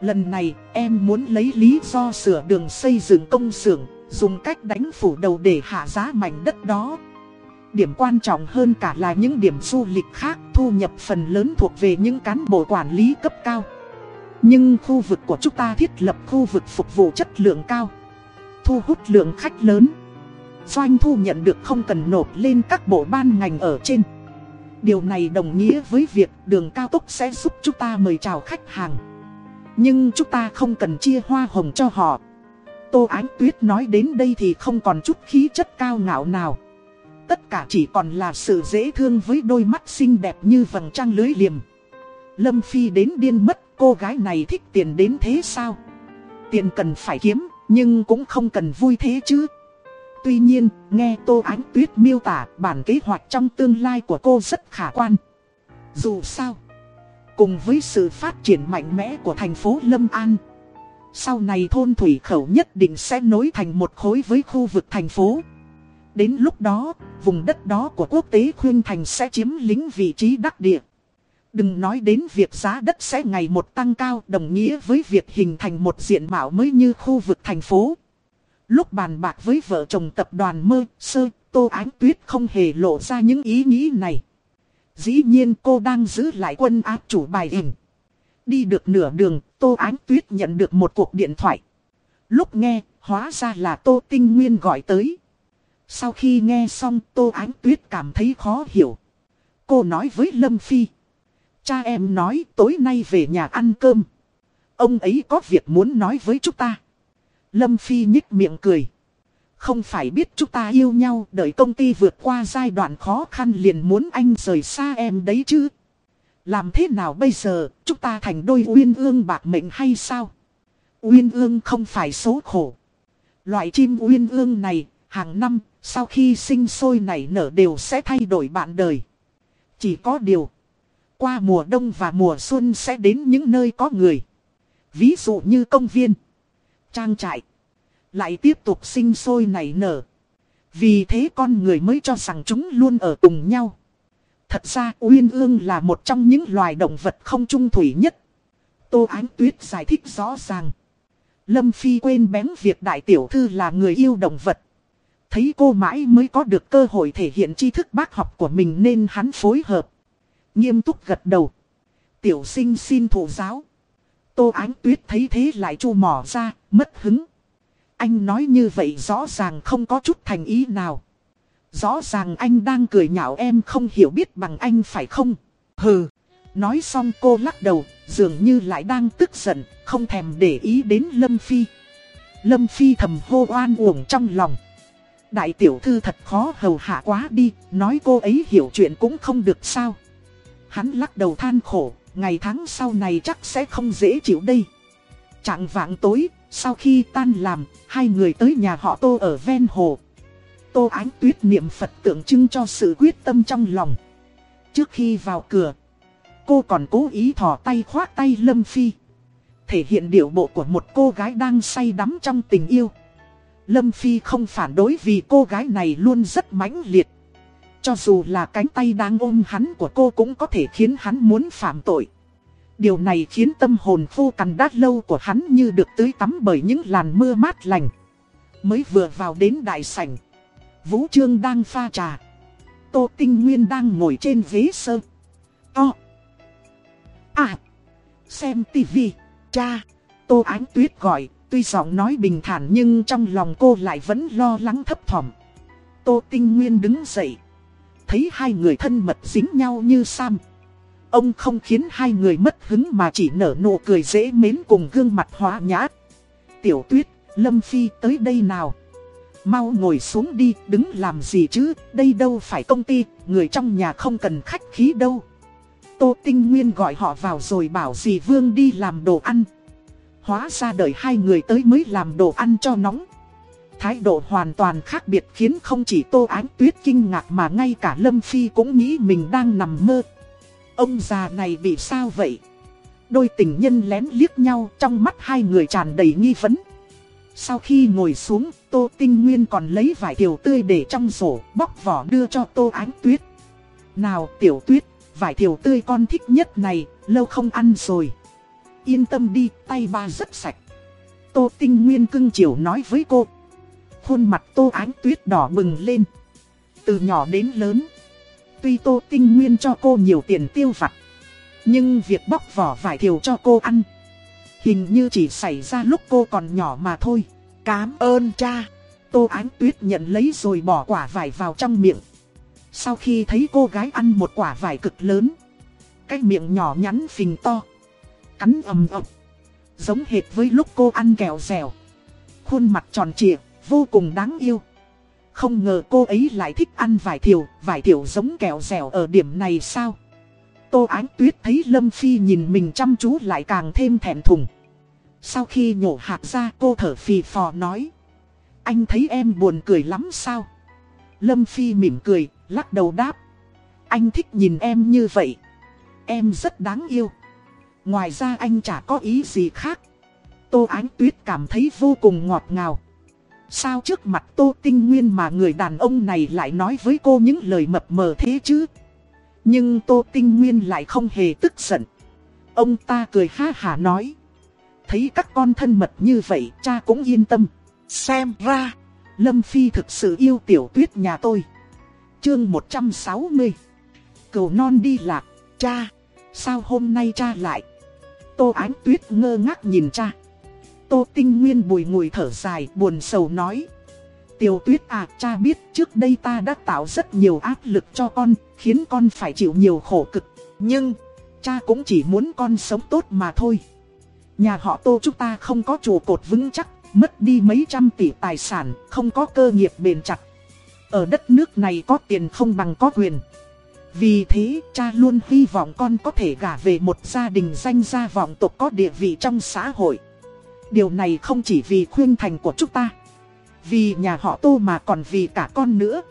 Speaker 1: Lần này, em muốn lấy lý do sửa đường xây dựng công xưởng, dùng cách đánh phủ đầu để hạ giá mảnh đất đó. Điểm quan trọng hơn cả là những điểm du lịch khác thu nhập phần lớn thuộc về những cán bộ quản lý cấp cao. Nhưng khu vực của chúng ta thiết lập khu vực phục vụ chất lượng cao, thu hút lượng khách lớn. Doanh thu nhận được không cần nộp lên các bộ ban ngành ở trên. Điều này đồng nghĩa với việc đường cao tốc sẽ giúp chúng ta mời chào khách hàng. Nhưng chúng ta không cần chia hoa hồng cho họ. Tô Ánh Tuyết nói đến đây thì không còn chút khí chất cao ngạo nào. Tất cả chỉ còn là sự dễ thương với đôi mắt xinh đẹp như vầng trăng lưới liềm. Lâm Phi đến điên mất, cô gái này thích tiền đến thế sao? Tiền cần phải kiếm, nhưng cũng không cần vui thế chứ. Tuy nhiên, nghe Tô Ánh Tuyết miêu tả bản kế hoạch trong tương lai của cô rất khả quan. Dù sao, cùng với sự phát triển mạnh mẽ của thành phố Lâm An, sau này thôn Thủy Khẩu nhất định sẽ nối thành một khối với khu vực thành phố. Đến lúc đó, vùng đất đó của quốc tế Khuyên Thành sẽ chiếm lính vị trí đắc địa. Đừng nói đến việc giá đất sẽ ngày một tăng cao đồng nghĩa với việc hình thành một diện mạo mới như khu vực thành phố. Lúc bàn bạc với vợ chồng tập đoàn mơ, sơ, Tô Ánh Tuyết không hề lộ ra những ý nghĩ này. Dĩ nhiên cô đang giữ lại quân áp chủ bài hình. Đi được nửa đường, Tô Ánh Tuyết nhận được một cuộc điện thoại. Lúc nghe, hóa ra là Tô Tinh Nguyên gọi tới. Sau khi nghe xong Tô Ánh Tuyết cảm thấy khó hiểu. Cô nói với Lâm Phi. Cha em nói tối nay về nhà ăn cơm. Ông ấy có việc muốn nói với chúng ta. Lâm Phi nhích miệng cười. Không phải biết chúng ta yêu nhau đợi công ty vượt qua giai đoạn khó khăn liền muốn anh rời xa em đấy chứ. Làm thế nào bây giờ, chúng ta thành đôi uyên ương bạc mệnh hay sao? Uyên ương không phải số khổ. Loại chim uyên ương này, hàng năm, sau khi sinh sôi nảy nở đều sẽ thay đổi bạn đời. Chỉ có điều, qua mùa đông và mùa xuân sẽ đến những nơi có người. Ví dụ như công viên, trang trại, lại tiếp tục sinh sôi nảy nở. Vì thế con người mới cho rằng chúng luôn ở cùng nhau. Thật ra Uyên Ương là một trong những loài động vật không trung thủy nhất. Tô Ánh Tuyết giải thích rõ ràng. Lâm Phi quên bén việc đại tiểu thư là người yêu động vật. Thấy cô mãi mới có được cơ hội thể hiện tri thức bác học của mình nên hắn phối hợp. Nghiêm túc gật đầu. Tiểu sinh xin thủ giáo. Tô Ánh Tuyết thấy thế lại chu mỏ ra, mất hứng. Anh nói như vậy rõ ràng không có chút thành ý nào. Rõ ràng anh đang cười nhạo em không hiểu biết bằng anh phải không? Hừ. Nói xong cô lắc đầu, dường như lại đang tức giận, không thèm để ý đến Lâm Phi. Lâm Phi thầm hô oan uổng trong lòng. Đại tiểu thư thật khó hầu hạ quá đi, nói cô ấy hiểu chuyện cũng không được sao. Hắn lắc đầu than khổ, ngày tháng sau này chắc sẽ không dễ chịu đây. Trạng vạng tối, sau khi tan làm, hai người tới nhà họ Tô ở ven hồ. Tô Ánh Tuyết niệm Phật tượng trưng cho sự quyết tâm trong lòng. Trước khi vào cửa, cô còn cố ý thò tay khoác tay Lâm Phi. Thể hiện điệu bộ của một cô gái đang say đắm trong tình yêu. Lâm Phi không phản đối vì cô gái này luôn rất mãnh liệt. Cho dù là cánh tay đang ôm hắn của cô cũng có thể khiến hắn muốn phạm tội. Điều này khiến tâm hồn khô cằn đát lâu của hắn như được tưới tắm bởi những làn mưa mát lành. Mới vừa vào đến đại sảnh. Vũ Trương đang pha trà. Tô Tinh Nguyên đang ngồi trên ghế sơ. To. À. Xem tivi. Cha. Tô Ánh Tuyết gọi. Tuy giọng nói bình thản nhưng trong lòng cô lại vẫn lo lắng thấp thỏm. Tô Tinh Nguyên đứng dậy. Thấy hai người thân mật dính nhau như Sam. Ông không khiến hai người mất hứng mà chỉ nở nụ cười dễ mến cùng gương mặt hóa nhã. Tiểu Tuyết, Lâm Phi tới đây nào. Mau ngồi xuống đi, đứng làm gì chứ, đây đâu phải công ty, người trong nhà không cần khách khí đâu. Tô Tinh Nguyên gọi họ vào rồi bảo dì Vương đi làm đồ ăn. Hóa ra đợi hai người tới mới làm đồ ăn cho nóng. Thái độ hoàn toàn khác biệt khiến không chỉ Tô Ánh Tuyết kinh ngạc mà ngay cả Lâm Phi cũng nghĩ mình đang nằm mơ. Ông già này bị sao vậy? Đôi tình nhân lén liếc nhau trong mắt hai người tràn đầy nghi vấn. Sau khi ngồi xuống, Tô Tinh Nguyên còn lấy vải tiểu tươi để trong sổ bóc vỏ đưa cho Tô Ánh Tuyết. Nào tiểu tuyết, vải thiều tươi con thích nhất này, lâu không ăn rồi. Yên tâm đi, tay ba rất sạch. Tô Tinh Nguyên cưng chiều nói với cô. Khuôn mặt Tô Ánh Tuyết đỏ bừng lên. Từ nhỏ đến lớn. Tuy Tô Tinh Nguyên cho cô nhiều tiền tiêu vặt. Nhưng việc bóc vỏ vải thiều cho cô ăn. Hình như chỉ xảy ra lúc cô còn nhỏ mà thôi.
Speaker 2: Cám ơn cha.
Speaker 1: Tô Ánh Tuyết nhận lấy rồi bỏ quả vải vào trong miệng. Sau khi thấy cô gái ăn một quả vải cực lớn. Cái miệng nhỏ nhắn phình to. Cắn ầm ầm. Giống hệt với lúc cô ăn kẹo dẻo. Khuôn mặt tròn trịa, vô cùng đáng yêu. Không ngờ cô ấy lại thích ăn vải thiều, vải thiều giống kẹo dẻo ở điểm này sao? Tô Ánh Tuyết thấy Lâm Phi nhìn mình chăm chú lại càng thêm thẹn thùng. Sau khi nhổ hạt ra cô thở phì phò nói. Anh thấy em buồn cười lắm sao? Lâm Phi mỉm cười, lắc đầu đáp. Anh thích nhìn em như vậy. Em rất đáng yêu. Ngoài ra anh chả có ý gì khác. Tô Ánh Tuyết cảm thấy vô cùng ngọt ngào. Sao trước mặt Tô Tinh Nguyên mà người đàn ông này lại nói với cô những lời mập mờ thế chứ? Nhưng Tô Tinh Nguyên lại không hề tức giận. Ông ta cười ha hả nói. Thấy các con thân mật như vậy cha cũng yên tâm.
Speaker 2: Xem ra,
Speaker 1: Lâm Phi thực sự yêu tiểu tuyết nhà tôi. Chương 160 Cầu non đi lạc, cha, sao hôm nay cha lại? Tô Ánh Tuyết ngơ ngác nhìn cha. Tô Tinh Nguyên bùi ngùi thở dài buồn sầu nói. Tiểu Tuyết à cha biết trước đây ta đã tạo rất nhiều áp lực cho con, khiến con phải chịu nhiều khổ cực. Nhưng, cha cũng chỉ muốn con sống tốt mà thôi. Nhà họ Tô chúng ta không có trụ cột vững chắc, mất đi mấy trăm tỷ tài sản, không có cơ nghiệp bền chặt. Ở đất nước này có tiền không bằng có quyền. Vì thế, cha luôn hy vọng con có thể gả về một gia đình danh gia vọng tộc có địa vị trong xã hội. Điều này không chỉ vì khuyên thành của chúng ta, vì nhà họ Tô mà còn vì cả con nữa.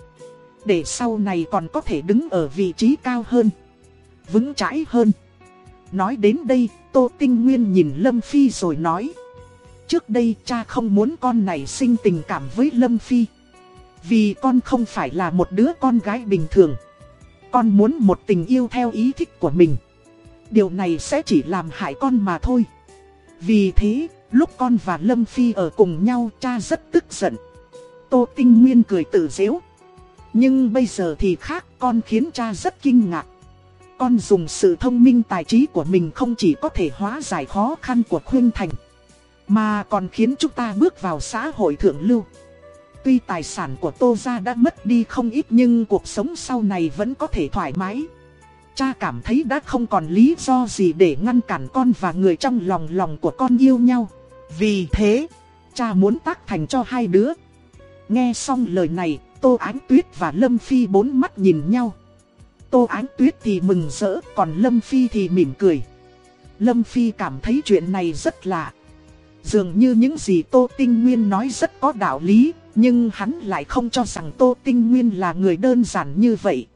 Speaker 1: Để sau này còn có thể đứng ở vị trí cao hơn, vững chãi hơn. Nói đến đây, Tô Tinh Nguyên nhìn Lâm Phi rồi nói. Trước đây cha không muốn con này sinh tình cảm với Lâm Phi. Vì con không phải là một đứa con gái bình thường. Con muốn một tình yêu theo ý thích của mình. Điều này sẽ chỉ làm hại con mà thôi. Vì thế, lúc con và Lâm Phi ở cùng nhau, cha rất tức giận. Tô Tinh Nguyên cười tự dễu. Nhưng bây giờ thì khác, con khiến cha rất kinh ngạc. Con dùng sự thông minh tài trí của mình không chỉ có thể hóa giải khó khăn của Khuyên Thành. Mà còn khiến chúng ta bước vào xã hội thượng lưu. Tuy tài sản của Tô Gia đã mất đi không ít nhưng cuộc sống sau này vẫn có thể thoải mái. Cha cảm thấy đã không còn lý do gì để ngăn cản con và người trong lòng lòng của con yêu nhau. Vì thế, cha muốn tác thành cho hai đứa. Nghe xong lời này, Tô Ánh Tuyết và Lâm Phi bốn mắt nhìn nhau. Tô Ánh Tuyết thì mừng rỡ, còn Lâm Phi thì mỉm cười. Lâm Phi cảm thấy chuyện này rất lạ. Dường như những gì Tô Tinh Nguyên nói rất có đạo lý, nhưng hắn lại không cho rằng Tô Tinh Nguyên là người đơn giản như vậy.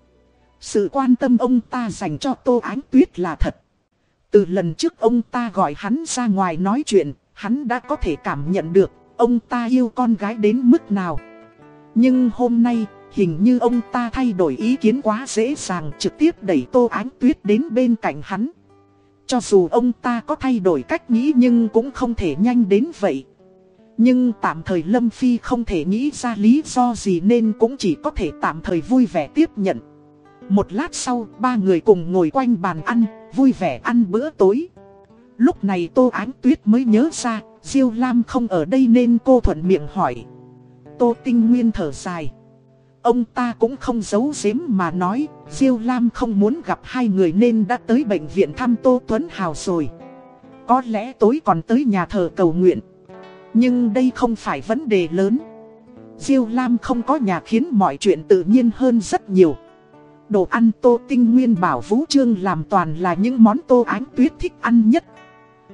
Speaker 1: Sự quan tâm ông ta dành cho Tô Ánh Tuyết là thật. Từ lần trước ông ta gọi hắn ra ngoài nói chuyện, hắn đã có thể cảm nhận được ông ta yêu con gái đến mức nào. Nhưng hôm nay, hình như ông ta thay đổi ý kiến quá dễ dàng trực tiếp đẩy Tô Ánh Tuyết đến bên cạnh hắn. Cho dù ông ta có thay đổi cách nghĩ nhưng cũng không thể nhanh đến vậy. Nhưng tạm thời Lâm Phi không thể nghĩ ra lý do gì nên cũng chỉ có thể tạm thời vui vẻ tiếp nhận. Một lát sau, ba người cùng ngồi quanh bàn ăn, vui vẻ ăn bữa tối. Lúc này Tô Ánh Tuyết mới nhớ ra, Diêu Lam không ở đây nên cô thuận miệng hỏi. Tô Tinh Nguyên thở dài. Ông ta cũng không giấu giếm mà nói, Diêu Lam không muốn gặp hai người nên đã tới bệnh viện thăm Tô Tuấn Hào rồi. Có lẽ tối còn tới nhà thờ cầu nguyện. Nhưng đây không phải vấn đề lớn. Diêu Lam không có nhà khiến mọi chuyện tự nhiên hơn rất nhiều. Đồ ăn Tô Tinh Nguyên bảo Vũ Trương làm toàn là những món Tô Ánh Tuyết thích ăn nhất.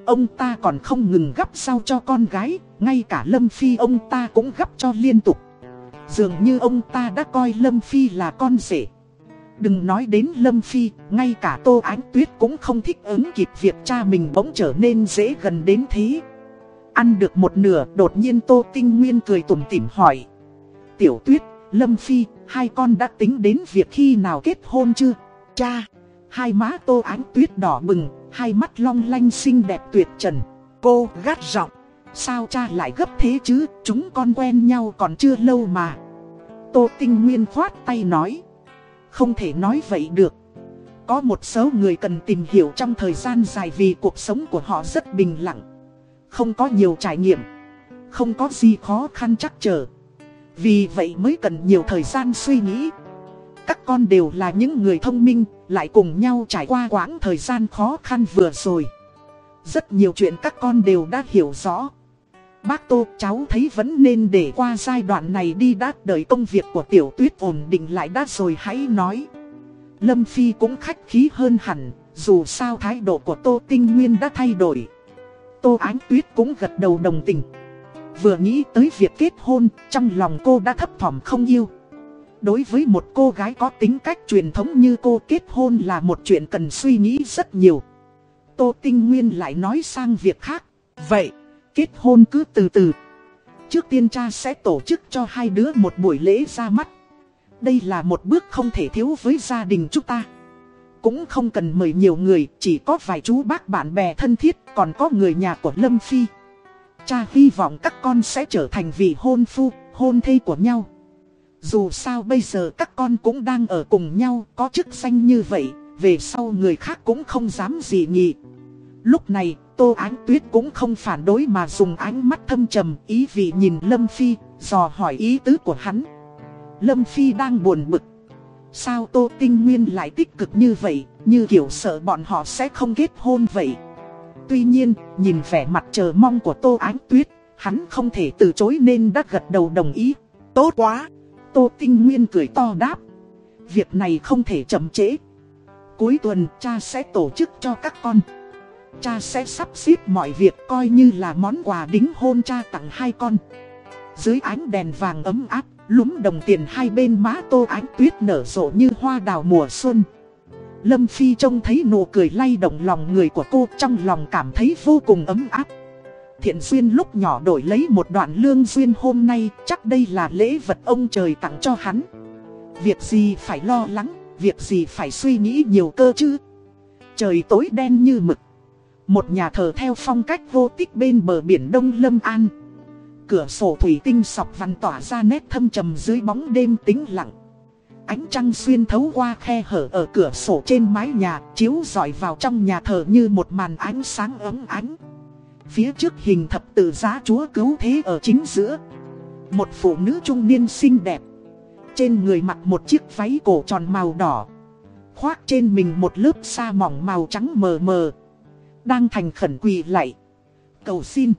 Speaker 1: Ông ta còn không ngừng gắp sao cho con gái, ngay cả Lâm Phi ông ta cũng gắp cho liên tục. Dường như ông ta đã coi Lâm Phi là con rể. Đừng nói đến Lâm Phi, ngay cả Tô Ánh Tuyết cũng không thích ứng kịp việc cha mình bỗng trở nên dễ gần đến thế. Ăn được một nửa, đột nhiên Tô Tinh Nguyên cười tủm tỉm hỏi. Tiểu Tuyết, Lâm Phi, hai con đã tính đến việc khi nào kết hôn chưa? Cha, hai má Tô Ánh Tuyết đỏ bừng, hai mắt long lanh xinh đẹp tuyệt trần. Cô gắt giọng, sao cha lại gấp thế chứ, chúng con quen nhau còn chưa lâu mà. Tô Tinh Nguyên khoát tay nói. Không thể nói vậy được. Có một số người cần tìm hiểu trong thời gian dài vì cuộc sống của họ rất bình lặng. Không có nhiều trải nghiệm. Không có gì khó khăn chắc trở. Vì vậy mới cần nhiều thời gian suy nghĩ. Các con đều là những người thông minh, lại cùng nhau trải qua quãng thời gian khó khăn vừa rồi. Rất nhiều chuyện các con đều đã hiểu rõ. Bác Tô cháu thấy vẫn nên để qua giai đoạn này đi đã đợi công việc của tiểu tuyết ổn định lại đã rồi hãy nói. Lâm Phi cũng khách khí hơn hẳn, dù sao thái độ của Tô Tinh Nguyên đã thay đổi. Tô Ánh Tuyết cũng gật đầu đồng tình. Vừa nghĩ tới việc kết hôn, trong lòng cô đã thấp thỏm không yêu. Đối với một cô gái có tính cách truyền thống như cô kết hôn là một chuyện cần suy nghĩ rất nhiều. Tô Tinh Nguyên lại nói sang việc khác. Vậy kết hôn cứ từ từ. Trước tiên cha sẽ tổ chức cho hai đứa một buổi lễ ra mắt. Đây là một bước không thể thiếu với gia đình chúng ta. Cũng không cần mời nhiều người, chỉ có vài chú bác bạn bè thân thiết, còn có người nhà của Lâm Phi. Cha hy vọng các con sẽ trở thành vị hôn phu, hôn thê của nhau. Dù sao bây giờ các con cũng đang ở cùng nhau, có chức danh như vậy, về sau người khác cũng không dám gì nhị. Lúc này, Tô Ánh Tuyết cũng không phản đối mà dùng ánh mắt thâm trầm ý vị nhìn Lâm Phi, dò hỏi ý tứ của hắn. Lâm Phi đang buồn bực. Sao Tô Tinh Nguyên lại tích cực như vậy, như kiểu sợ bọn họ sẽ không kết hôn vậy. Tuy nhiên, nhìn vẻ mặt chờ mong của Tô Ánh Tuyết, hắn không thể từ chối nên đã gật đầu đồng ý. Tốt quá! Tô Tinh Nguyên cười to đáp. Việc này không thể chậm trễ. Cuối tuần cha sẽ tổ chức cho các con. Cha sẽ sắp xếp mọi việc coi như là món quà đính hôn cha tặng hai con Dưới ánh đèn vàng ấm áp Lúm đồng tiền hai bên má tô ánh tuyết nở rộ như hoa đào mùa xuân Lâm Phi trông thấy nụ cười lay động lòng người của cô, Trong lòng cảm thấy vô cùng ấm áp. Thiện Duyên lúc nhỏ đổi lấy một đoạn lương duyên hôm nay, Chắc đây là lễ vật ông trời tặng cho hắn. Việc gì phải lo lắng, Việc gì phải suy nghĩ nhiều cơ chứ? Trời tối đen như mực. Một nhà thờ theo phong cách vô tích bên bờ biển Đông Lâm An. Cửa sổ thủy tinh sọc văn tỏa ra nét thâm trầm dưới bóng đêm tĩnh lặng. Ánh trăng xuyên thấu qua khe hở ở cửa sổ trên mái nhà Chiếu dọi vào trong nhà thờ như một màn ánh sáng ấm ánh Phía trước hình thập tự giá chúa cứu thế ở chính giữa Một phụ nữ trung niên xinh đẹp Trên người mặc một chiếc váy cổ tròn màu đỏ Khoác trên mình một lớp sa mỏng màu trắng mờ mờ đang thành khẩn quỳ lạy. Cầu xin.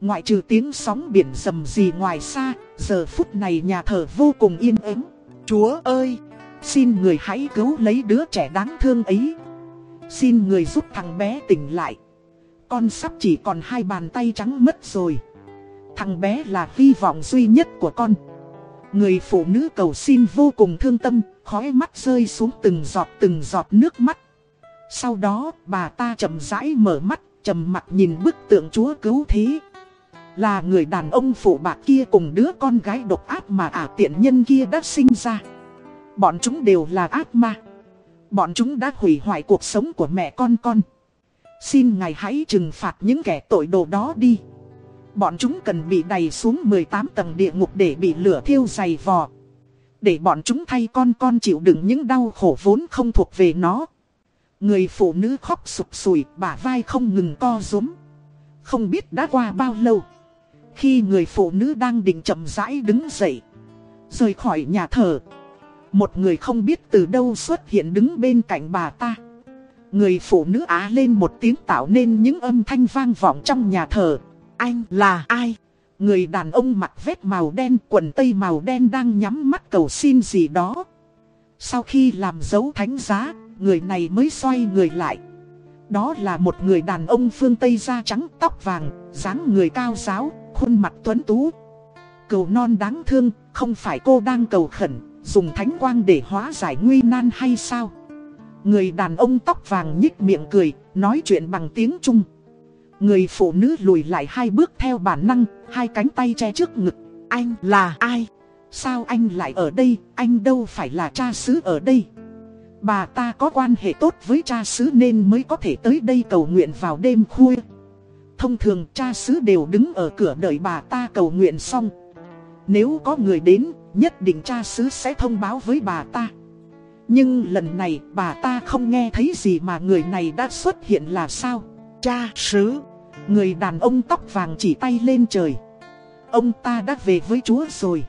Speaker 1: Ngoại trừ tiếng sóng biển rầm rì ngoài xa, giờ phút này nhà thờ vô cùng yên ắng. Chúa ơi, xin người hãy cứu lấy đứa trẻ đáng thương ấy. Xin người giúp thằng bé tỉnh lại. Con sắp chỉ còn hai bàn tay trắng mất rồi. Thằng bé là hy vọng duy nhất của con. Người phụ nữ cầu xin vô cùng thương tâm, khói mắt rơi xuống từng giọt từng giọt nước mắt. Sau đó bà ta chậm rãi mở mắt, trầm mặt nhìn bức tượng chúa cứu thế. Là người đàn ông phụ bạc kia cùng đứa con gái độc ác mà ả tiện nhân kia đã sinh ra. Bọn chúng đều là ác ma. Bọn chúng đã hủy hoại cuộc sống của mẹ con con. Xin ngài hãy trừng phạt những kẻ tội đồ đó đi. Bọn chúng cần bị đày xuống 18 tầng địa ngục để bị lửa thiêu dày vò. Để bọn chúng thay con con chịu đựng những đau khổ vốn không thuộc về nó. Người phụ nữ khóc sụp sùi, bả vai không ngừng co rúm. Không biết đã qua bao lâu. Khi người phụ nữ đang định chậm rãi đứng dậy. Rời khỏi nhà thờ. Một người không biết từ đâu xuất hiện đứng bên cạnh bà ta. Người phụ nữ á lên một tiếng tạo nên những âm thanh vang vọng trong nhà thờ. Anh là ai? Người đàn ông mặc vest màu đen quần tây màu đen đang nhắm mắt cầu xin gì đó. Sau khi làm dấu thánh giá, người này mới xoay người lại. Đó là một người đàn ông phương Tây da trắng tóc vàng, dáng người cao giáo, khuôn mặt tuấn tú. Cầu non đáng thương, không phải cô đang cầu khẩn, dùng thánh quang để hóa giải nguy nan hay sao? Người đàn ông tóc vàng nhích miệng cười, nói chuyện bằng tiếng Trung. Người phụ nữ lùi lại hai bước theo bản năng, hai cánh tay che trước ngực. Anh là ai? Sao anh lại ở đây, anh đâu phải là cha xứ ở đây? Bà ta có quan hệ tốt với cha xứ nên mới có thể tới đây cầu nguyện vào đêm khuya. Thông thường cha xứ đều đứng ở cửa đợi bà ta cầu nguyện xong. Nếu có người đến, nhất định cha xứ sẽ thông báo với bà ta. Nhưng lần này bà ta không nghe thấy gì mà người này đã xuất hiện là sao? Cha xứ, người đàn ông tóc vàng chỉ tay lên trời. Ông ta đã về với Chúa rồi.